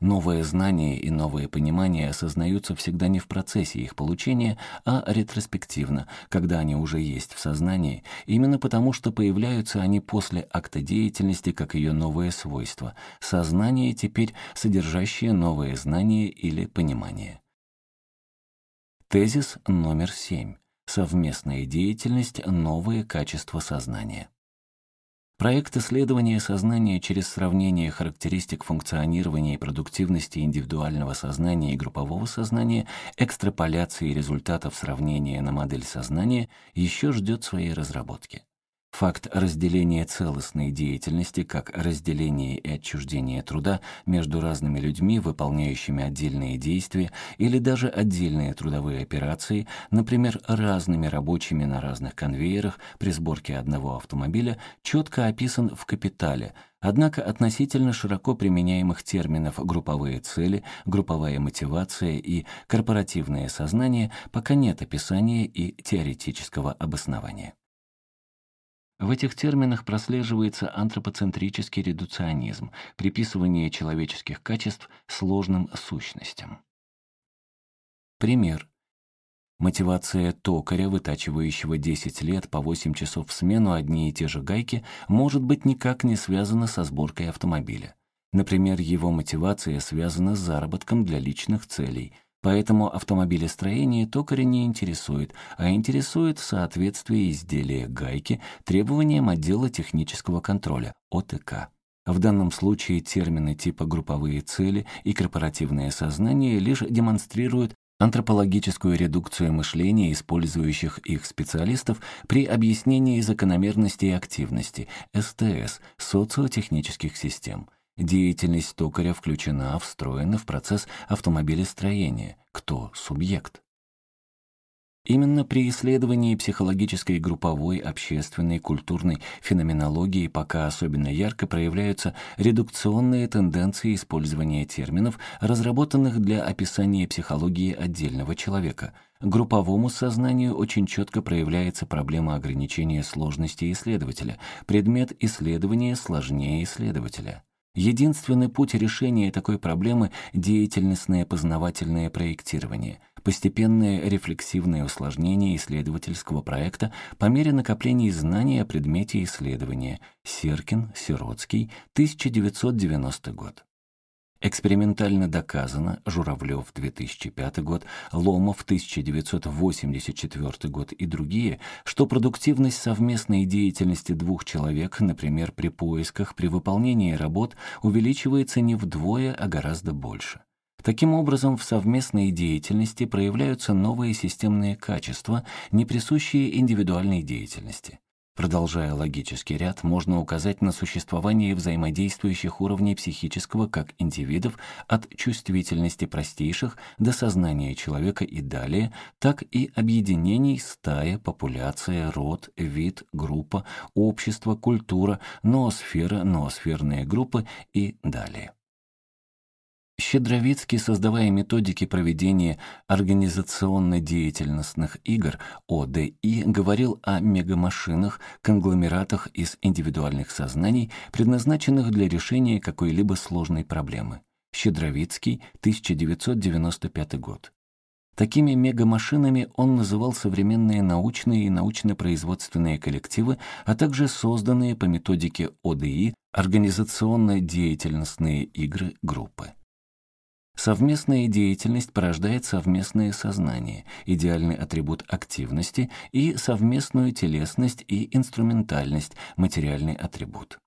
Новое знание и новое понимание осознаются всегда не в процессе их получения, а ретроспективно, когда они уже есть в сознании, именно потому что появляются они после акта деятельности как ее новое свойство, сознание теперь содержащее новое знание или понимание. Тезис номер семь. Совместная деятельность – новые качества сознания. Проект исследования сознания через сравнение характеристик функционирования и продуктивности индивидуального сознания и группового сознания, экстраполяции результатов сравнения на модель сознания еще ждет своей разработки. Факт разделения целостной деятельности как разделение и отчуждение труда между разными людьми, выполняющими отдельные действия или даже отдельные трудовые операции, например, разными рабочими на разных конвейерах при сборке одного автомобиля, четко описан в «Капитале», Однако относительно широко применяемых терминов групповые цели, групповая мотивация и корпоративное сознание пока нет описания и теоретического обоснования. В этих терминах прослеживается антропоцентрический редуционизм, приписывание человеческих качеств сложным сущностям. Пример. Мотивация токаря, вытачивающего 10 лет по 8 часов в смену одни и те же гайки, может быть никак не связана со сборкой автомобиля. Например, его мотивация связана с заработком для личных целей – Поэтому автомобилестроение токаря не интересует, а интересует соответствие изделия гайки требованиям отдела технического контроля, ОТК. В данном случае термины типа групповые цели и корпоративное сознание лишь демонстрируют антропологическую редукцию мышления использующих их специалистов при объяснении закономерностей активности, СТС, социотехнических систем. Деятельность токаря включена, встроена в процесс автомобилестроения. Кто субъект? Именно при исследовании психологической групповой, общественной, культурной феноменологии пока особенно ярко проявляются редукционные тенденции использования терминов, разработанных для описания психологии отдельного человека. Групповому сознанию очень четко проявляется проблема ограничения сложности исследователя, предмет исследования сложнее исследователя. Единственный путь решения такой проблемы – деятельностное познавательное проектирование – постепенное рефлексивное усложнение исследовательского проекта по мере накопления знаний о предмете исследования. Серкин, Сиротский, 1990 год. Экспериментально доказано, Журавлев, 2005 год, Ломов, 1984 год и другие, что продуктивность совместной деятельности двух человек, например, при поисках, при выполнении работ, увеличивается не вдвое, а гораздо больше. Таким образом, в совместной деятельности проявляются новые системные качества, не присущие индивидуальной деятельности. Продолжая логический ряд, можно указать на существование взаимодействующих уровней психического как индивидов от чувствительности простейших до сознания человека и далее, так и объединений стая, популяция, род, вид, группа, общество, культура, ноосфера, ноосферные группы и далее. Щедровицкий, создавая методики проведения организационно-деятельностных игр ОДИ, говорил о мегамашинах, конгломератах из индивидуальных сознаний, предназначенных для решения какой-либо сложной проблемы. Щедровицкий, 1995 год. Такими мегамашинами он называл современные научные и научно-производственные коллективы, а также созданные по методике ОДИ организационно-деятельностные игры группы. Совместная деятельность порождает совместное сознание, идеальный атрибут активности и совместную телесность и инструментальность, материальный атрибут.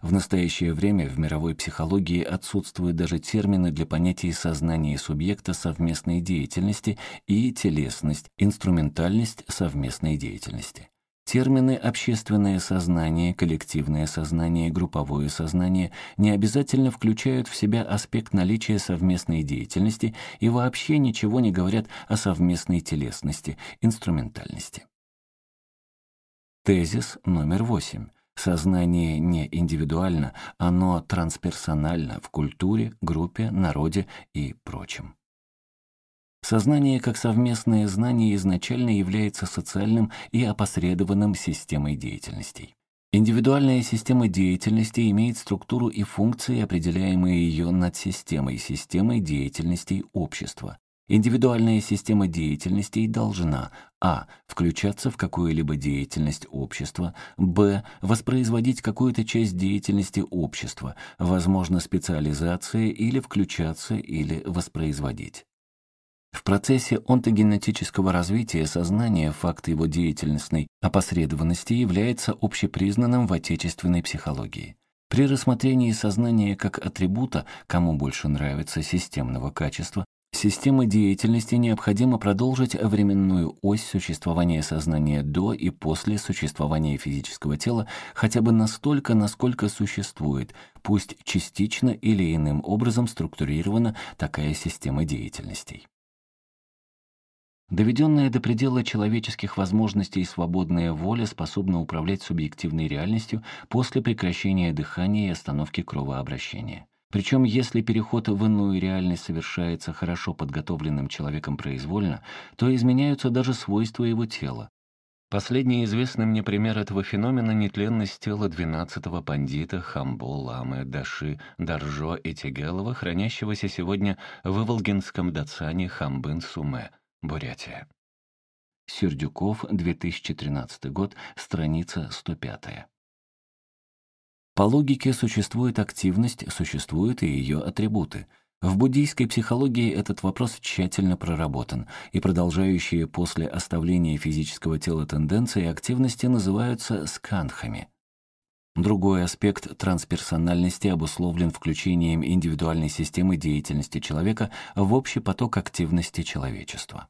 В настоящее время в мировой психологии отсутствуют даже термины для понятий сознания субъекта совместной деятельности и телесность, инструментальность совместной деятельности. Термины «общественное сознание», «коллективное сознание», «групповое сознание» не обязательно включают в себя аспект наличия совместной деятельности и вообще ничего не говорят о совместной телесности, инструментальности. Тезис номер восемь. Сознание не индивидуально, оно трансперсонально в культуре, группе, народе и прочем. Сознание как совместное знание изначально является социальным и опосредованным системой деятельностей. Индивидуальная система деятельности имеет структуру и функции, определяемые ее над системой, системой деятельностей общества. Индивидуальная система деятельностей должна а. включаться в какую-либо деятельность общества, б. воспроизводить какую-то часть деятельности общества, возможно специализация или включаться или воспроизводить. В процессе онтогенетического развития сознания факт его деятельностной опосредованности является общепризнанным в отечественной психологии. При рассмотрении сознания как атрибута, кому больше нравится системного качества, системы деятельности необходимо продолжить временную ось существования сознания до и после существования физического тела хотя бы настолько, насколько существует, пусть частично или иным образом структурирована такая система деятельностей. Доведенная до предела человеческих возможностей свободная воля способна управлять субъективной реальностью после прекращения дыхания и остановки кровообращения. Причем, если переход в иную реальность совершается хорошо подготовленным человеком произвольно, то изменяются даже свойства его тела. Последний известный мне пример этого феномена – нетленность тела двенадцатого пандита Хамбо Ламы Даши Даржо Этигелова, хранящегося сегодня в Иволгинском Дацане Хамбын Суме – Бурятия. Сердюков, 2013 год, страница 105. По логике существует активность, существуют и ее атрибуты. В буддийской психологии этот вопрос тщательно проработан, и продолжающие после оставления физического тела тенденции активности называются скандхами. Другой аспект трансперсональности обусловлен включением индивидуальной системы деятельности человека в общий поток активности человечества.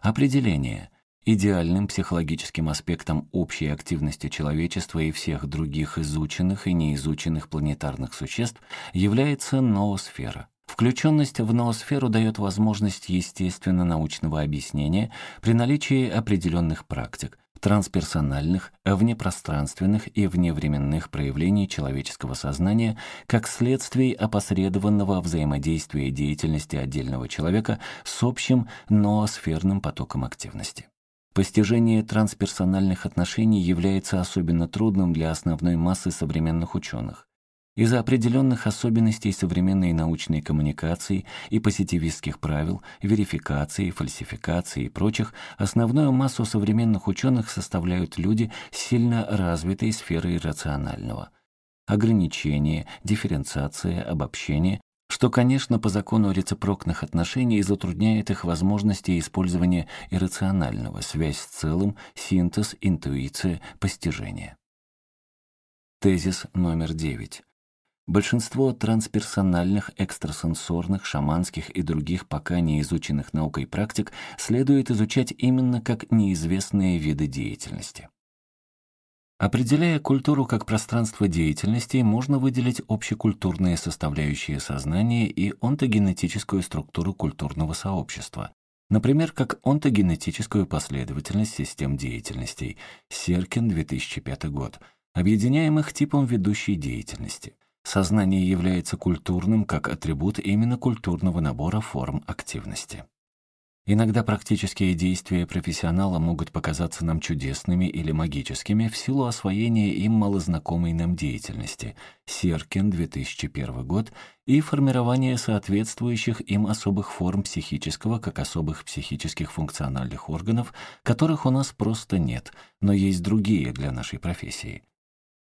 Определение. Идеальным психологическим аспектом общей активности человечества и всех других изученных и неизученных планетарных существ является ноосфера. Включенность в ноосферу дает возможность естественно-научного объяснения при наличии определенных практик, трансперсональных, внепространственных и вневременных проявлений человеческого сознания как следствий опосредованного взаимодействия деятельности отдельного человека с общим ноосферным потоком активности. Постижение трансперсональных отношений является особенно трудным для основной массы современных ученых. Из-за определенных особенностей современной научной коммуникации и позитивистских правил, верификации, фальсификации и прочих, основную массу современных ученых составляют люди с сильно развитой сферой рационального. Ограничение, дифференциация, обобщение что, конечно, по закону рецепрокных отношений затрудняет их возможности использования иррационального, связь с целым, синтез, интуиция, постижение. Тезис номер девять. Большинство трансперсональных, экстрасенсорных, шаманских и других пока не изученных наукой практик следует изучать именно как неизвестные виды деятельности. Определяя культуру как пространство деятельности, можно выделить общекультурные составляющие сознания и онтогенетическую структуру культурного сообщества, например, как онтогенетическую последовательность систем деятельностей, Серкин, 2005 год, объединяемых типом ведущей деятельности. Сознание является культурным как атрибут именно культурного набора форм активности. Иногда практические действия профессионала могут показаться нам чудесными или магическими в силу освоения им малознакомой нам деятельности Серкин, 2001 год, и формирования соответствующих им особых форм психического как особых психических функциональных органов, которых у нас просто нет, но есть другие для нашей профессии.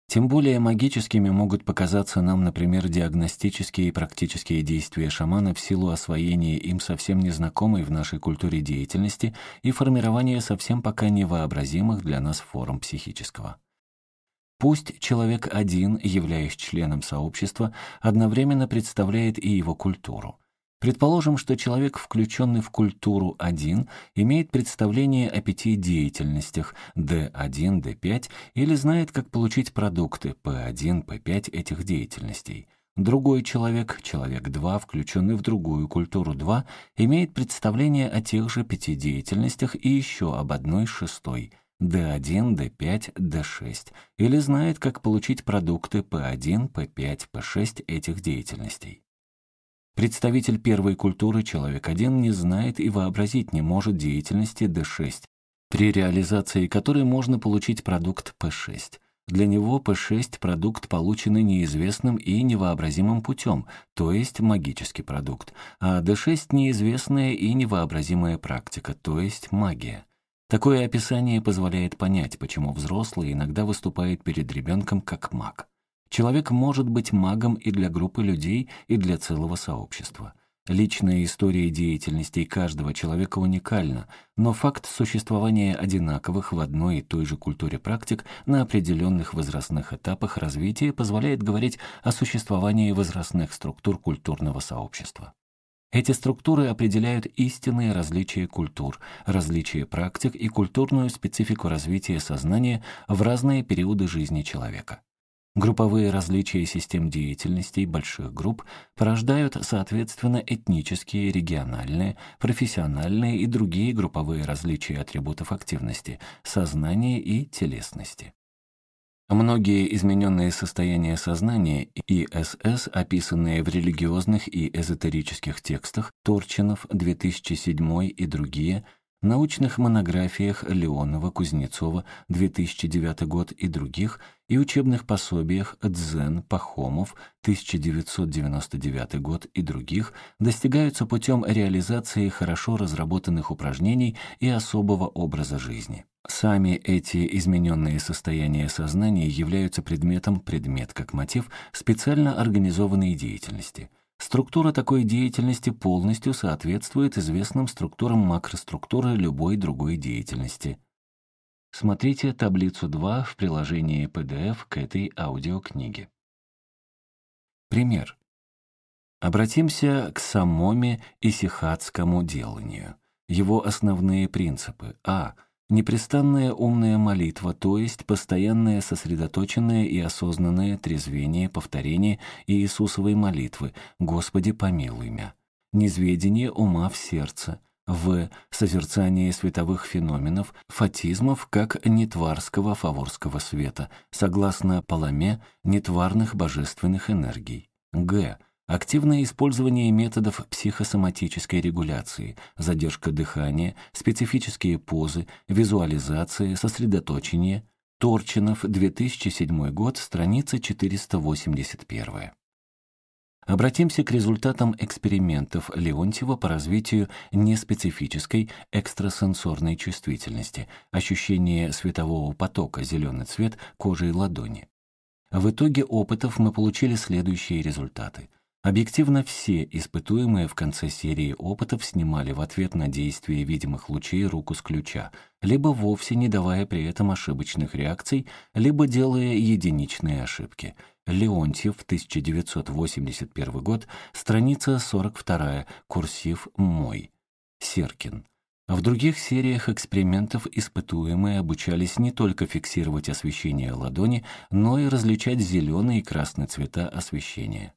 Тем более магическими могут показаться нам, например, диагностические и практические действия шамана в силу освоения им совсем незнакомой в нашей культуре деятельности и формирования совсем пока невообразимых для нас форм психического. Пусть человек один, являясь членом сообщества, одновременно представляет и его культуру. Предположим, что человек, включенный в культуру 1, имеет представление о пяти деятельностях D1, D5 или знает, как получить продукты P1, P5 этих деятельностей. Другой человек, человек 2, включенный в другую культуру 2, имеет представление о тех же пяти деятельностях и еще об одной шестой – D1, D5, D6, или знает, как получить продукты P1, P5, P6 этих деятельностей. Представитель первой культуры человек один не знает и вообразить не может деятельности D6, при реализации которой можно получить продукт P6. Для него P6 – продукт, полученный неизвестным и невообразимым путем, то есть магический продукт, а D6 – неизвестная и невообразимая практика, то есть магия. Такое описание позволяет понять, почему взрослый иногда выступает перед ребенком как маг. Человек может быть магом и для группы людей, и для целого сообщества. Личная история деятельности каждого человека уникальна, но факт существования одинаковых в одной и той же культуре практик на определенных возрастных этапах развития позволяет говорить о существовании возрастных структур культурного сообщества. Эти структуры определяют истинные различия культур, различия практик и культурную специфику развития сознания в разные периоды жизни человека. Групповые различия систем деятельности больших групп порождают, соответственно, этнические, региональные, профессиональные и другие групповые различия атрибутов активности, сознания и телесности. Многие измененные состояния сознания ИСС, описанные в религиозных и эзотерических текстах Торчинов, 2007 и другие – научных монографиях Леонова, Кузнецова, 2009 год и других, и учебных пособиях Дзен, Пахомов, 1999 год и других, достигаются путем реализации хорошо разработанных упражнений и особого образа жизни. Сами эти измененные состояния сознания являются предметом, предмет как мотив, специально организованной деятельности – Структура такой деятельности полностью соответствует известным структурам макроструктуры любой другой деятельности. Смотрите таблицу 2 в приложении PDF к этой аудиокниге. Пример. Обратимся к самоме и деланию. Его основные принципы. А. Непрестанная умная молитва, то есть постоянное сосредоточенное и осознанное трезвение, повторение Иисусовой молитвы «Господи, помилуй мя». Низведение ума в сердце. В. Созерцание световых феноменов, фатизмов как нетварского фаворского света, согласно Паламе, нетварных божественных энергий. Г. Активное использование методов психосоматической регуляции, задержка дыхания, специфические позы, визуализация, сосредоточение. Торчинов, 2007 год, страница 481. Обратимся к результатам экспериментов Леонтьева по развитию неспецифической экстрасенсорной чувствительности, ощущение светового потока, зеленый цвет кожи и ладони. В итоге опытов мы получили следующие результаты. Объективно все испытуемые в конце серии опытов снимали в ответ на действие видимых лучей руку с ключа, либо вовсе не давая при этом ошибочных реакций, либо делая единичные ошибки. Леонтьев, 1981 год, страница 42, курсив «Мой». Серкин. В других сериях экспериментов испытуемые обучались не только фиксировать освещение ладони, но и различать зеленый и красный цвета освещения.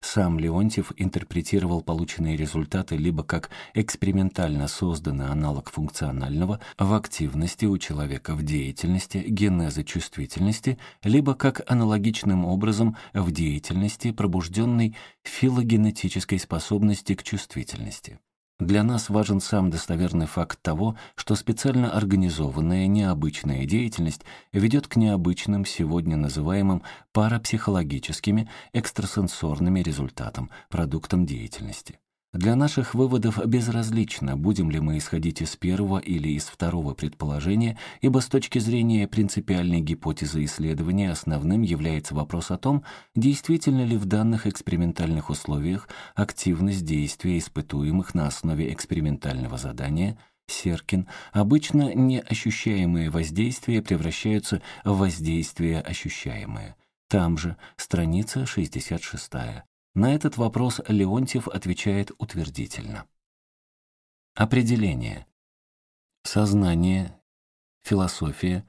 Сам Леонтьев интерпретировал полученные результаты либо как экспериментально созданный аналог функционального в активности у человека в деятельности генеза чувствительности, либо как аналогичным образом в деятельности пробужденной филогенетической способности к чувствительности. Для нас важен сам достоверный факт того, что специально организованная необычная деятельность ведет к необычным, сегодня называемым парапсихологическими, экстрасенсорными результатам, продуктам деятельности. Для наших выводов безразлично, будем ли мы исходить из первого или из второго предположения, ибо с точки зрения принципиальной гипотезы исследования основным является вопрос о том, действительно ли в данных экспериментальных условиях активность действия испытуемых на основе экспериментального задания Серкин, обычно неощущаемые воздействия превращаются в воздействие ощущаемое. Там же, страница 66. На этот вопрос Леонтьев отвечает утвердительно. Определение. Сознание, философия,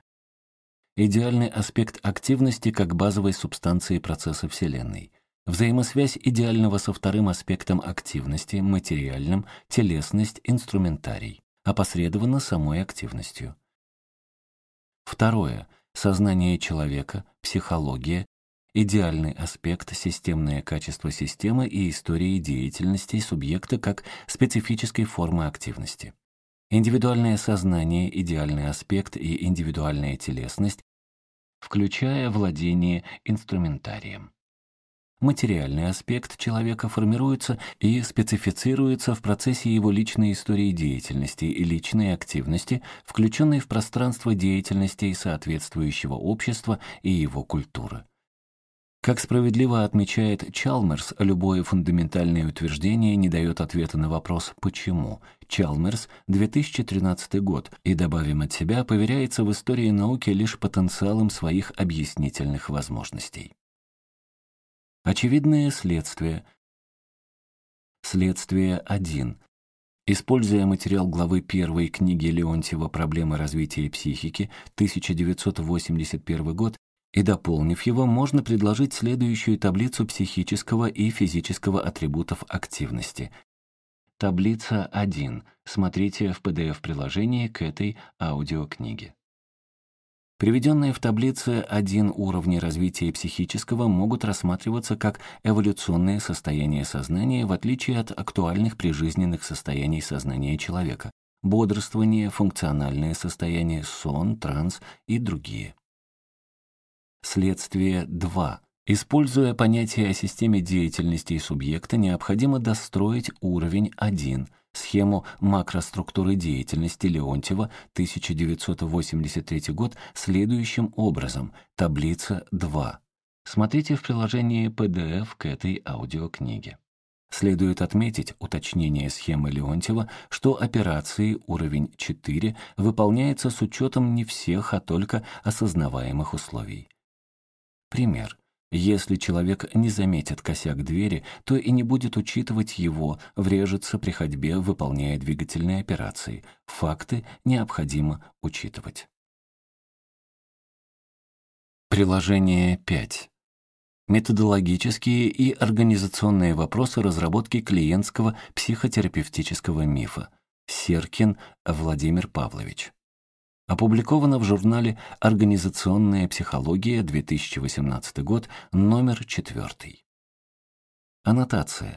идеальный аспект активности как базовой субстанции процесса Вселенной, взаимосвязь идеального со вторым аспектом активности, материальным, телесность, инструментарий, опосредованно самой активностью. Второе. Сознание человека, психология, идеальный аспект системное качество системы и истории деятельности субъекта как специфической формы активности. Индивидуальное сознание, идеальный аспект и индивидуальная телесность, включая владение инструментарием. Материальный аспект человека формируется и специфицируется в процессе его личной истории деятельности и личной активности, включенной в пространство деятельности соответствующего общества и его культуры. Как справедливо отмечает Чалмерс, любое фундаментальное утверждение не дает ответа на вопрос «почему?». Чалмерс, 2013 год, и, добавим от себя, поверяется в истории науки лишь потенциалом своих объяснительных возможностей. Очевидное следствие. Следствие 1. Используя материал главы первой книги Леонтьева «Проблемы развития психики», 1981 год, и дополнив его, можно предложить следующую таблицу психического и физического атрибутов активности. Таблица 1. Смотрите в PDF-приложении к этой аудиокниге. Приведенные в таблице один уровни развития психического могут рассматриваться как эволюционные состояния сознания в отличие от актуальных прижизненных состояний сознания человека – бодрствование, функциональное состояние, сон, транс и другие. Следствие 2. Используя понятие о системе деятельности субъекта, необходимо достроить уровень 1, схему макроструктуры деятельности Леонтьева, 1983 год, следующим образом. Таблица 2. Смотрите в приложении PDF к этой аудиокниге. Следует отметить уточнение схемы Леонтьева, что операции уровень 4 выполняется с учетом не всех, а только осознаваемых условий. Пример. Если человек не заметит косяк двери, то и не будет учитывать его, врежется при ходьбе, выполняя двигательные операции. Факты необходимо учитывать. Приложение 5. Методологические и организационные вопросы разработки клиентского психотерапевтического мифа. Серкин Владимир Павлович. Опубликовано в журнале «Организационная психология», 2018 год, номер 4. Аннотация.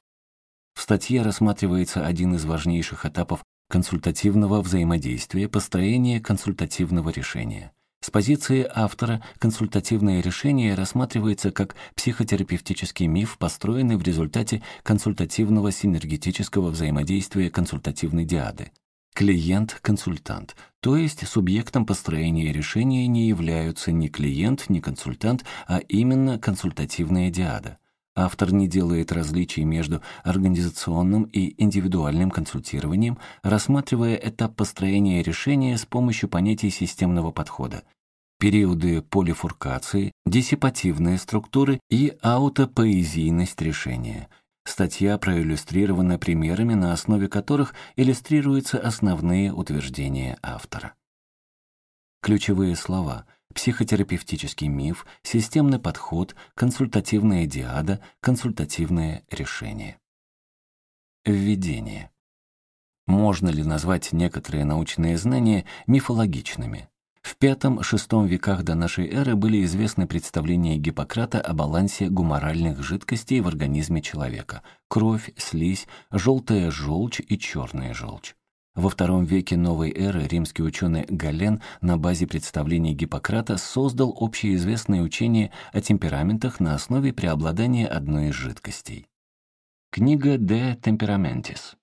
В статье рассматривается один из важнейших этапов консультативного взаимодействия, построение консультативного решения. С позиции автора консультативное решение рассматривается как психотерапевтический миф, построенный в результате консультативного синергетического взаимодействия консультативной диады. Клиент-консультант, то есть субъектом построения решения не являются ни клиент, ни консультант, а именно консультативная диада. Автор не делает различий между организационным и индивидуальным консультированием, рассматривая этап построения решения с помощью понятий системного подхода. Периоды полифуркации, диссипативные структуры и аутопоэзийность решения – Статья проиллюстрирована примерами, на основе которых иллюстрируются основные утверждения автора. Ключевые слова – психотерапевтический миф, системный подход, консультативная диада, консультативное решение. Введение. Можно ли назвать некоторые научные знания мифологичными? В V-VI веках до нашей эры были известны представления Гиппократа о балансе гуморальных жидкостей в организме человека – кровь, слизь, желтая желчь и черная желчь. Во втором веке новой эры римский ученый Гален на базе представлений Гиппократа создал общеизвестное учение о темпераментах на основе преобладания одной из жидкостей. Книга «De Temperamentis»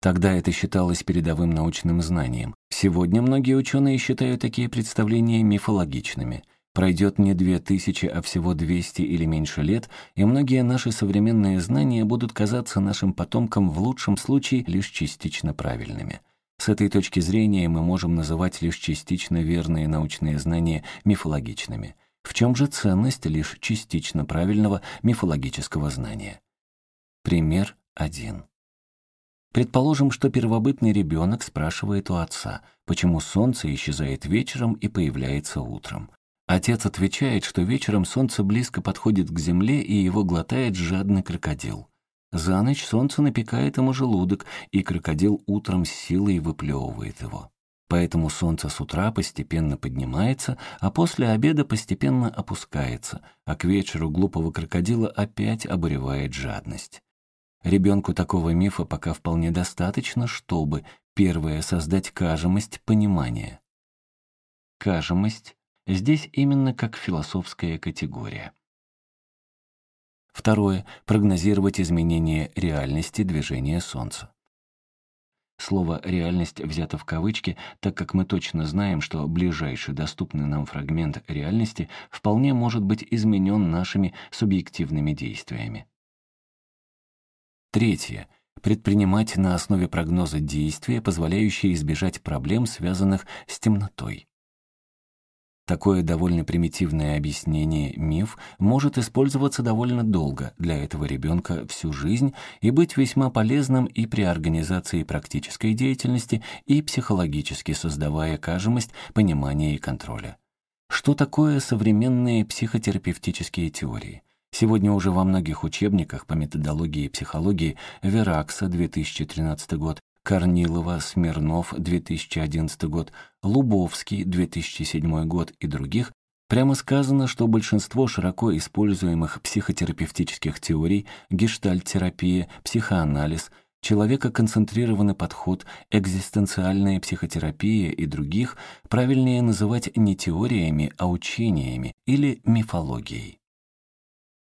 Тогда это считалось передовым научным знанием. Сегодня многие ученые считают такие представления мифологичными. Пройдет не две тысячи, а всего двести или меньше лет, и многие наши современные знания будут казаться нашим потомкам в лучшем случае лишь частично правильными. С этой точки зрения мы можем называть лишь частично верные научные знания мифологичными. В чем же ценность лишь частично правильного мифологического знания? Пример один. Предположим, что первобытный ребенок спрашивает у отца, почему солнце исчезает вечером и появляется утром. Отец отвечает, что вечером солнце близко подходит к земле и его глотает жадный крокодил. За ночь солнце напекает ему желудок, и крокодил утром с силой выплевывает его. Поэтому солнце с утра постепенно поднимается, а после обеда постепенно опускается, а к вечеру глупого крокодила опять обуревает жадность. Ребенку такого мифа пока вполне достаточно, чтобы, первое, создать кажемость понимания. Кажемость здесь именно как философская категория. Второе — прогнозировать изменения реальности движения Солнца. Слово «реальность» взято в кавычки, так как мы точно знаем, что ближайший доступный нам фрагмент реальности вполне может быть изменен нашими субъективными действиями. Третье. Предпринимать на основе прогноза действия, позволяющие избежать проблем, связанных с темнотой. Такое довольно примитивное объяснение «миф» может использоваться довольно долго для этого ребенка всю жизнь и быть весьма полезным и при организации практической деятельности, и психологически создавая кажемость понимания и контроля. Что такое современные психотерапевтические теории? Сегодня уже во многих учебниках по методологии и психологии Веракса, 2013 год, Корнилова, Смирнов, 2011 год, Лубовский, 2007 год и других Прямо сказано, что большинство широко используемых психотерапевтических теорий, гештальт-терапия, психоанализ, человекоконцентрированный подход, экзистенциальная психотерапия и других правильнее называть не теориями, а учениями или мифологией.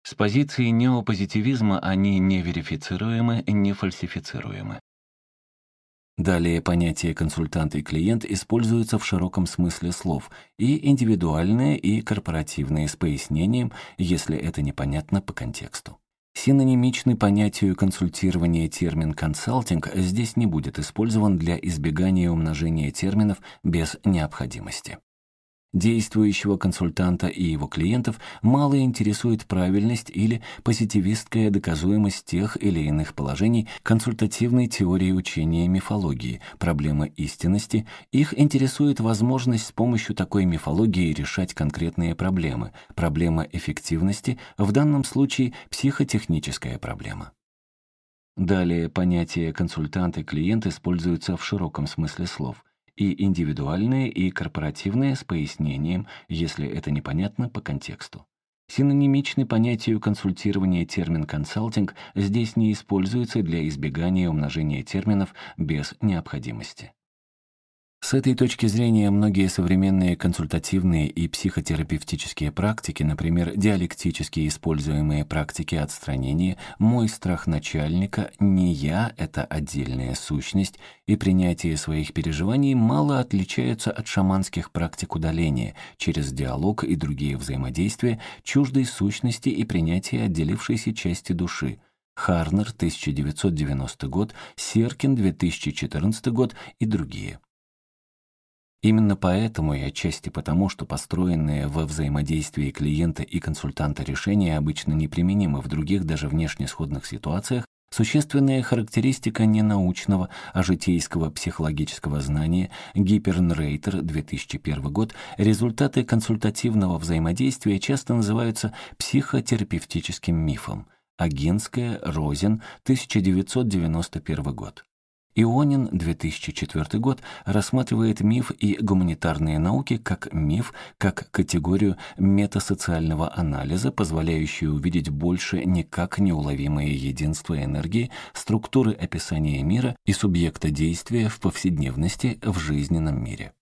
С позиции неопозитивизма они не верифицируемы, не фальсифицируемы. Далее понятия консультант и клиент используются в широком смысле слов, и индивидуальные, и корпоративные с пояснением, если это непонятно по контексту. Синонимичный понятию консультирования термин «консалтинг» здесь не будет использован для избегания умножения терминов без необходимости. Действующего консультанта и его клиентов мало интересует правильность или позитивистская доказуемость тех или иных положений консультативной теории учения мифологии, проблема истинности, их интересует возможность с помощью такой мифологии решать конкретные проблемы, проблема эффективности, в данном случае психотехническая проблема. Далее понятие консультант и клиент используются в широком смысле слов – и индивидуальные, и корпоративные с пояснением, если это непонятно по контексту. Синонимичный понятию консультирования термин «консалтинг» здесь не используется для избегания умножения терминов без необходимости. С этой точки зрения многие современные консультативные и психотерапевтические практики, например, диалектически используемые практики отстранения, «мой страх начальника», «не я» — это отдельная сущность, и принятие своих переживаний мало отличаются от шаманских практик удаления через диалог и другие взаимодействия чуждой сущности и принятия отделившейся части души — Харнер, 1990 год, Серкин, 2014 год и другие. Именно поэтому и отчасти потому, что построенные во взаимодействии клиента и консультанта решения обычно неприменимы в других даже внешне сходных ситуациях, существенная характеристика не научного, а житейского психологического знания Гипернрейтер, 2001 год, результаты консультативного взаимодействия часто называются психотерапевтическим мифом. Агинская, Розен, 1991 год. Ионин, 2004 год, рассматривает миф и гуманитарные науки как миф, как категорию метасоциального анализа, позволяющую увидеть больше никак неуловимое единство энергии, структуры описания мира и субъекта действия в повседневности в жизненном мире.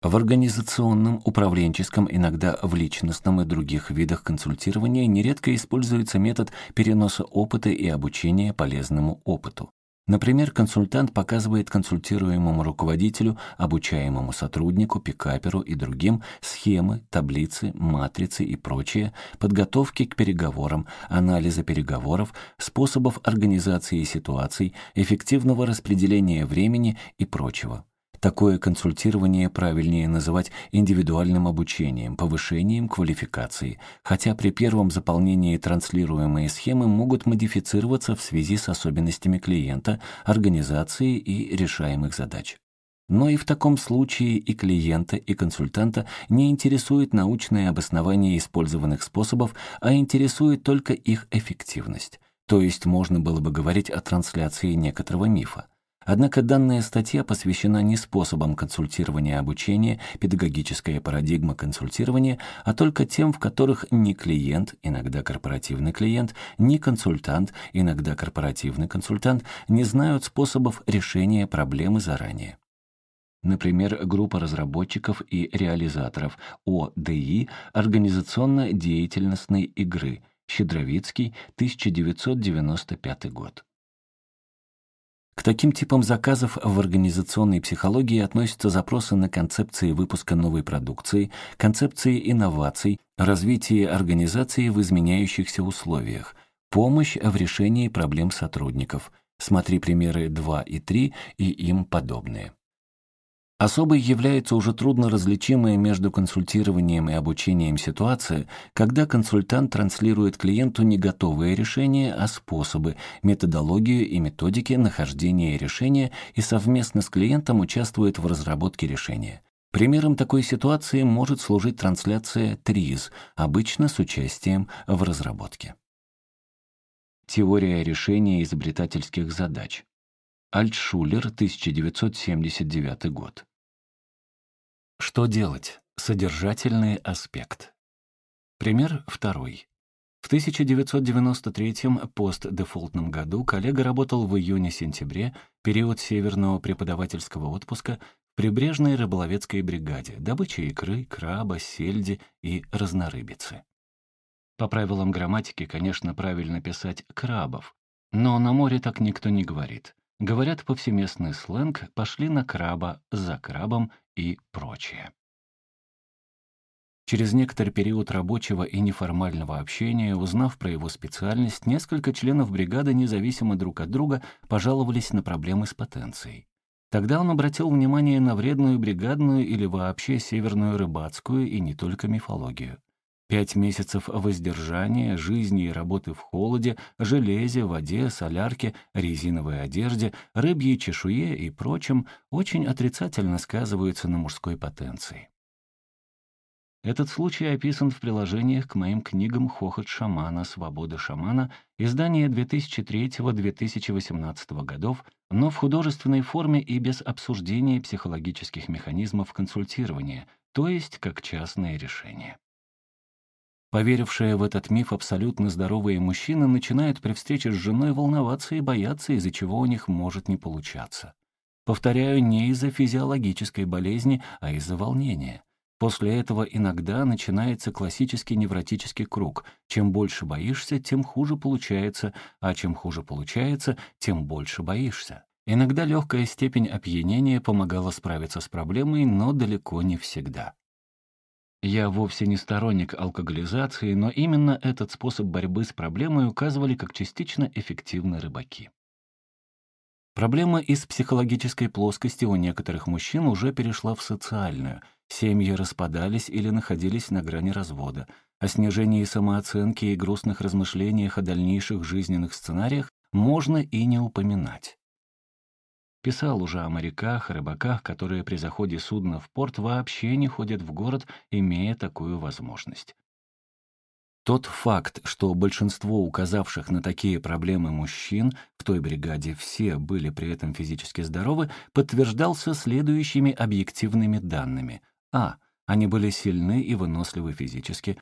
В организационном, управленческом, иногда в личностном и других видах консультирования нередко используется метод переноса опыта и обучения полезному опыту. Например, консультант показывает консультируемому руководителю, обучаемому сотруднику, пикаперу и другим схемы, таблицы, матрицы и прочее, подготовки к переговорам, анализа переговоров, способов организации ситуаций, эффективного распределения времени и прочего. Такое консультирование правильнее называть индивидуальным обучением, повышением квалификации, хотя при первом заполнении транслируемые схемы могут модифицироваться в связи с особенностями клиента, организации и решаемых задач. Но и в таком случае и клиента, и консультанта не интересует научное обоснование использованных способов, а интересует только их эффективность. То есть можно было бы говорить о трансляции некоторого мифа. Однако данная статья посвящена не способам консультирования обучения, педагогическая парадигма консультирования, а только тем, в которых ни клиент, иногда корпоративный клиент, ни консультант, иногда корпоративный консультант, не знают способов решения проблемы заранее. Например, группа разработчиков и реализаторов ОДИ организационно-деятельностной игры Щедровицкий, 1995 год. К таким типам заказов в организационной психологии относятся запросы на концепции выпуска новой продукции, концепции инноваций, развитие организации в изменяющихся условиях, помощь в решении проблем сотрудников. Смотри примеры 2 и 3 и им подобные. Особой является уже трудно различимая между консультированием и обучением ситуация, когда консультант транслирует клиенту не готовые решения, а способы, методологию и методики нахождения решения и совместно с клиентом участвует в разработке решения. Примером такой ситуации может служить трансляция ТРИЗ, обычно с участием в разработке. Теория решения изобретательских задач. Альтшулер, 1979 год. Что делать? Содержательный аспект. Пример второй. В 1993 постдефолтном году коллега работал в июне-сентябре, период северного преподавательского отпуска, в прибрежной рыболовецкой бригаде, добыча икры, краба, сельди и разнорыбицы. По правилам грамматики, конечно, правильно писать «крабов», но на море так никто не говорит. Говорят повсеместный сленг «пошли на краба», «за крабом» и прочее. Через некоторый период рабочего и неформального общения, узнав про его специальность, несколько членов бригады, независимо друг от друга, пожаловались на проблемы с потенцией. Тогда он обратил внимание на вредную бригадную или вообще северную рыбацкую и не только мифологию. Пять месяцев воздержания, жизни и работы в холоде, железе, воде, солярке, резиновой одежде, рыбьей чешуе и прочем очень отрицательно сказываются на мужской потенции. Этот случай описан в приложениях к моим книгам «Хохот шамана», «Свобода шамана», издание 2003-2018 годов, но в художественной форме и без обсуждения психологических механизмов консультирования, то есть как частное решение. Поверившие в этот миф абсолютно здоровые мужчины начинают при встрече с женой волноваться и бояться, из-за чего у них может не получаться. Повторяю, не из-за физиологической болезни, а из-за волнения. После этого иногда начинается классический невротический круг. Чем больше боишься, тем хуже получается, а чем хуже получается, тем больше боишься. Иногда легкая степень опьянения помогала справиться с проблемой, но далеко не всегда. Я вовсе не сторонник алкоголизации, но именно этот способ борьбы с проблемой указывали как частично эффективны рыбаки. Проблема из психологической плоскости у некоторых мужчин уже перешла в социальную — Семьи распадались или находились на грани развода. О снижении самооценки и грустных размышлениях о дальнейших жизненных сценариях можно и не упоминать. Писал уже о моряках, рыбаках, которые при заходе судна в порт вообще не ходят в город, имея такую возможность. Тот факт, что большинство указавших на такие проблемы мужчин, в той бригаде все были при этом физически здоровы, подтверждался следующими объективными данными – а. Они были сильны и выносливы физически,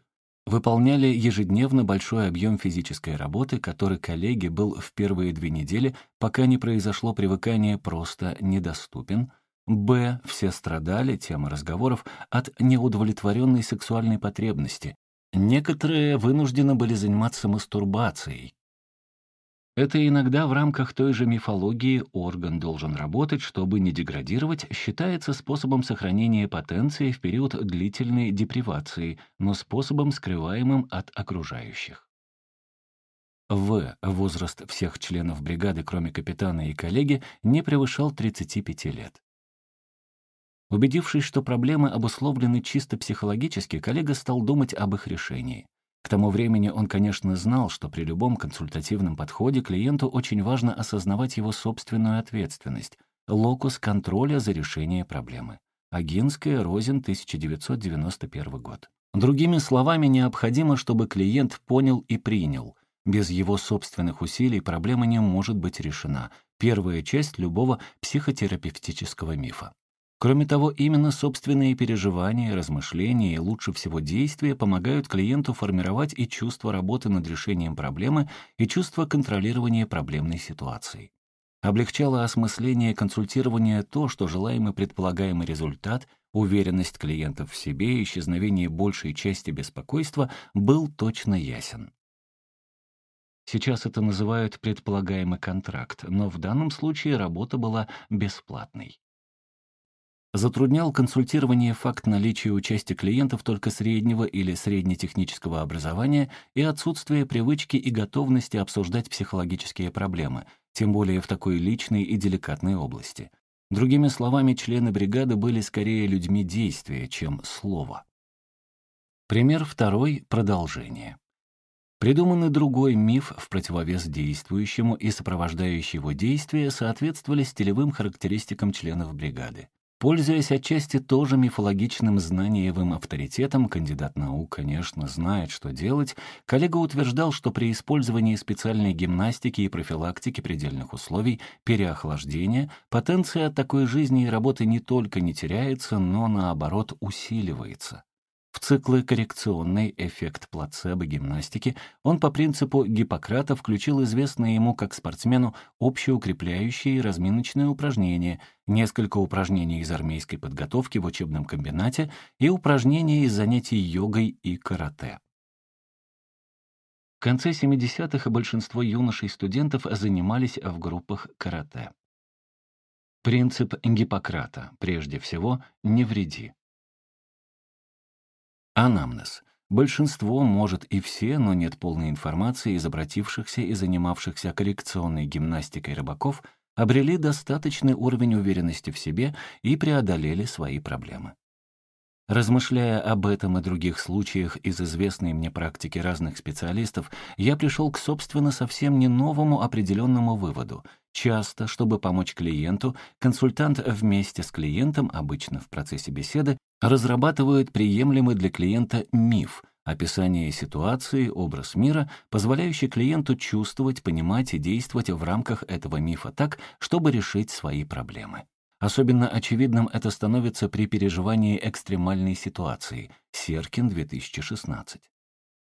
выполняли ежедневно большой объем физической работы, который коллеге был в первые две недели, пока не произошло привыкание, просто недоступен. Б. Все страдали, тема разговоров, от неудовлетворенной сексуальной потребности. Некоторые вынуждены были заниматься мастурбацией, это иногда в рамках той же мифологии орган должен работать, чтобы не деградировать, считается способом сохранения потенции в период длительной депривации, но способом, скрываемым от окружающих. В. Возраст всех членов бригады, кроме капитана и коллеги, не превышал 35 лет. Убедившись, что проблемы обусловлены чисто психологически, коллега стал думать об их решении. К тому времени он, конечно, знал, что при любом консультативном подходе клиенту очень важно осознавать его собственную ответственность, локус контроля за решение проблемы. Агинская, Розин, 1991 год. Другими словами, необходимо, чтобы клиент понял и принял. Без его собственных усилий проблема не может быть решена. Первая часть любого психотерапевтического мифа. Кроме того, именно собственные переживания, размышления и лучше всего действия помогают клиенту формировать и чувство работы над решением проблемы, и чувство контролирования проблемной ситуации. Облегчало осмысление консультирования то, что желаемый предполагаемый результат, уверенность клиентов в себе и исчезновение большей части беспокойства был точно ясен. Сейчас это называют предполагаемый контракт, но в данном случае работа была бесплатной. Затруднял консультирование факт наличия участия клиентов только среднего или среднетехнического образования и отсутствие привычки и готовности обсуждать психологические проблемы, тем более в такой личной и деликатной области. Другими словами, члены бригады были скорее людьми действия, чем слова. Пример второй — продолжение. Придуманный другой миф в противовес действующему и сопровождающий его действия соответствовали стилевым характеристикам членов бригады. Пользуясь отчасти тоже мифологичным знаниевым авторитетом, кандидат наук, конечно, знает, что делать, коллега утверждал, что при использовании специальной гимнастики и профилактики предельных условий переохлаждения потенция от такой жизни и работы не только не теряется, но, наоборот, усиливается. В циклы коррекционный эффект плацебо-гимнастики он по принципу Гиппократа включил известные ему как спортсмену общеукрепляющие и разминочные упражнения, несколько упражнений из армейской подготовки в учебном комбинате и упражнения из занятий йогой и карате. В конце 70-х большинство юношей-студентов занимались в группах карате. Принцип Гиппократа, прежде всего, не вреди. Анамнез. Большинство, может и все, но нет полной информации из обратившихся и занимавшихся коррекционной гимнастикой рыбаков, обрели достаточный уровень уверенности в себе и преодолели свои проблемы. Размышляя об этом и других случаях из известной мне практики разных специалистов, я пришел к, собственно, совсем не новому определенному выводу. Часто, чтобы помочь клиенту, консультант вместе с клиентом, обычно в процессе беседы, разрабатывает приемлемый для клиента миф, описание ситуации, образ мира, позволяющий клиенту чувствовать, понимать и действовать в рамках этого мифа так, чтобы решить свои проблемы. Особенно очевидным это становится при переживании экстремальной ситуации. Серкин, 2016.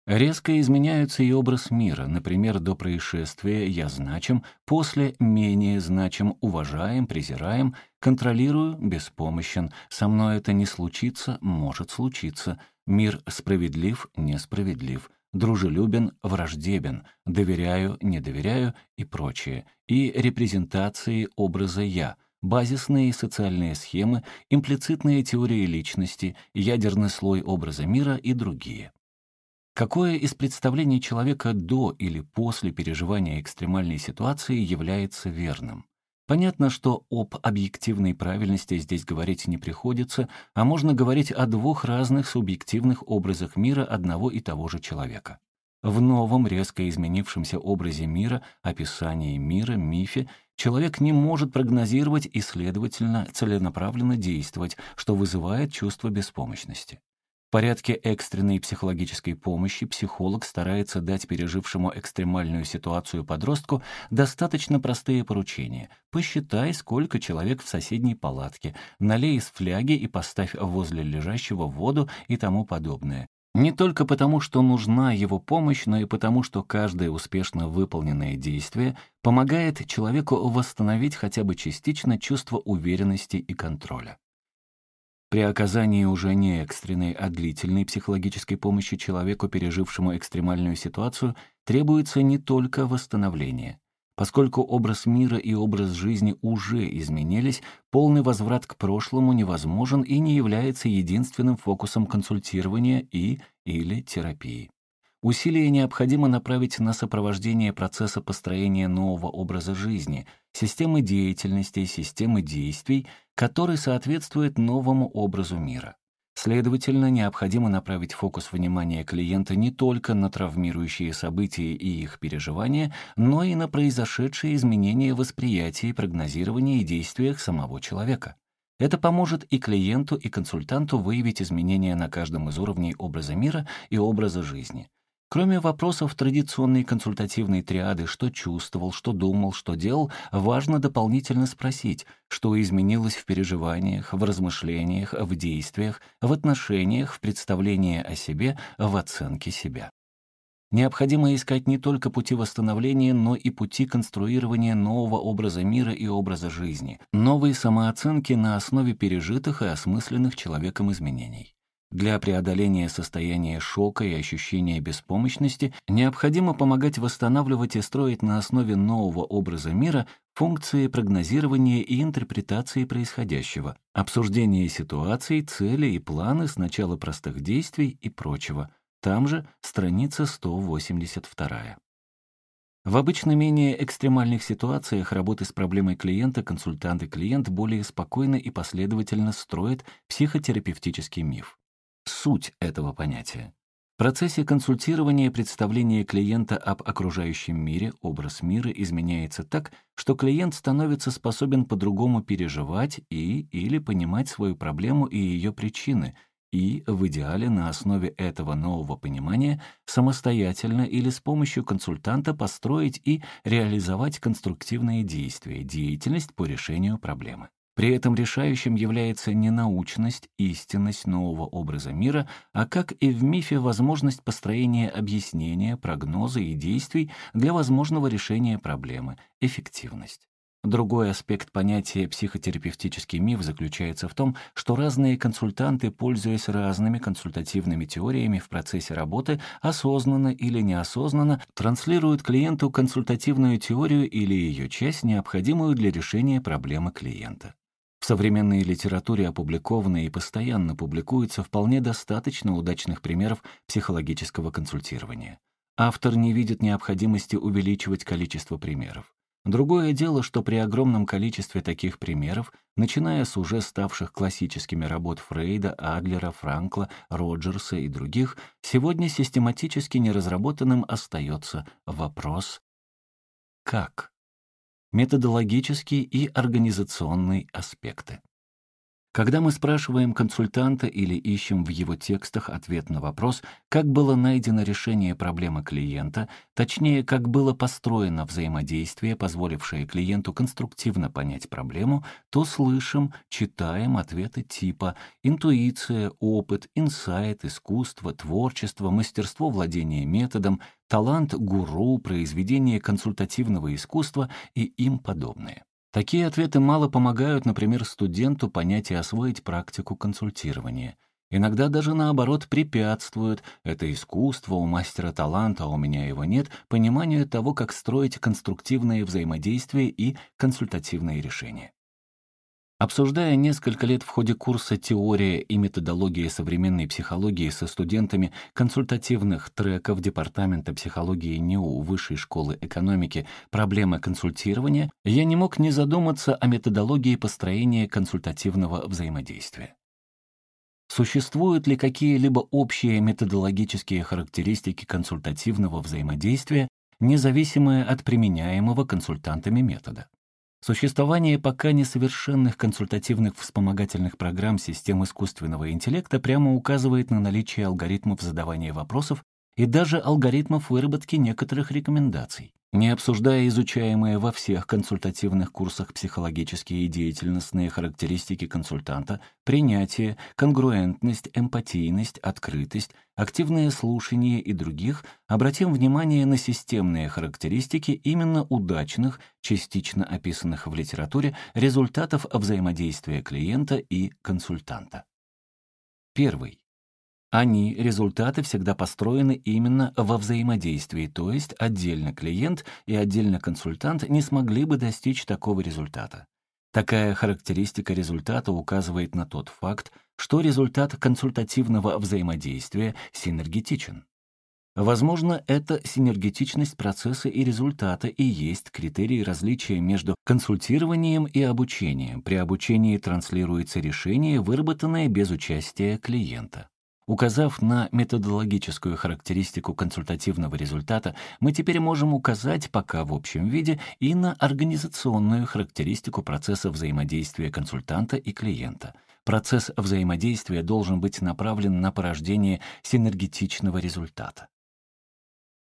Резко изменяются и образ мира. Например, до происшествия я значим, после менее значим, уважаем, презираем, контролирую, беспомощен. Со мной это не случится, может случиться. Мир справедлив, несправедлив. Дружелюбен, враждебен, доверяю, не доверяю и прочее. И репрезентации образа «я», базисные социальные схемы, имплицитные теории личности, ядерный слой образа мира и другие. Какое из представлений человека до или после переживания экстремальной ситуации является верным? Понятно, что об объективной правильности здесь говорить не приходится, а можно говорить о двух разных субъективных образах мира одного и того же человека. В новом, резко изменившемся образе мира, описании мира, мифе, человек не может прогнозировать и, следовательно, целенаправленно действовать, что вызывает чувство беспомощности. В порядке экстренной психологической помощи психолог старается дать пережившему экстремальную ситуацию подростку достаточно простые поручения. Посчитай, сколько человек в соседней палатке, налей из фляги и поставь возле лежащего воду и тому подобное. Не только потому, что нужна его помощь, но и потому, что каждое успешно выполненное действие помогает человеку восстановить хотя бы частично чувство уверенности и контроля. При оказании уже не экстренной, а длительной психологической помощи человеку, пережившему экстремальную ситуацию, требуется не только восстановление. Поскольку образ мира и образ жизни уже изменились, полный возврат к прошлому невозможен и не является единственным фокусом консультирования и или терапии. Усилия необходимо направить на сопровождение процесса построения нового образа жизни, системы деятельности, системы действий, который соответствует новому образу мира. Следовательно, необходимо направить фокус внимания клиента не только на травмирующие события и их переживания, но и на произошедшие изменения восприятия, прогнозирования и действиях самого человека. Это поможет и клиенту, и консультанту выявить изменения на каждом из уровней образа мира и образа жизни. Кроме вопросов традиционной консультативной триады «что чувствовал», «что думал», «что делал», важно дополнительно спросить, что изменилось в переживаниях, в размышлениях, в действиях, в отношениях, в представлении о себе, в оценке себя. Необходимо искать не только пути восстановления, но и пути конструирования нового образа мира и образа жизни, новой самооценки на основе пережитых и осмысленных человеком изменений. Для преодоления состояния шока и ощущения беспомощности необходимо помогать восстанавливать и строить на основе нового образа мира функции прогнозирования и интерпретации происходящего, обсуждения ситуаций, целей и планы сначала простых действий и прочего. Там же страница 182. В обычно менее экстремальных ситуациях работы с проблемой клиента консультант и клиент более спокойно и последовательно строят психотерапевтический миф суть этого понятия. В процессе консультирования представление клиента об окружающем мире, образ мира изменяется так, что клиент становится способен по-другому переживать и или понимать свою проблему и ее причины, и, в идеале, на основе этого нового понимания самостоятельно или с помощью консультанта построить и реализовать конструктивные действия, деятельность по решению проблемы. При этом решающим является не научность, истинность нового образа мира, а как и в мифе возможность построения объяснения, прогноза и действий для возможного решения проблемы, эффективность. Другой аспект понятия психотерапевтический миф заключается в том, что разные консультанты, пользуясь разными консультативными теориями в процессе работы, осознанно или неосознанно транслируют клиенту консультативную теорию или ее часть, необходимую для решения проблемы клиента. В современной литературе опубликовано и постоянно публикуется вполне достаточно удачных примеров психологического консультирования. Автор не видит необходимости увеличивать количество примеров. Другое дело, что при огромном количестве таких примеров, начиная с уже ставших классическими работ Фрейда, Адлера, Франкла, Роджерса и других, сегодня систематически неразработанным остается вопрос «как?». Методологические и организационные аспекты. Когда мы спрашиваем консультанта или ищем в его текстах ответ на вопрос, как было найдено решение проблемы клиента, точнее, как было построено взаимодействие, позволившее клиенту конструктивно понять проблему, то слышим, читаем ответы типа интуиция, опыт, инсайт, искусство, творчество, мастерство владения методом, талант гуру, произведение консультативного искусства и им подобное. Такие ответы мало помогают, например, студенту понять и освоить практику консультирования. Иногда даже наоборот препятствуют «это искусство, у мастера таланта, а у меня его нет» пониманию того, как строить конструктивные взаимодействия и консультативные решения. Обсуждая несколько лет в ходе курса «Теория и методология современной психологии» со студентами консультативных треков Департамента психологии НИУ Высшей школы экономики проблемы консультирования, я не мог не задуматься о методологии построения консультативного взаимодействия. Существуют ли какие-либо общие методологические характеристики консультативного взаимодействия, независимые от применяемого консультантами метода? Существование пока несовершенных консультативных вспомогательных программ систем искусственного интеллекта прямо указывает на наличие алгоритмов задавания вопросов и даже алгоритмов выработки некоторых рекомендаций. Не обсуждая изучаемые во всех консультативных курсах психологические и деятельностные характеристики консультанта, принятие, конгруентность, эмпатийность, открытость, активное слушание и других, обратим внимание на системные характеристики именно удачных, частично описанных в литературе, результатов взаимодействия клиента и консультанта. Первый. Они, результаты, всегда построены именно во взаимодействии, то есть отдельно клиент и отдельно консультант не смогли бы достичь такого результата. Такая характеристика результата указывает на тот факт, что результат консультативного взаимодействия синергетичен. Возможно, эта синергетичность процесса и результата и есть критерий различия между консультированием и обучением. При обучении транслируется решение, выработанное без участия клиента. Указав на методологическую характеристику консультативного результата, мы теперь можем указать, пока в общем виде, и на организационную характеристику процесса взаимодействия консультанта и клиента. Процесс взаимодействия должен быть направлен на порождение синергетичного результата.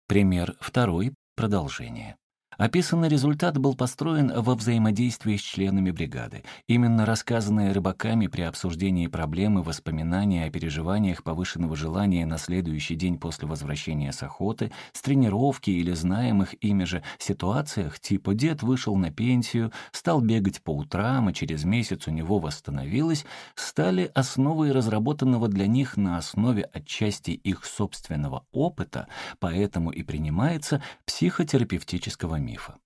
Пример второй. Продолжение. Описанный результат был построен во взаимодействии с членами бригады. Именно рассказанные рыбаками при обсуждении проблемы воспоминания о переживаниях повышенного желания на следующий день после возвращения с охоты, с тренировки или знаемых ими же ситуациях, типа дед вышел на пенсию, стал бегать по утрам, и через месяц у него восстановилось, стали основой разработанного для них на основе отчасти их собственного опыта, поэтому и принимается психотерапевтического мифа.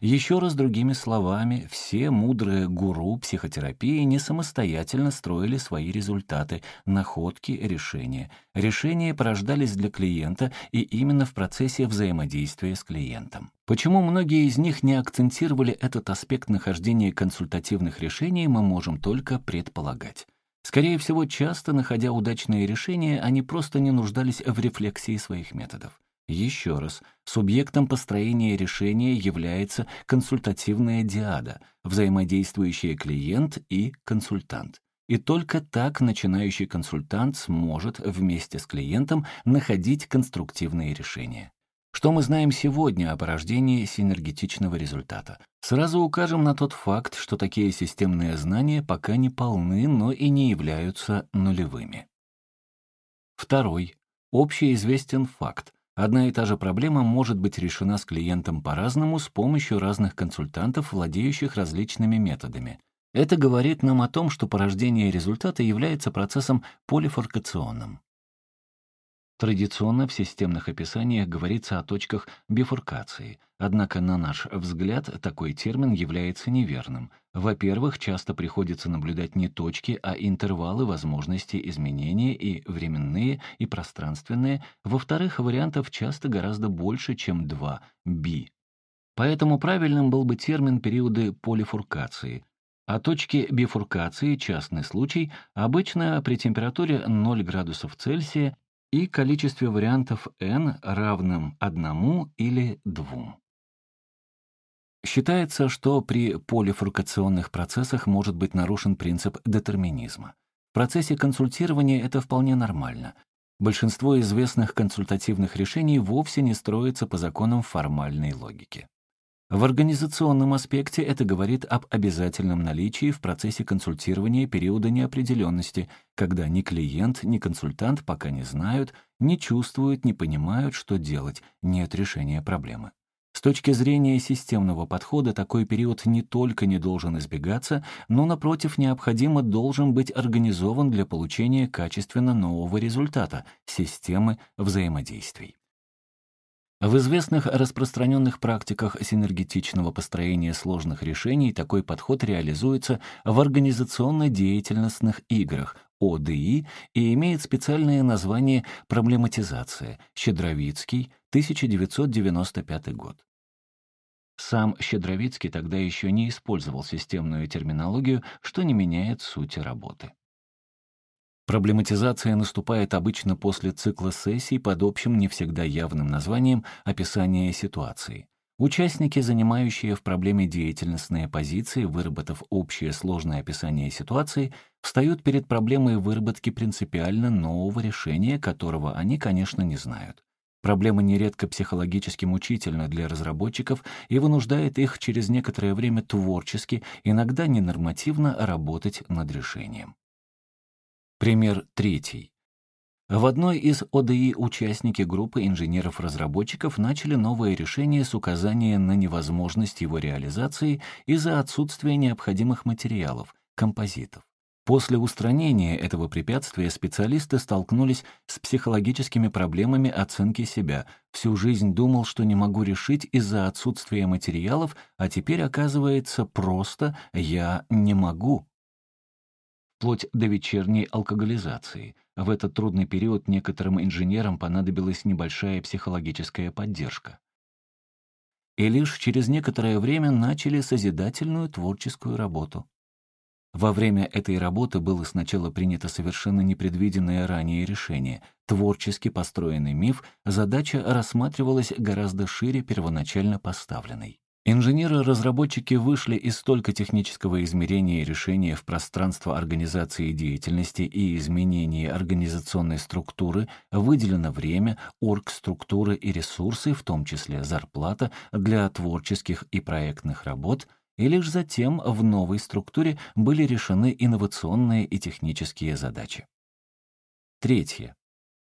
Еще раз другими словами, все мудрые гуру психотерапии не самостоятельно строили свои результаты, находки, решения. Решения порождались для клиента и именно в процессе взаимодействия с клиентом. Почему многие из них не акцентировали этот аспект нахождения консультативных решений, мы можем только предполагать. Скорее всего, часто, находя удачные решения, они просто не нуждались в рефлексии своих методов. Еще раз, субъектом построения решения является консультативная диада, взаимодействующие клиент и консультант. И только так начинающий консультант сможет вместе с клиентом находить конструктивные решения. Что мы знаем сегодня о порождении синергетичного результата? Сразу укажем на тот факт, что такие системные знания пока не полны, но и не являются нулевыми. Второй. Общеизвестен факт. Одна и та же проблема может быть решена с клиентом по-разному с помощью разных консультантов, владеющих различными методами. Это говорит нам о том, что порождение результата является процессом полифоркационным. Традиционно в системных описаниях говорится о точках бифуркации, однако, на наш взгляд, такой термин является неверным. Во-первых, часто приходится наблюдать не точки, а интервалы возможностей изменения и временные, и пространственные. Во-вторых, вариантов часто гораздо больше, чем два – би. Поэтому правильным был бы термин периоды полифуркации, а точки бифуркации, частный случай, обычно при температуре 0 градусов Цельсия и количестве вариантов n равным одному или двум. Считается, что при полифуркационных процессах может быть нарушен принцип детерминизма. В процессе консультирования это вполне нормально. Большинство известных консультативных решений вовсе не строится по законам формальной логики. В организационном аспекте это говорит об обязательном наличии в процессе консультирования периода неопределенности, когда ни клиент, ни консультант пока не знают, не чувствуют, не понимают, что делать, нет решения проблемы. С точки зрения системного подхода такой период не только не должен избегаться, но, напротив, необходимо должен быть организован для получения качественно нового результата — системы взаимодействий. В известных распространенных практиках синергетичного построения сложных решений такой подход реализуется в организационно-деятельностных играх ОДИ и имеет специальное название «проблематизация» Щедровицкий, 1995 год. Сам Щедровицкий тогда еще не использовал системную терминологию, что не меняет сути работы. Проблематизация наступает обычно после цикла сессий под общим, не всегда явным названием «описание ситуации». Участники, занимающие в проблеме деятельностные позиции, выработав общее сложное описание ситуации, встают перед проблемой выработки принципиально нового решения, которого они, конечно, не знают. Проблема нередко психологически мучительна для разработчиков и вынуждает их через некоторое время творчески, иногда ненормативно работать над решением. Пример третий. В одной из ОДИ участники группы инженеров-разработчиков начали новое решение с указания на невозможность его реализации из-за отсутствия необходимых материалов, композитов. После устранения этого препятствия специалисты столкнулись с психологическими проблемами оценки себя. Всю жизнь думал, что не могу решить из-за отсутствия материалов, а теперь оказывается просто «я не могу» вплоть до вечерней алкоголизации. В этот трудный период некоторым инженерам понадобилась небольшая психологическая поддержка. И лишь через некоторое время начали созидательную творческую работу. Во время этой работы было сначала принято совершенно непредвиденное ранее решение. Творчески построенный миф, задача рассматривалась гораздо шире первоначально поставленной. Инженеры-разработчики вышли из столько технического измерения решения в пространство организации деятельности и изменения организационной структуры, выделено время, оргструктуры и ресурсы, в том числе зарплата, для творческих и проектных работ, и лишь затем в новой структуре были решены инновационные и технические задачи. Третье.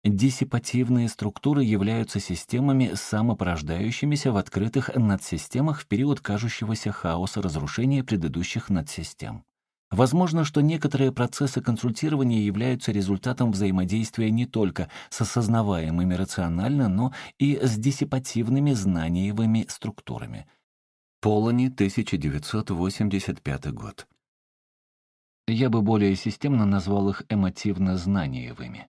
Диссипативные структуры являются системами, самопорождающимися в открытых надсистемах в период кажущегося хаоса разрушения предыдущих надсистем. Возможно, что некоторые процессы консультирования являются результатом взаимодействия не только с осознаваемыми рационально, но и с диссипативными знаниевыми структурами. Полони, 1985 год. Я бы более системно назвал их эмотивно-знаниевыми.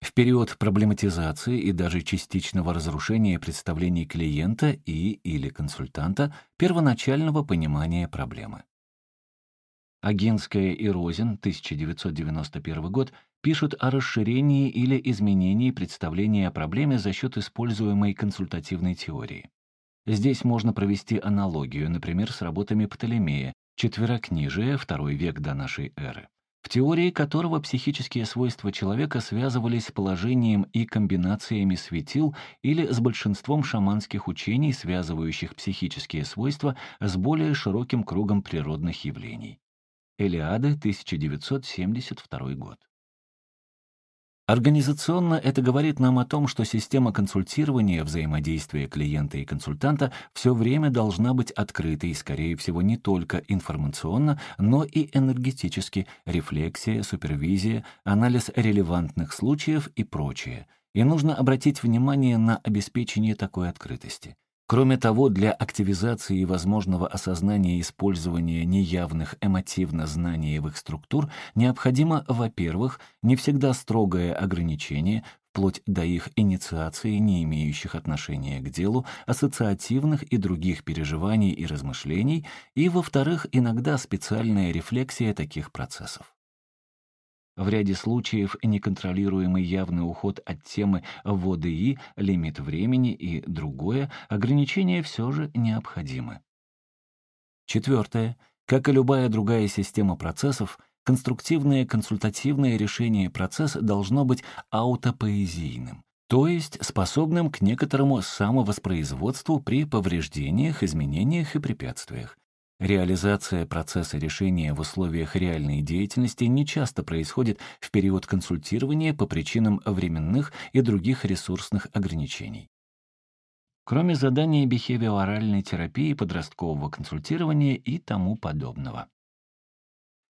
В период проблематизации и даже частичного разрушения представлений клиента и или консультанта первоначального понимания проблемы. Агинская и Розин, 1991 год, пишут о расширении или изменении представления о проблеме за счет используемой консультативной теории. Здесь можно провести аналогию, например, с работами Птолемея, четверокнижие, второй век до нашей эры в теории которого психические свойства человека связывались с положением и комбинациями светил или с большинством шаманских учений, связывающих психические свойства с более широким кругом природных явлений. Элиада, 1972 год. Организационно это говорит нам о том, что система консультирования, взаимодействия клиента и консультанта все время должна быть открытой, скорее всего, не только информационно, но и энергетически, рефлексия, супервизия, анализ релевантных случаев и прочее. И нужно обратить внимание на обеспечение такой открытости. Кроме того, для активизации и возможного осознания использования неявных эмотивно-знаниевых структур необходимо, во-первых, не всегда строгое ограничение, вплоть до их инициации, не имеющих отношения к делу, ассоциативных и других переживаний и размышлений, и, во-вторых, иногда специальная рефлексия таких процессов. В ряде случаев неконтролируемый явный уход от темы ВОДИ, лимит времени и другое, ограничения все же необходимы. Четвертое. Как и любая другая система процессов, конструктивное консультативное решение процесса должно быть аутопоэзийным, то есть способным к некоторому самовоспроизводству при повреждениях, изменениях и препятствиях. Реализация процесса решения в условиях реальной деятельности не часто происходит в период консультирования по причинам временных и других ресурсных ограничений. Кроме заданий бихевиоральной терапии, подросткового консультирования и тому подобного.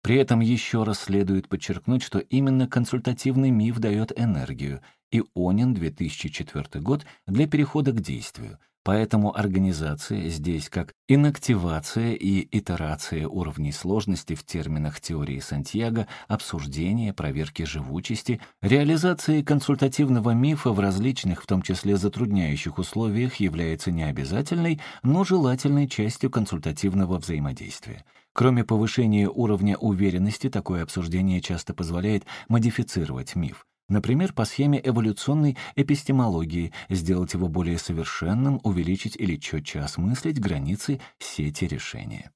При этом еще раз следует подчеркнуть, что именно консультативный миф дает энергию, и Онин, 2004 год, для перехода к действию — Поэтому организация здесь как инактивация и итерация уровней сложности в терминах теории Сантьяго, обсуждение, проверки живучести, реализация консультативного мифа в различных, в том числе затрудняющих условиях, является необязательной, но желательной частью консультативного взаимодействия. Кроме повышения уровня уверенности, такое обсуждение часто позволяет модифицировать миф. Например, по схеме эволюционной эпистемологии сделать его более совершенным, увеличить или четче осмыслить границы сети решения.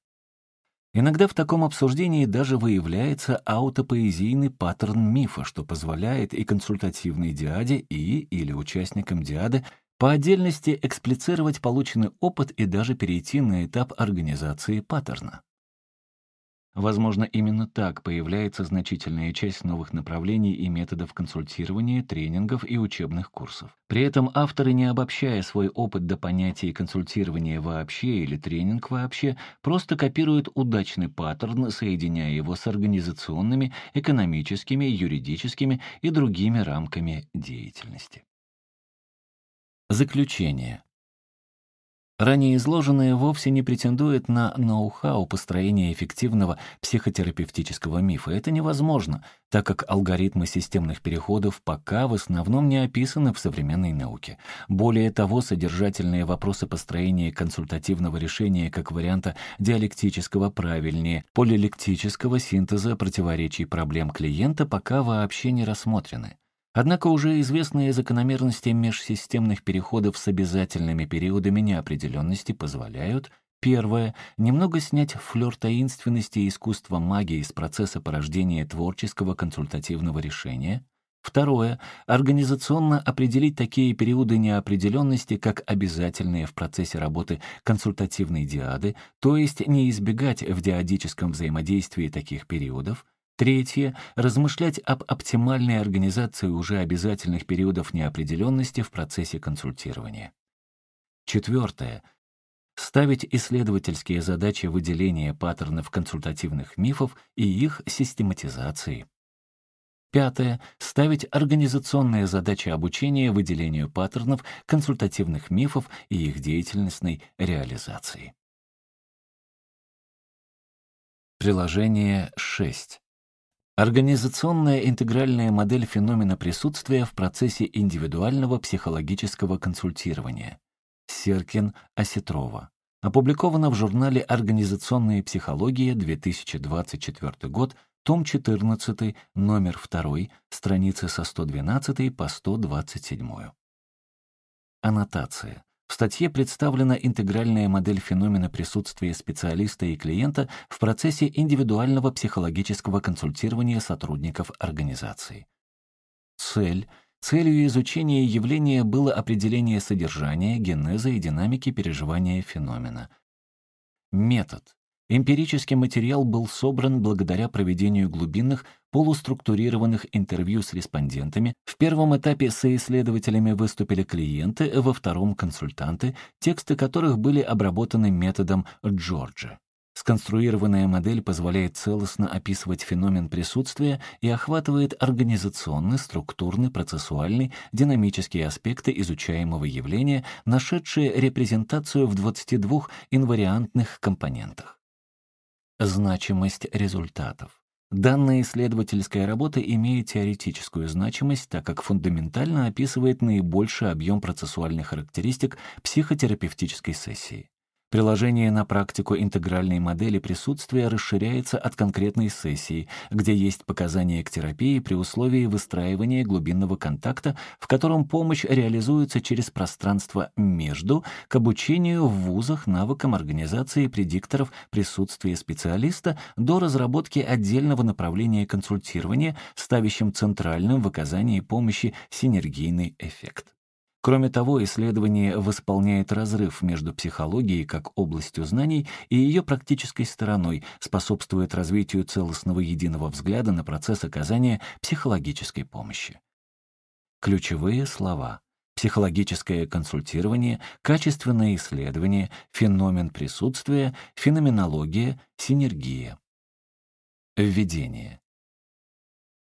Иногда в таком обсуждении даже выявляется аутопоэзийный паттерн мифа, что позволяет и консультативной диаде, и или участникам диады по отдельности эксплицировать полученный опыт и даже перейти на этап организации паттерна. Возможно, именно так появляется значительная часть новых направлений и методов консультирования, тренингов и учебных курсов. При этом авторы, не обобщая свой опыт до понятия консультирования вообще или тренинг вообще, просто копируют удачный паттерн, соединяя его с организационными, экономическими, юридическими и другими рамками деятельности. Заключение. Ранее изложенное вовсе не претендует на ноу-хау построения эффективного психотерапевтического мифа. Это невозможно, так как алгоритмы системных переходов пока в основном не описаны в современной науке. Более того, содержательные вопросы построения консультативного решения как варианта диалектического правильнее, полилектического синтеза противоречий проблем клиента пока вообще не рассмотрены. Однако уже известные закономерности межсистемных переходов с обязательными периодами неопределенности позволяют Первое. Немного снять флёр таинственности и искусства магии из процесса порождения творческого консультативного решения. Второе. Организационно определить такие периоды неопределенности, как обязательные в процессе работы консультативной диады, то есть не избегать в диадическом взаимодействии таких периодов. Третье — размышлять об оптимальной организации уже обязательных периодов неопределенности в процессе консультирования. Четвертое — ставить исследовательские задачи выделения паттернов консультативных мифов и их систематизации. Пятое — ставить организационные задачи обучения выделению паттернов консультативных мифов и их деятельностной реализации. Приложение 6. Организационная интегральная модель феномена присутствия в процессе индивидуального психологического консультирования. Серкин, Осетрова. Опубликовано в журнале «Организационная психология», 2024 год, том 14, номер 2, страницы со 112 по 127. Аннотация. В статье представлена интегральная модель феномена присутствия специалиста и клиента в процессе индивидуального психологического консультирования сотрудников организации. Цель Целью изучения явления было определение содержания, генеза и динамики переживания феномена. Метод. Эмпирический материал был собран благодаря проведению глубинных полуструктурированных интервью с респондентами. В первом этапе соисследователями выступили клиенты, во втором — консультанты, тексты которых были обработаны методом Джорджа. Сконструированная модель позволяет целостно описывать феномен присутствия и охватывает организационный, структурный, процессуальный, динамические аспекты изучаемого явления, нашедшие репрезентацию в 22 инвариантных компонентах. Значимость результатов. Данная исследовательская работа имеет теоретическую значимость, так как фундаментально описывает наибольший объем процессуальных характеристик психотерапевтической сессии. Приложение на практику интегральной модели присутствия расширяется от конкретной сессии, где есть показания к терапии при условии выстраивания глубинного контакта, в котором помощь реализуется через пространство между, к обучению в вузах навыкам организации предикторов присутствия специалиста до разработки отдельного направления консультирования, ставящим центральным в оказании помощи синергийный эффект. Кроме того, исследование восполняет разрыв между психологией как областью знаний и ее практической стороной, способствует развитию целостного единого взгляда на процесс оказания психологической помощи. Ключевые слова психологическое консультирование, качественное исследование, феномен присутствия, феноменология, синергия. Введение.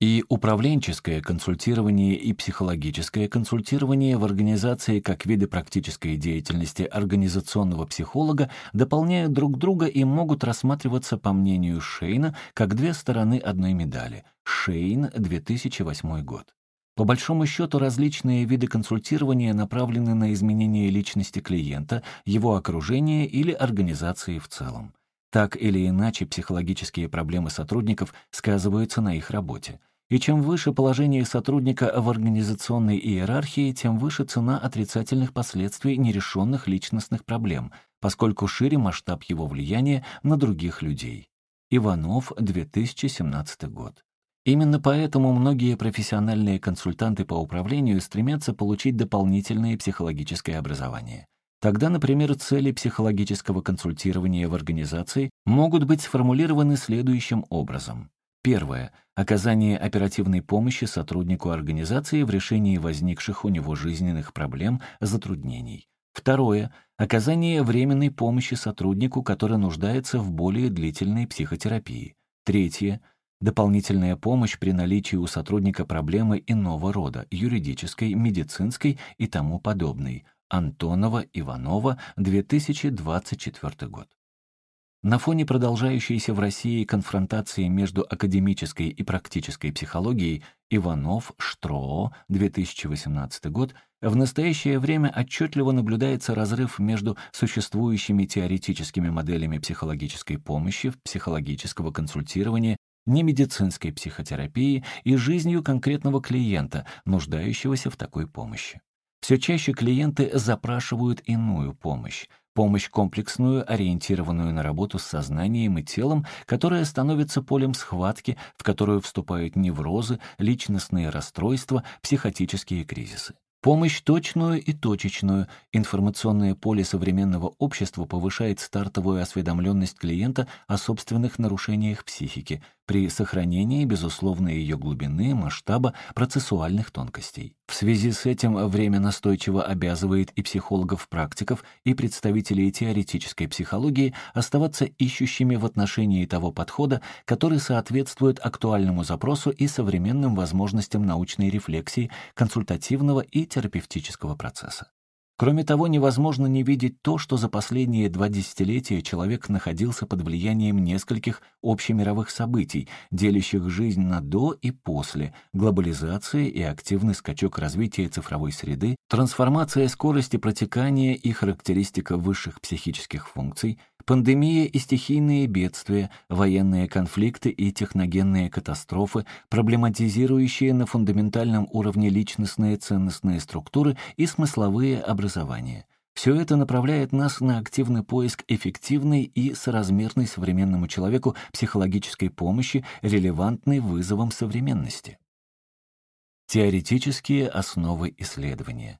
И управленческое консультирование и психологическое консультирование в организации как виды практической деятельности организационного психолога дополняют друг друга и могут рассматриваться, по мнению Шейна, как две стороны одной медали. Шейн, 2008 год. По большому счету, различные виды консультирования направлены на изменение личности клиента, его окружения или организации в целом. Так или иначе, психологические проблемы сотрудников сказываются на их работе. И чем выше положение сотрудника в организационной иерархии, тем выше цена отрицательных последствий нерешенных личностных проблем, поскольку шире масштаб его влияния на других людей. Иванов, 2017 год. Именно поэтому многие профессиональные консультанты по управлению стремятся получить дополнительное психологическое образование. Тогда, например, цели психологического консультирования в организации могут быть сформулированы следующим образом. Первое. Оказание оперативной помощи сотруднику организации в решении возникших у него жизненных проблем, затруднений. Второе. Оказание временной помощи сотруднику, который нуждается в более длительной психотерапии. Третье. Дополнительная помощь при наличии у сотрудника проблемы иного рода, юридической, медицинской и тому подобной. Антонова, Иванова, 2024 год. На фоне продолжающейся в России конфронтации между академической и практической психологией Иванов, Штроо, 2018 год, в настоящее время отчетливо наблюдается разрыв между существующими теоретическими моделями психологической помощи, психологического консультирования, немедицинской психотерапии и жизнью конкретного клиента, нуждающегося в такой помощи. Все чаще клиенты запрашивают иную помощь, помощь комплексную, ориентированную на работу с сознанием и телом, которая становится полем схватки, в которую вступают неврозы, личностные расстройства, психотические кризисы. Помощь точную и точечную. Информационное поле современного общества повышает стартовую осведомленность клиента о собственных нарушениях психики при сохранении, безусловно, ее глубины, масштаба, процессуальных тонкостей. В связи с этим время настойчиво обязывает и психологов-практиков, и представителей теоретической психологии оставаться ищущими в отношении того подхода, который соответствует актуальному запросу и современным возможностям научной рефлексии, консультативного и терапевтического процесса. Кроме того, невозможно не видеть то, что за последние два десятилетия человек находился под влиянием нескольких общемировых событий, делящих жизнь на «до» и «после», глобализации и активный скачок развития цифровой среды, трансформация скорости протекания и характеристика высших психических функций — Пандемия и стихийные бедствия, военные конфликты и техногенные катастрофы, проблематизирующие на фундаментальном уровне личностные ценностные структуры и смысловые образования. Все это направляет нас на активный поиск эффективной и соразмерной современному человеку психологической помощи, релевантной вызовам современности. Теоретические основы исследования.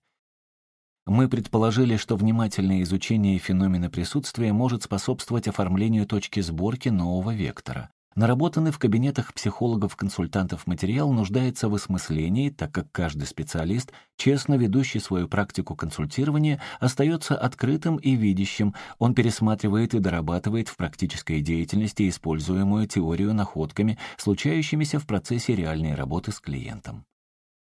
Мы предположили, что внимательное изучение феномена присутствия может способствовать оформлению точки сборки нового вектора. Наработанный в кабинетах психологов-консультантов материал нуждается в осмыслении, так как каждый специалист, честно ведущий свою практику консультирования, остается открытым и видящим, он пересматривает и дорабатывает в практической деятельности используемую теорию находками, случающимися в процессе реальной работы с клиентом.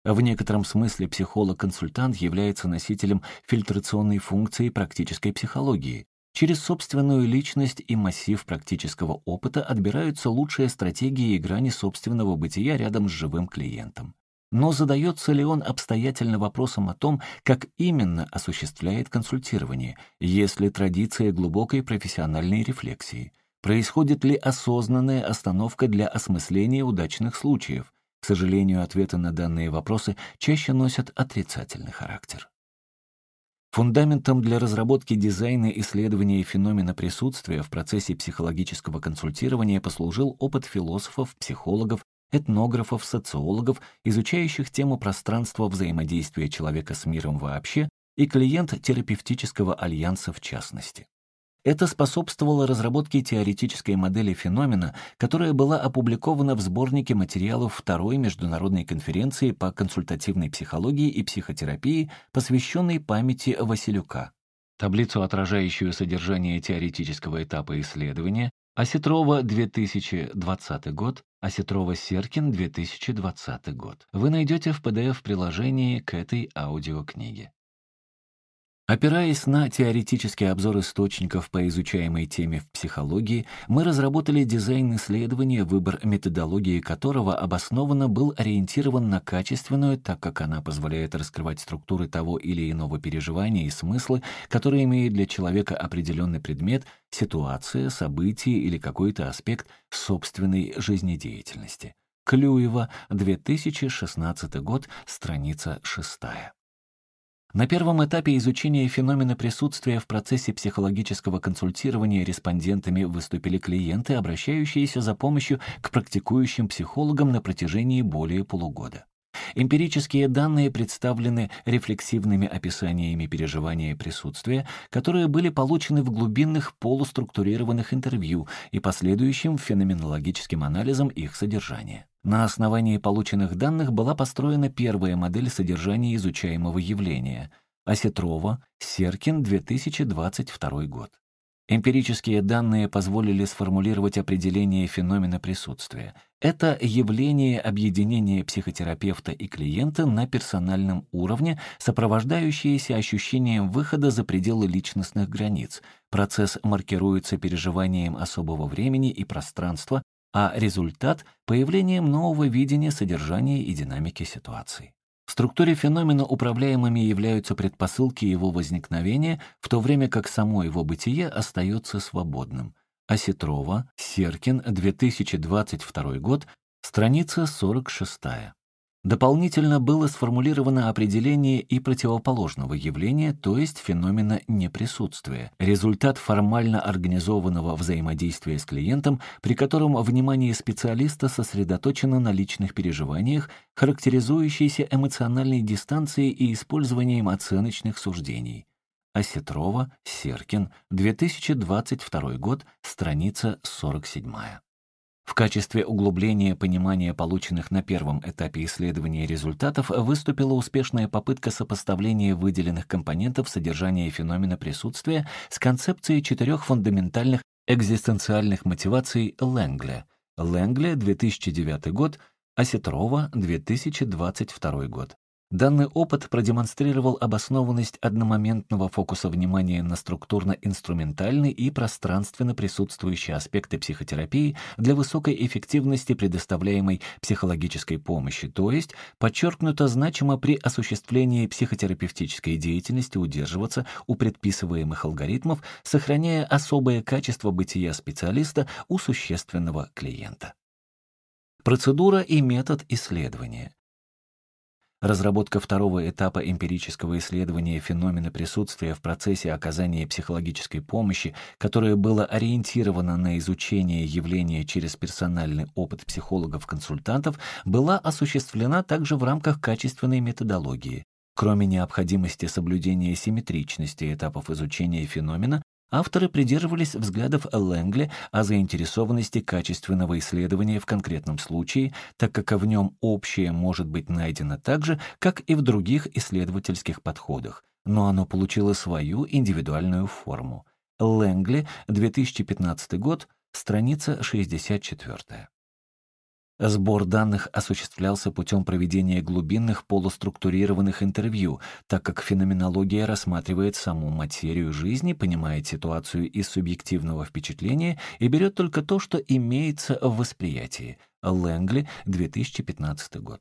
В некотором смысле психолог-консультант является носителем фильтрационной функции практической психологии. Через собственную личность и массив практического опыта отбираются лучшие стратегии и грани собственного бытия рядом с живым клиентом. Но задается ли он обстоятельно вопросом о том, как именно осуществляет консультирование, есть ли традиция глубокой профессиональной рефлексии, происходит ли осознанная остановка для осмысления удачных случаев. К сожалению, ответы на данные вопросы чаще носят отрицательный характер. Фундаментом для разработки дизайна исследования феномена присутствия в процессе психологического консультирования послужил опыт философов, психологов, этнографов, социологов, изучающих тему пространства взаимодействия человека с миром вообще и клиент терапевтического альянса в частности. Это способствовало разработке теоретической модели феномена, которая была опубликована в сборнике материалов Второй международной конференции по консультативной психологии и психотерапии, посвященной памяти Василюка. Таблицу, отражающую содержание теоретического этапа исследования, Осетрова 2020 год, Осетрова-Серкин 2020 год. Вы найдете в PDF-приложении к этой аудиокниге. Опираясь на теоретический обзор источников по изучаемой теме в психологии, мы разработали дизайн исследования, выбор методологии которого обоснованно был ориентирован на качественную, так как она позволяет раскрывать структуры того или иного переживания и смыслы, которые имеют для человека определенный предмет, ситуация, событие или какой-то аспект собственной жизнедеятельности. Клюева, 2016 год, страница 6. На первом этапе изучения феномена присутствия в процессе психологического консультирования респондентами выступили клиенты, обращающиеся за помощью к практикующим психологам на протяжении более полугода. Эмпирические данные представлены рефлексивными описаниями переживания присутствия, которые были получены в глубинных полуструктурированных интервью и последующим феноменологическим анализом их содержания. На основании полученных данных была построена первая модель содержания изучаемого явления – Осетрова, Серкин, 2022 год. Эмпирические данные позволили сформулировать определение феномена присутствия. Это явление объединения психотерапевта и клиента на персональном уровне, сопровождающееся ощущением выхода за пределы личностных границ. Процесс маркируется переживанием особого времени и пространства, а результат — появлением нового видения содержания и динамики ситуации. В структуре феномена управляемыми являются предпосылки его возникновения, в то время как само его бытие остается свободным. Осетрова, Серкин, 2022 год, страница 46. Дополнительно было сформулировано определение и противоположного явления, то есть феномена неприсутствия, результат формально организованного взаимодействия с клиентом, при котором внимание специалиста сосредоточено на личных переживаниях, характеризующейся эмоциональной дистанцией и использованием оценочных суждений. Осетрова, Серкин, 2022 год, страница 47. В качестве углубления понимания полученных на первом этапе исследования результатов выступила успешная попытка сопоставления выделенных компонентов содержания феномена присутствия с концепцией четырех фундаментальных экзистенциальных мотиваций Лэнгля. Лэнгля, 2009 год, Осетрова, 2022 год. Данный опыт продемонстрировал обоснованность одномоментного фокуса внимания на структурно-инструментальный и пространственно присутствующие аспекты психотерапии для высокой эффективности предоставляемой психологической помощи, то есть подчеркнуто значимо при осуществлении психотерапевтической деятельности удерживаться у предписываемых алгоритмов, сохраняя особое качество бытия специалиста у существенного клиента. Процедура и метод исследования. Разработка второго этапа эмпирического исследования феномена присутствия в процессе оказания психологической помощи, которое было ориентировано на изучение явления через персональный опыт психологов-консультантов, была осуществлена также в рамках качественной методологии. Кроме необходимости соблюдения симметричности этапов изучения феномена, Авторы придерживались взглядов Лэнгли о заинтересованности качественного исследования в конкретном случае, так как в нем общее может быть найдено так же, как и в других исследовательских подходах, но оно получило свою индивидуальную форму. Лэнгли, 2015 год, страница 64. Сбор данных осуществлялся путем проведения глубинных полуструктурированных интервью, так как феноменология рассматривает саму материю жизни, понимает ситуацию из субъективного впечатления и берет только то, что имеется в восприятии. Лэнгли, 2015 год.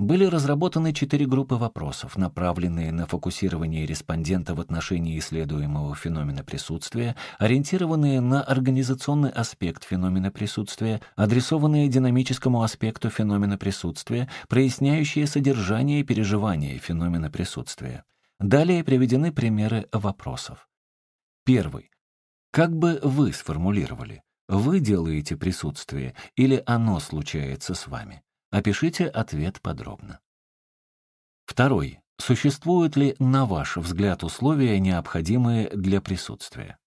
Были разработаны четыре группы вопросов, направленные на фокусирование респондента в отношении исследуемого феномена присутствия, ориентированные на организационный аспект феномена присутствия, адресованные динамическому аспекту феномена присутствия, проясняющие содержание и переживание феномена присутствия. Далее приведены примеры вопросов. Первый. Как бы вы сформулировали? Вы делаете присутствие или оно случается с вами? Опишите ответ подробно. Второй. Существуют ли, на ваш взгляд, условия, необходимые для присутствия?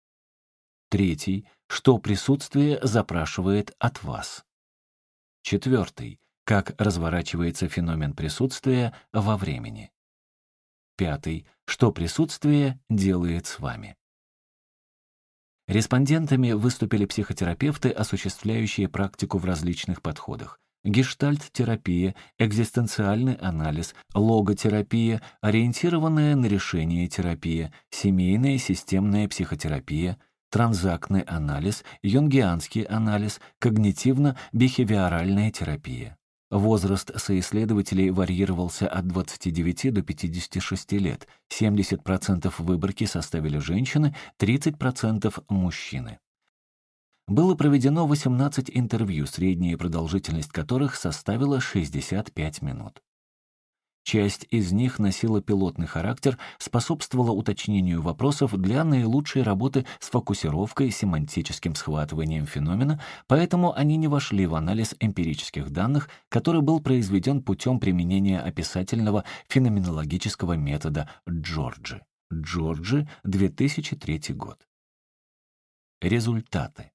Третий. Что присутствие запрашивает от вас? Четвертый. Как разворачивается феномен присутствия во времени? Пятый. Что присутствие делает с вами? Респондентами выступили психотерапевты, осуществляющие практику в различных подходах гештальт-терапия, экзистенциальный анализ, логотерапия, ориентированная на решение терапия, семейная системная психотерапия, транзактный анализ, юнгианский анализ, когнитивно-бихевиоральная терапия. Возраст соисследователей варьировался от 29 до 56 лет, 70% выборки составили женщины, 30% мужчины было проведено 18 интервью, средняя продолжительность которых составила 65 минут. Часть из них носила пилотный характер, способствовала уточнению вопросов для наилучшей работы с фокусировкой, семантическим схватыванием феномена, поэтому они не вошли в анализ эмпирических данных, который был произведен путем применения описательного феноменологического метода Джорджи. Джорджи, 2003 год. Результаты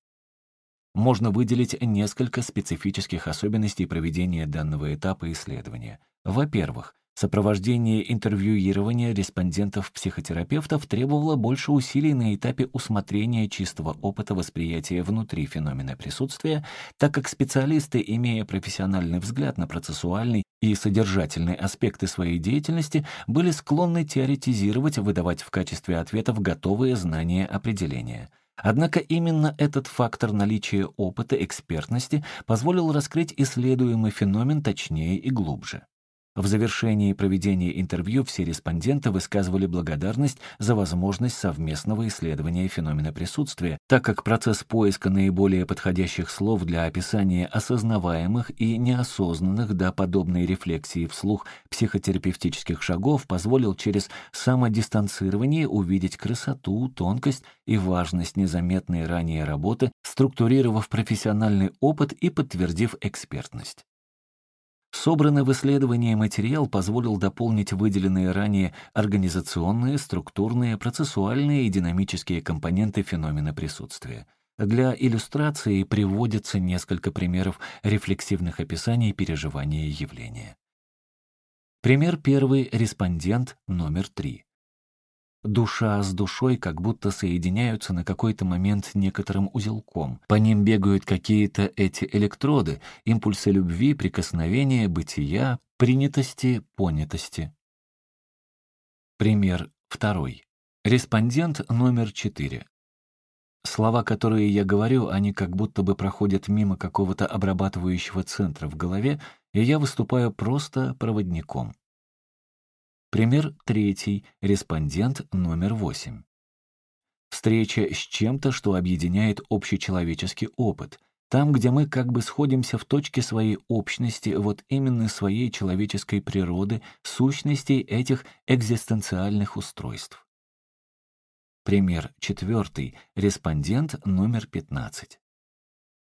можно выделить несколько специфических особенностей проведения данного этапа исследования. Во-первых, Сопровождение интервьюирования респондентов-психотерапевтов требовало больше усилий на этапе усмотрения чистого опыта восприятия внутри феномена присутствия, так как специалисты, имея профессиональный взгляд на процессуальный и содержательный аспекты своей деятельности, были склонны теоретизировать, выдавать в качестве ответов готовые знания определения. Однако именно этот фактор наличия опыта экспертности позволил раскрыть исследуемый феномен точнее и глубже. В завершении проведения интервью все респонденты высказывали благодарность за возможность совместного исследования феномена присутствия, так как процесс поиска наиболее подходящих слов для описания осознаваемых и неосознанных до подобной рефлексии вслух психотерапевтических шагов позволил через самодистанцирование увидеть красоту, тонкость и важность незаметной ранее работы, структурировав профессиональный опыт и подтвердив экспертность. Собранный в исследовании материал позволил дополнить выделенные ранее организационные, структурные, процессуальные и динамические компоненты феномена присутствия. Для иллюстрации приводится несколько примеров рефлексивных описаний переживания явления. Пример первый, респондент номер три. Душа с душой как будто соединяются на какой-то момент некоторым узелком. По ним бегают какие-то эти электроды, импульсы любви, прикосновения, бытия, принятости, понятости. Пример второй. Респондент номер четыре. Слова, которые я говорю, они как будто бы проходят мимо какого-то обрабатывающего центра в голове, и я выступаю просто проводником. Пример третий. Респондент номер восемь. Встреча с чем-то, что объединяет общечеловеческий опыт. Там, где мы как бы сходимся в точке своей общности, вот именно своей человеческой природы, сущностей этих экзистенциальных устройств. Пример четвертый. Респондент номер пятнадцать.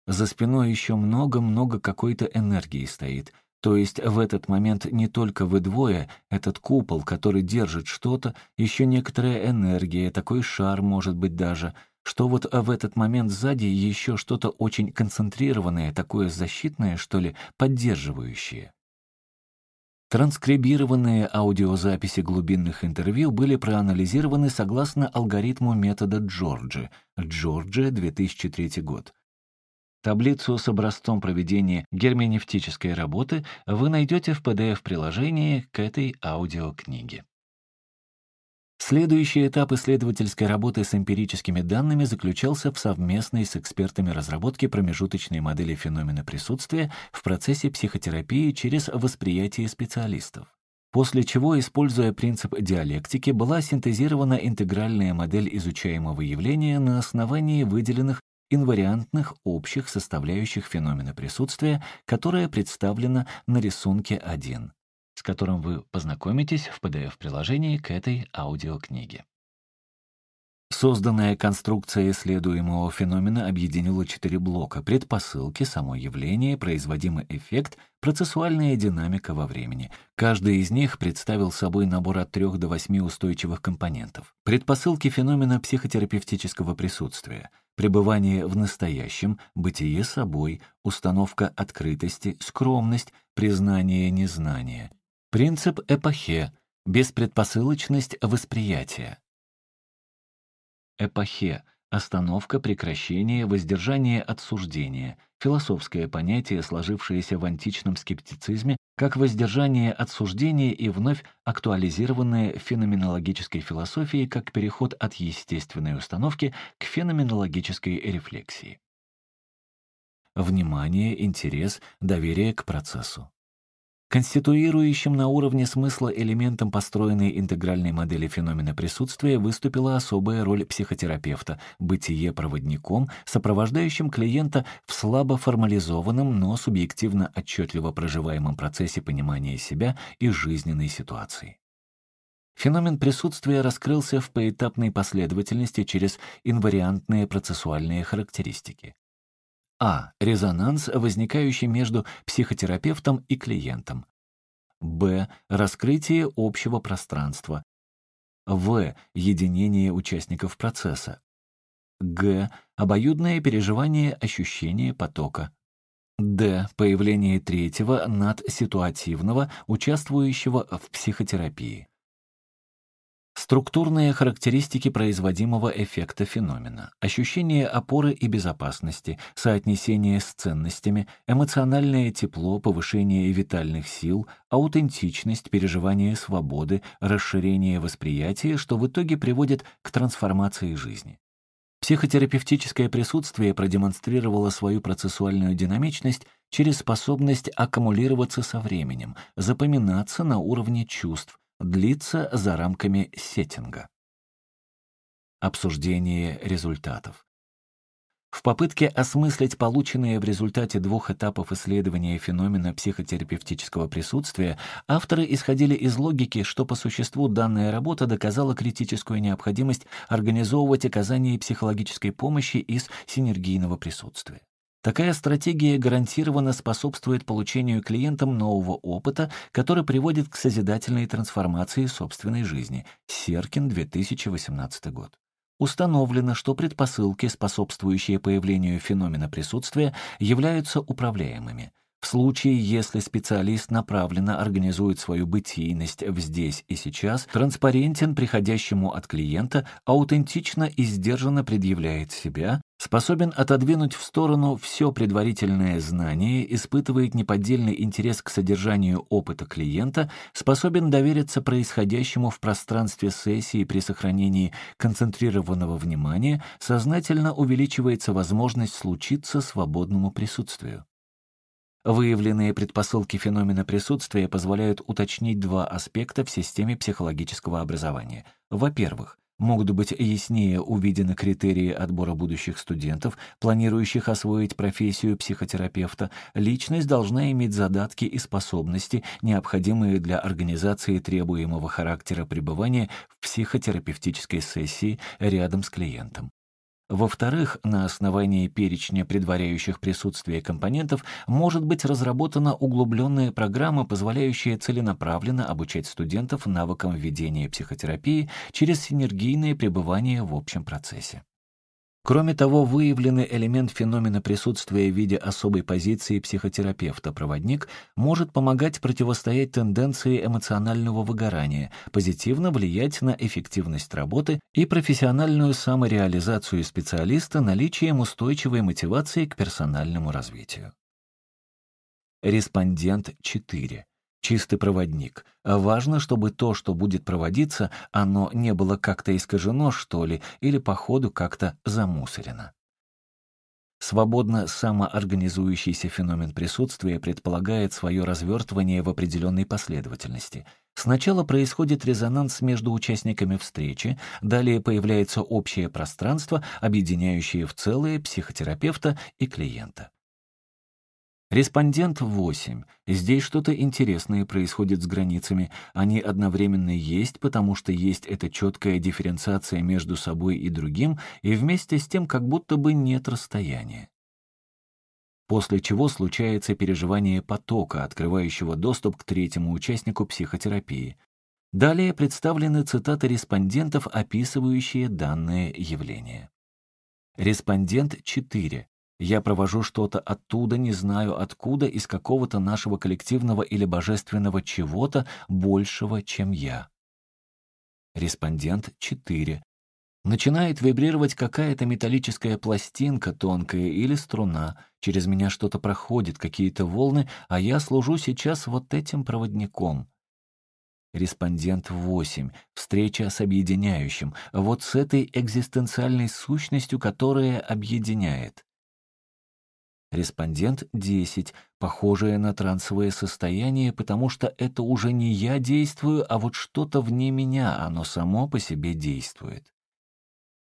За спиной еще много-много какой-то энергии стоит — То есть в этот момент не только вы двое, этот купол, который держит что-то, еще некоторая энергия, такой шар может быть даже, что вот в этот момент сзади еще что-то очень концентрированное, такое защитное, что ли, поддерживающее. Транскрибированные аудиозаписи глубинных интервью были проанализированы согласно алгоритму метода Джорджи. Джорджи, 2003 год. Таблицу с образцом проведения герменевтической работы вы найдете в PDF-приложении к этой аудиокниге. Следующий этап исследовательской работы с эмпирическими данными заключался в совместной с экспертами разработке промежуточной модели феномена присутствия в процессе психотерапии через восприятие специалистов. После чего, используя принцип диалектики, была синтезирована интегральная модель изучаемого явления на основании выделенных инвариантных общих составляющих феномена присутствия, которая представлена на рисунке 1, с которым вы познакомитесь в PDF-приложении к этой аудиокниге. Созданная конструкция исследуемого феномена объединила четыре блока — предпосылки, само явление, производимый эффект, процессуальная динамика во времени. Каждый из них представил собой набор от трех до восьми устойчивых компонентов. Предпосылки феномена психотерапевтического присутствия — пребывание в настоящем, бытие собой, установка открытости, скромность, признание незнания. Принцип эпохе, беспредпосылочность восприятия. Эпохе — остановка, прекращение, воздержание от суждения, философское понятие, сложившееся в античном скептицизме как воздержание от суждения и вновь актуализированное феноменологической философии как переход от естественной установки к феноменологической рефлексии. Внимание, интерес, доверие к процессу. Конституирующим на уровне смысла элементом построенной интегральной модели феномена присутствия выступила особая роль психотерапевта, бытие проводником, сопровождающим клиента в слабо формализованном, но субъективно отчетливо проживаемом процессе понимания себя и жизненной ситуации. Феномен присутствия раскрылся в поэтапной последовательности через инвариантные процессуальные характеристики. А. Резонанс, возникающий между психотерапевтом и клиентом. Б. Раскрытие общего пространства. В. Единение участников процесса. Г. Обоюдное переживание ощущения потока. Д. Появление третьего надситуативного, участвующего в психотерапии. Структурные характеристики производимого эффекта феномена, ощущение опоры и безопасности, соотнесение с ценностями, эмоциональное тепло, повышение витальных сил, аутентичность, переживание свободы, расширение восприятия, что в итоге приводит к трансформации жизни. Психотерапевтическое присутствие продемонстрировало свою процессуальную динамичность через способность аккумулироваться со временем, запоминаться на уровне чувств, длится за рамками сеттинга. Обсуждение результатов. В попытке осмыслить полученные в результате двух этапов исследования феномена психотерапевтического присутствия, авторы исходили из логики, что по существу данная работа доказала критическую необходимость организовывать оказание психологической помощи из синергийного присутствия. Такая стратегия гарантированно способствует получению клиентам нового опыта, который приводит к созидательной трансформации собственной жизни. Серкин, 2018 год. Установлено, что предпосылки, способствующие появлению феномена присутствия, являются управляемыми – в случае, если специалист направленно организует свою бытийность в здесь и сейчас, транспарентен приходящему от клиента, аутентично и сдержанно предъявляет себя, способен отодвинуть в сторону все предварительное знание, испытывает неподдельный интерес к содержанию опыта клиента, способен довериться происходящему в пространстве сессии при сохранении концентрированного внимания, сознательно увеличивается возможность случиться свободному присутствию. Выявленные предпосылки феномена присутствия позволяют уточнить два аспекта в системе психологического образования. Во-первых, могут быть яснее увидены критерии отбора будущих студентов, планирующих освоить профессию психотерапевта. Личность должна иметь задатки и способности, необходимые для организации требуемого характера пребывания в психотерапевтической сессии рядом с клиентом. Во-вторых, на основании перечня предваряющих присутствие компонентов может быть разработана углубленная программа, позволяющая целенаправленно обучать студентов навыкам ведения психотерапии через синергийное пребывание в общем процессе. Кроме того, выявленный элемент феномена присутствия в виде особой позиции психотерапевта-проводник может помогать противостоять тенденции эмоционального выгорания, позитивно влиять на эффективность работы и профессиональную самореализацию специалиста наличием устойчивой мотивации к персональному развитию. Респондент 4 чистый проводник. Важно, чтобы то, что будет проводиться, оно не было как-то искажено, что ли, или по ходу как-то замусорено. Свободно самоорганизующийся феномен присутствия предполагает свое развертывание в определенной последовательности. Сначала происходит резонанс между участниками встречи, далее появляется общее пространство, объединяющее в целое психотерапевта и клиента. Респондент 8. Здесь что-то интересное происходит с границами. Они одновременно есть, потому что есть эта четкая дифференциация между собой и другим, и вместе с тем как будто бы нет расстояния. После чего случается переживание потока, открывающего доступ к третьему участнику психотерапии. Далее представлены цитаты респондентов, описывающие данное явление. Респондент 4. Я провожу что-то оттуда, не знаю откуда, из какого-то нашего коллективного или божественного чего-то большего, чем я. Респондент 4. Начинает вибрировать какая-то металлическая пластинка, тонкая или струна. Через меня что-то проходит, какие-то волны, а я служу сейчас вот этим проводником. Респондент 8. Встреча с объединяющим. Вот с этой экзистенциальной сущностью, которая объединяет. Респондент 10. Похожее на трансовое состояние, потому что это уже не я действую, а вот что-то вне меня, оно само по себе действует.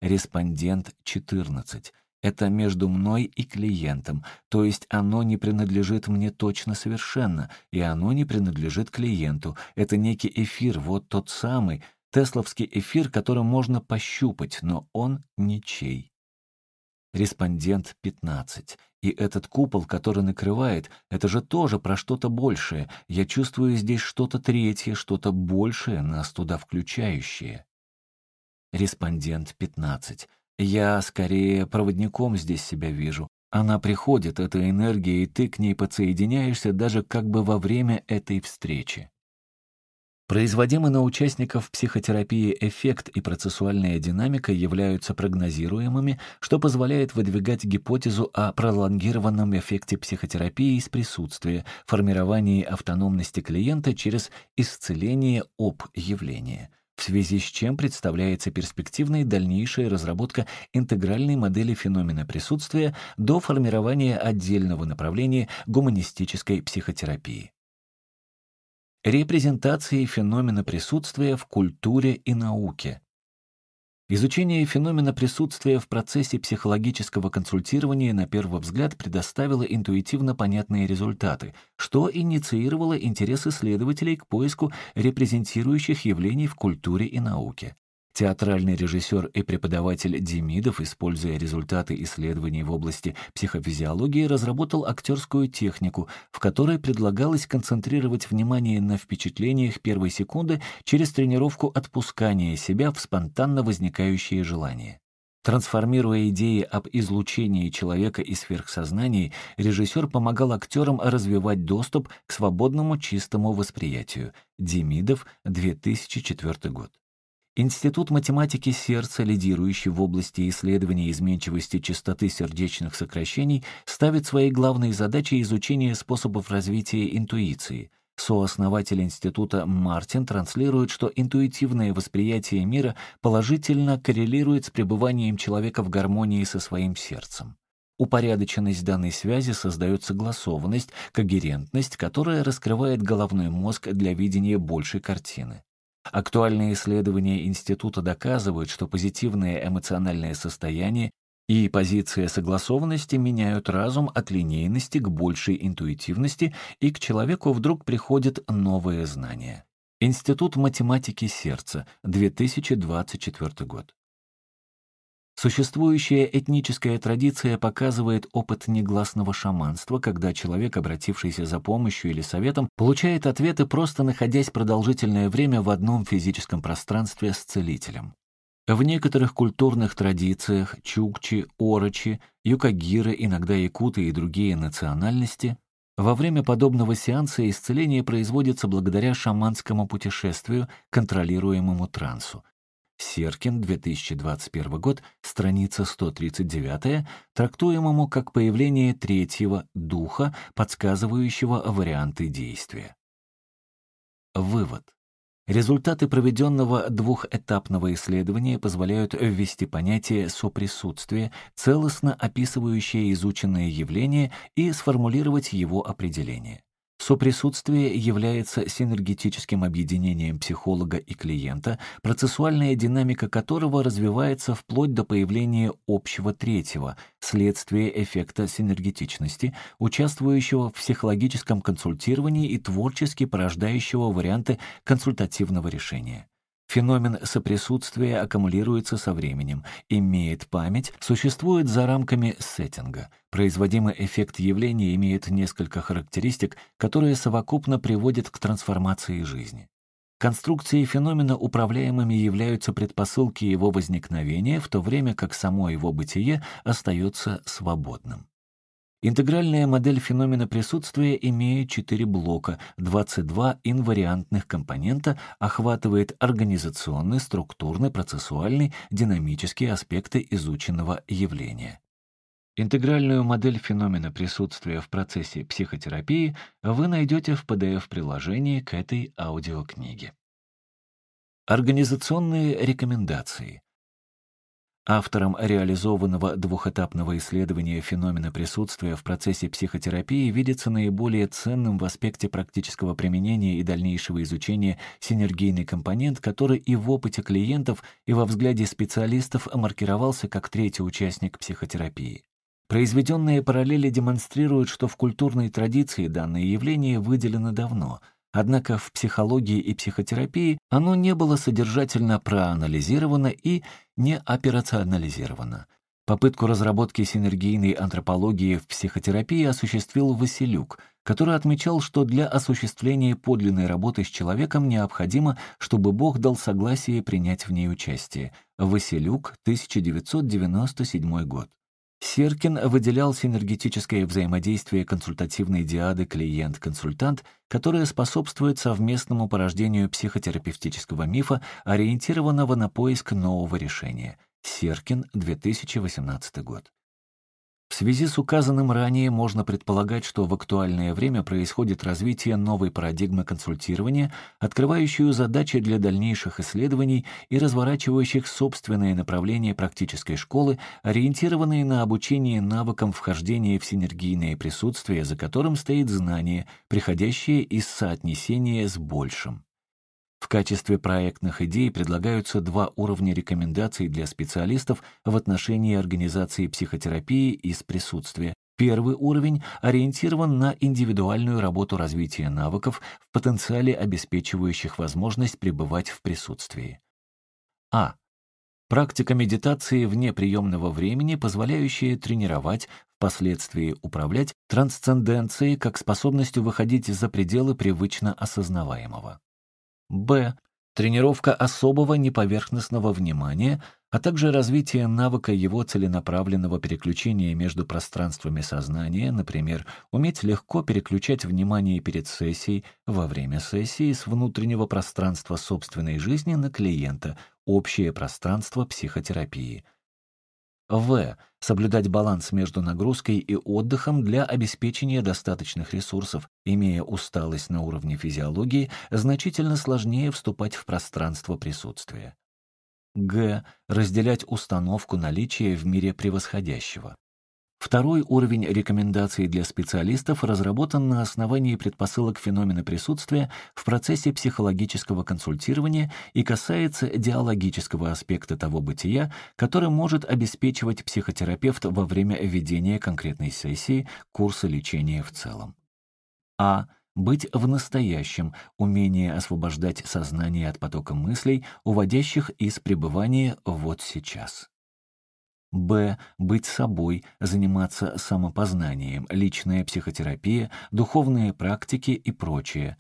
Респондент 14. Это между мной и клиентом, то есть оно не принадлежит мне точно совершенно, и оно не принадлежит клиенту. Это некий эфир, вот тот самый, тесловский эфир, которым можно пощупать, но он ничей. Респондент 15. И этот купол, который накрывает, это же тоже про что-то большее. Я чувствую здесь что-то третье, что-то большее, нас туда включающее. Респондент 15. Я скорее проводником здесь себя вижу. Она приходит, эта энергия, и ты к ней подсоединяешься даже как бы во время этой встречи. Производимый на участников психотерапии эффект и процессуальная динамика являются прогнозируемыми, что позволяет выдвигать гипотезу о пролонгированном эффекте психотерапии из присутствия, формировании автономности клиента через исцеление об явления в связи с чем представляется перспективной дальнейшая разработка интегральной модели феномена присутствия до формирования отдельного направления гуманистической психотерапии репрезентации феномена присутствия в культуре и науке. Изучение феномена присутствия в процессе психологического консультирования на первый взгляд предоставило интуитивно понятные результаты, что инициировало интерес исследователей к поиску репрезентирующих явлений в культуре и науке. Театральный режиссер и преподаватель Демидов, используя результаты исследований в области психофизиологии, разработал актерскую технику, в которой предлагалось концентрировать внимание на впечатлениях первой секунды через тренировку отпускания себя в спонтанно возникающие желания. Трансформируя идеи об излучении человека и сверхсознании, режиссер помогал актерам развивать доступ к свободному чистому восприятию. Демидов, 2004 год. Институт математики сердца, лидирующий в области исследования изменчивости частоты сердечных сокращений, ставит своей главной задачей изучение способов развития интуиции. Сооснователь института Мартин транслирует, что интуитивное восприятие мира положительно коррелирует с пребыванием человека в гармонии со своим сердцем. Упорядоченность данной связи создает согласованность, когерентность, которая раскрывает головной мозг для видения большей картины. Актуальные исследования института доказывают, что позитивное эмоциональное состояние и позиция согласованности меняют разум от линейности к большей интуитивности, и к человеку вдруг приходят новые знания. Институт математики сердца, 2024 год. Существующая этническая традиция показывает опыт негласного шаманства, когда человек, обратившийся за помощью или советом, получает ответы, просто находясь продолжительное время в одном физическом пространстве с целителем. В некоторых культурных традициях чукчи, орочи, юкагиры, иногда якуты и другие национальности во время подобного сеанса исцеление производится благодаря шаманскому путешествию, контролируемому трансу. Серкин, 2021 год, страница 139, трактуемому как появление третьего духа, подсказывающего варианты действия. Вывод. Результаты проведенного двухэтапного исследования позволяют ввести понятие соприсутствия, целостно описывающее изученное явление, и сформулировать его определение. Соприсутствие является синергетическим объединением психолога и клиента, процессуальная динамика которого развивается вплоть до появления общего третьего, следствие эффекта синергетичности, участвующего в психологическом консультировании и творчески порождающего варианты консультативного решения. Феномен соприсутствия аккумулируется со временем, имеет память, существует за рамками сеттинга. Производимый эффект явления имеет несколько характеристик, которые совокупно приводят к трансформации жизни. Конструкции феномена управляемыми являются предпосылки его возникновения, в то время как само его бытие остается свободным. Интегральная модель феномена присутствия имеет четыре блока, 22 инвариантных компонента, охватывает организационный, структурный, процессуальный, динамические аспекты изученного явления. Интегральную модель феномена присутствия в процессе психотерапии вы найдете в PDF-приложении к этой аудиокниге. Организационные рекомендации. Автором реализованного двухэтапного исследования феномена присутствия в процессе психотерапии видится наиболее ценным в аспекте практического применения и дальнейшего изучения синергийный компонент, который и в опыте клиентов, и во взгляде специалистов маркировался как третий участник психотерапии. Произведенные параллели демонстрируют, что в культурной традиции данное явление выделено давно — Однако в психологии и психотерапии оно не было содержательно проанализировано и не операционализировано. Попытку разработки синергийной антропологии в психотерапии осуществил Василюк, который отмечал, что для осуществления подлинной работы с человеком необходимо, чтобы Бог дал согласие принять в ней участие. Василюк, 1997 год. Серкин выделял синергетическое взаимодействие консультативной диады клиент-консультант, которое способствует совместному порождению психотерапевтического мифа, ориентированного на поиск нового решения. Серкин, 2018 год. В связи с указанным ранее можно предполагать, что в актуальное время происходит развитие новой парадигмы консультирования, открывающую задачи для дальнейших исследований и разворачивающих собственные направления практической школы, ориентированные на обучение навыкам вхождения в синергийное присутствие, за которым стоит знание, приходящее из соотнесения с большим. В качестве проектных идей предлагаются два уровня рекомендаций для специалистов в отношении организации психотерапии из присутствия. Первый уровень ориентирован на индивидуальную работу развития навыков в потенциале обеспечивающих возможность пребывать в присутствии. А. Практика медитации вне приемного времени, позволяющая тренировать, впоследствии управлять трансценденцией как способностью выходить за пределы привычно осознаваемого. Б. Тренировка особого неповерхностного внимания, а также развитие навыка его целенаправленного переключения между пространствами сознания, например, уметь легко переключать внимание перед сессией, во время сессии с внутреннего пространства собственной жизни на клиента, общее пространство психотерапии – в. Соблюдать баланс между нагрузкой и отдыхом для обеспечения достаточных ресурсов. Имея усталость на уровне физиологии, значительно сложнее вступать в пространство присутствия. Г. Разделять установку наличия в мире превосходящего. Второй уровень рекомендаций для специалистов разработан на основании предпосылок феномена присутствия в процессе психологического консультирования и касается диалогического аспекта того бытия, который может обеспечивать психотерапевт во время ведения конкретной сессии курса лечения в целом. А. Быть в настоящем, умение освобождать сознание от потока мыслей, уводящих из пребывания вот сейчас. Б. Быть собой, заниматься самопознанием, личная психотерапия, духовные практики и прочее.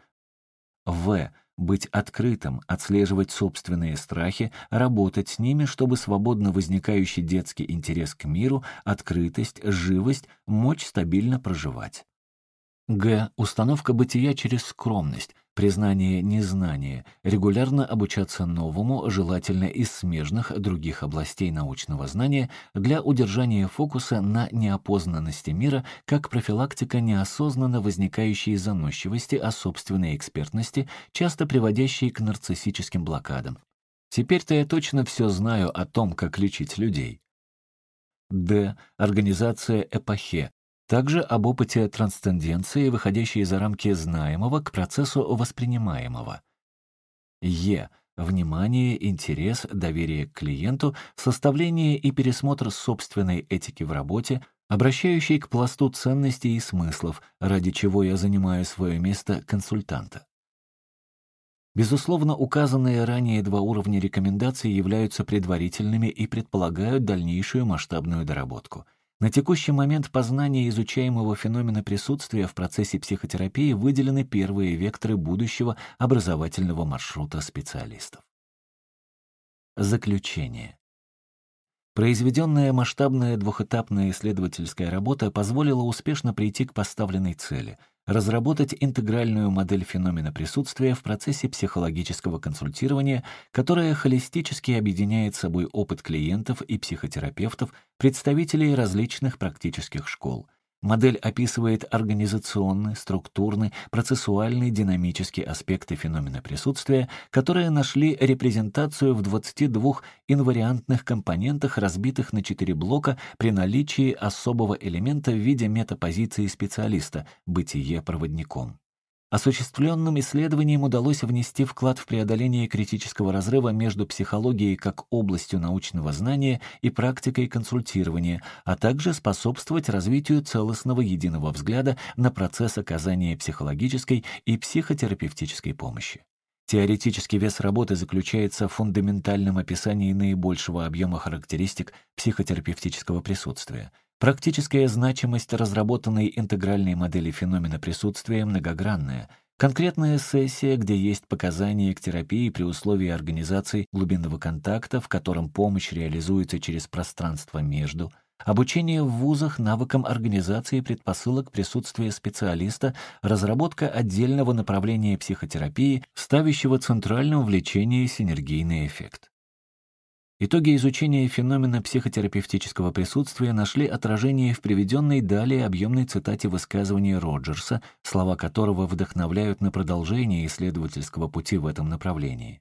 В. Быть открытым, отслеживать собственные страхи, работать с ними, чтобы свободно возникающий детский интерес к миру, открытость, живость, мочь стабильно проживать. Г. Установка бытия через скромность, признание незнания, регулярно обучаться новому, желательно из смежных других областей научного знания для удержания фокуса на неопознанности мира как профилактика неосознанно возникающей заносчивости о собственной экспертности, часто приводящей к нарциссическим блокадам. Теперь-то я точно все знаю о том, как лечить людей. Д. Организация эпохе, также об опыте трансценденции, выходящей за рамки знаемого к процессу воспринимаемого. Е. Внимание, интерес, доверие к клиенту, составление и пересмотр собственной этики в работе, обращающий к пласту ценностей и смыслов, ради чего я занимаю свое место консультанта. Безусловно, указанные ранее два уровня рекомендаций являются предварительными и предполагают дальнейшую масштабную доработку — на текущий момент познания изучаемого феномена присутствия в процессе психотерапии выделены первые векторы будущего образовательного маршрута специалистов. Заключение. Произведенная масштабная двухэтапная исследовательская работа позволила успешно прийти к поставленной цели — разработать интегральную модель феномена присутствия в процессе психологического консультирования, которая холистически объединяет собой опыт клиентов и психотерапевтов, представителей различных практических школ — Модель описывает организационный, структурный, процессуальный, динамический аспекты феномена присутствия, которые нашли репрезентацию в 22 инвариантных компонентах, разбитых на четыре блока при наличии особого элемента в виде метапозиции специалиста — бытие проводником. Осуществленным исследованием удалось внести вклад в преодоление критического разрыва между психологией как областью научного знания и практикой консультирования, а также способствовать развитию целостного единого взгляда на процесс оказания психологической и психотерапевтической помощи. Теоретический вес работы заключается в фундаментальном описании наибольшего объема характеристик психотерапевтического присутствия — Практическая значимость разработанной интегральной модели феномена присутствия многогранная. Конкретная сессия, где есть показания к терапии при условии организации глубинного контакта, в котором помощь реализуется через пространство между, обучение в вузах навыкам организации предпосылок присутствия специалиста, разработка отдельного направления психотерапии, ставящего центральным в лечении синергийный эффект. Итоги изучения феномена психотерапевтического присутствия нашли отражение в приведенной далее объемной цитате высказывания Роджерса, слова которого вдохновляют на продолжение исследовательского пути в этом направлении.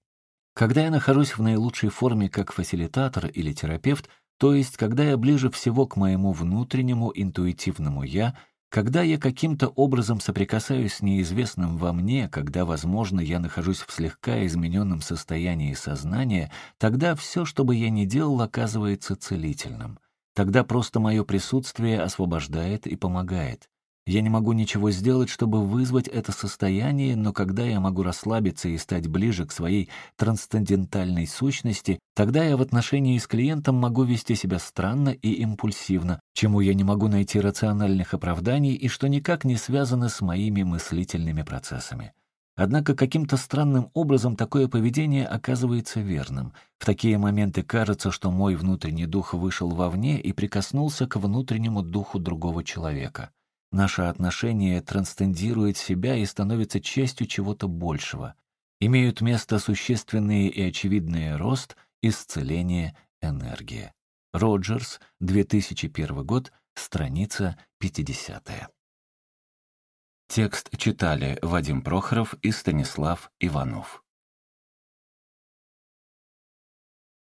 Когда я нахожусь в наилучшей форме как фасилитатор или терапевт, то есть когда я ближе всего к моему внутреннему интуитивному «я», когда я каким-то образом соприкасаюсь с неизвестным во мне, когда, возможно, я нахожусь в слегка измененном состоянии сознания, тогда все, что бы я ни делал, оказывается целительным. Тогда просто мое присутствие освобождает и помогает. Я не могу ничего сделать, чтобы вызвать это состояние, но когда я могу расслабиться и стать ближе к своей трансцендентальной сущности, тогда я в отношении с клиентом могу вести себя странно и импульсивно, чему я не могу найти рациональных оправданий и что никак не связано с моими мыслительными процессами. Однако каким-то странным образом такое поведение оказывается верным. В такие моменты кажется, что мой внутренний дух вышел вовне и прикоснулся к внутреннему духу другого человека. Наше отношение трансцендирует себя и становится частью чего-то большего. Имеют место существенные и очевидные рост, исцеление, энергия. Роджерс, 2001 год, страница 50. Текст читали Вадим Прохоров и Станислав Иванов.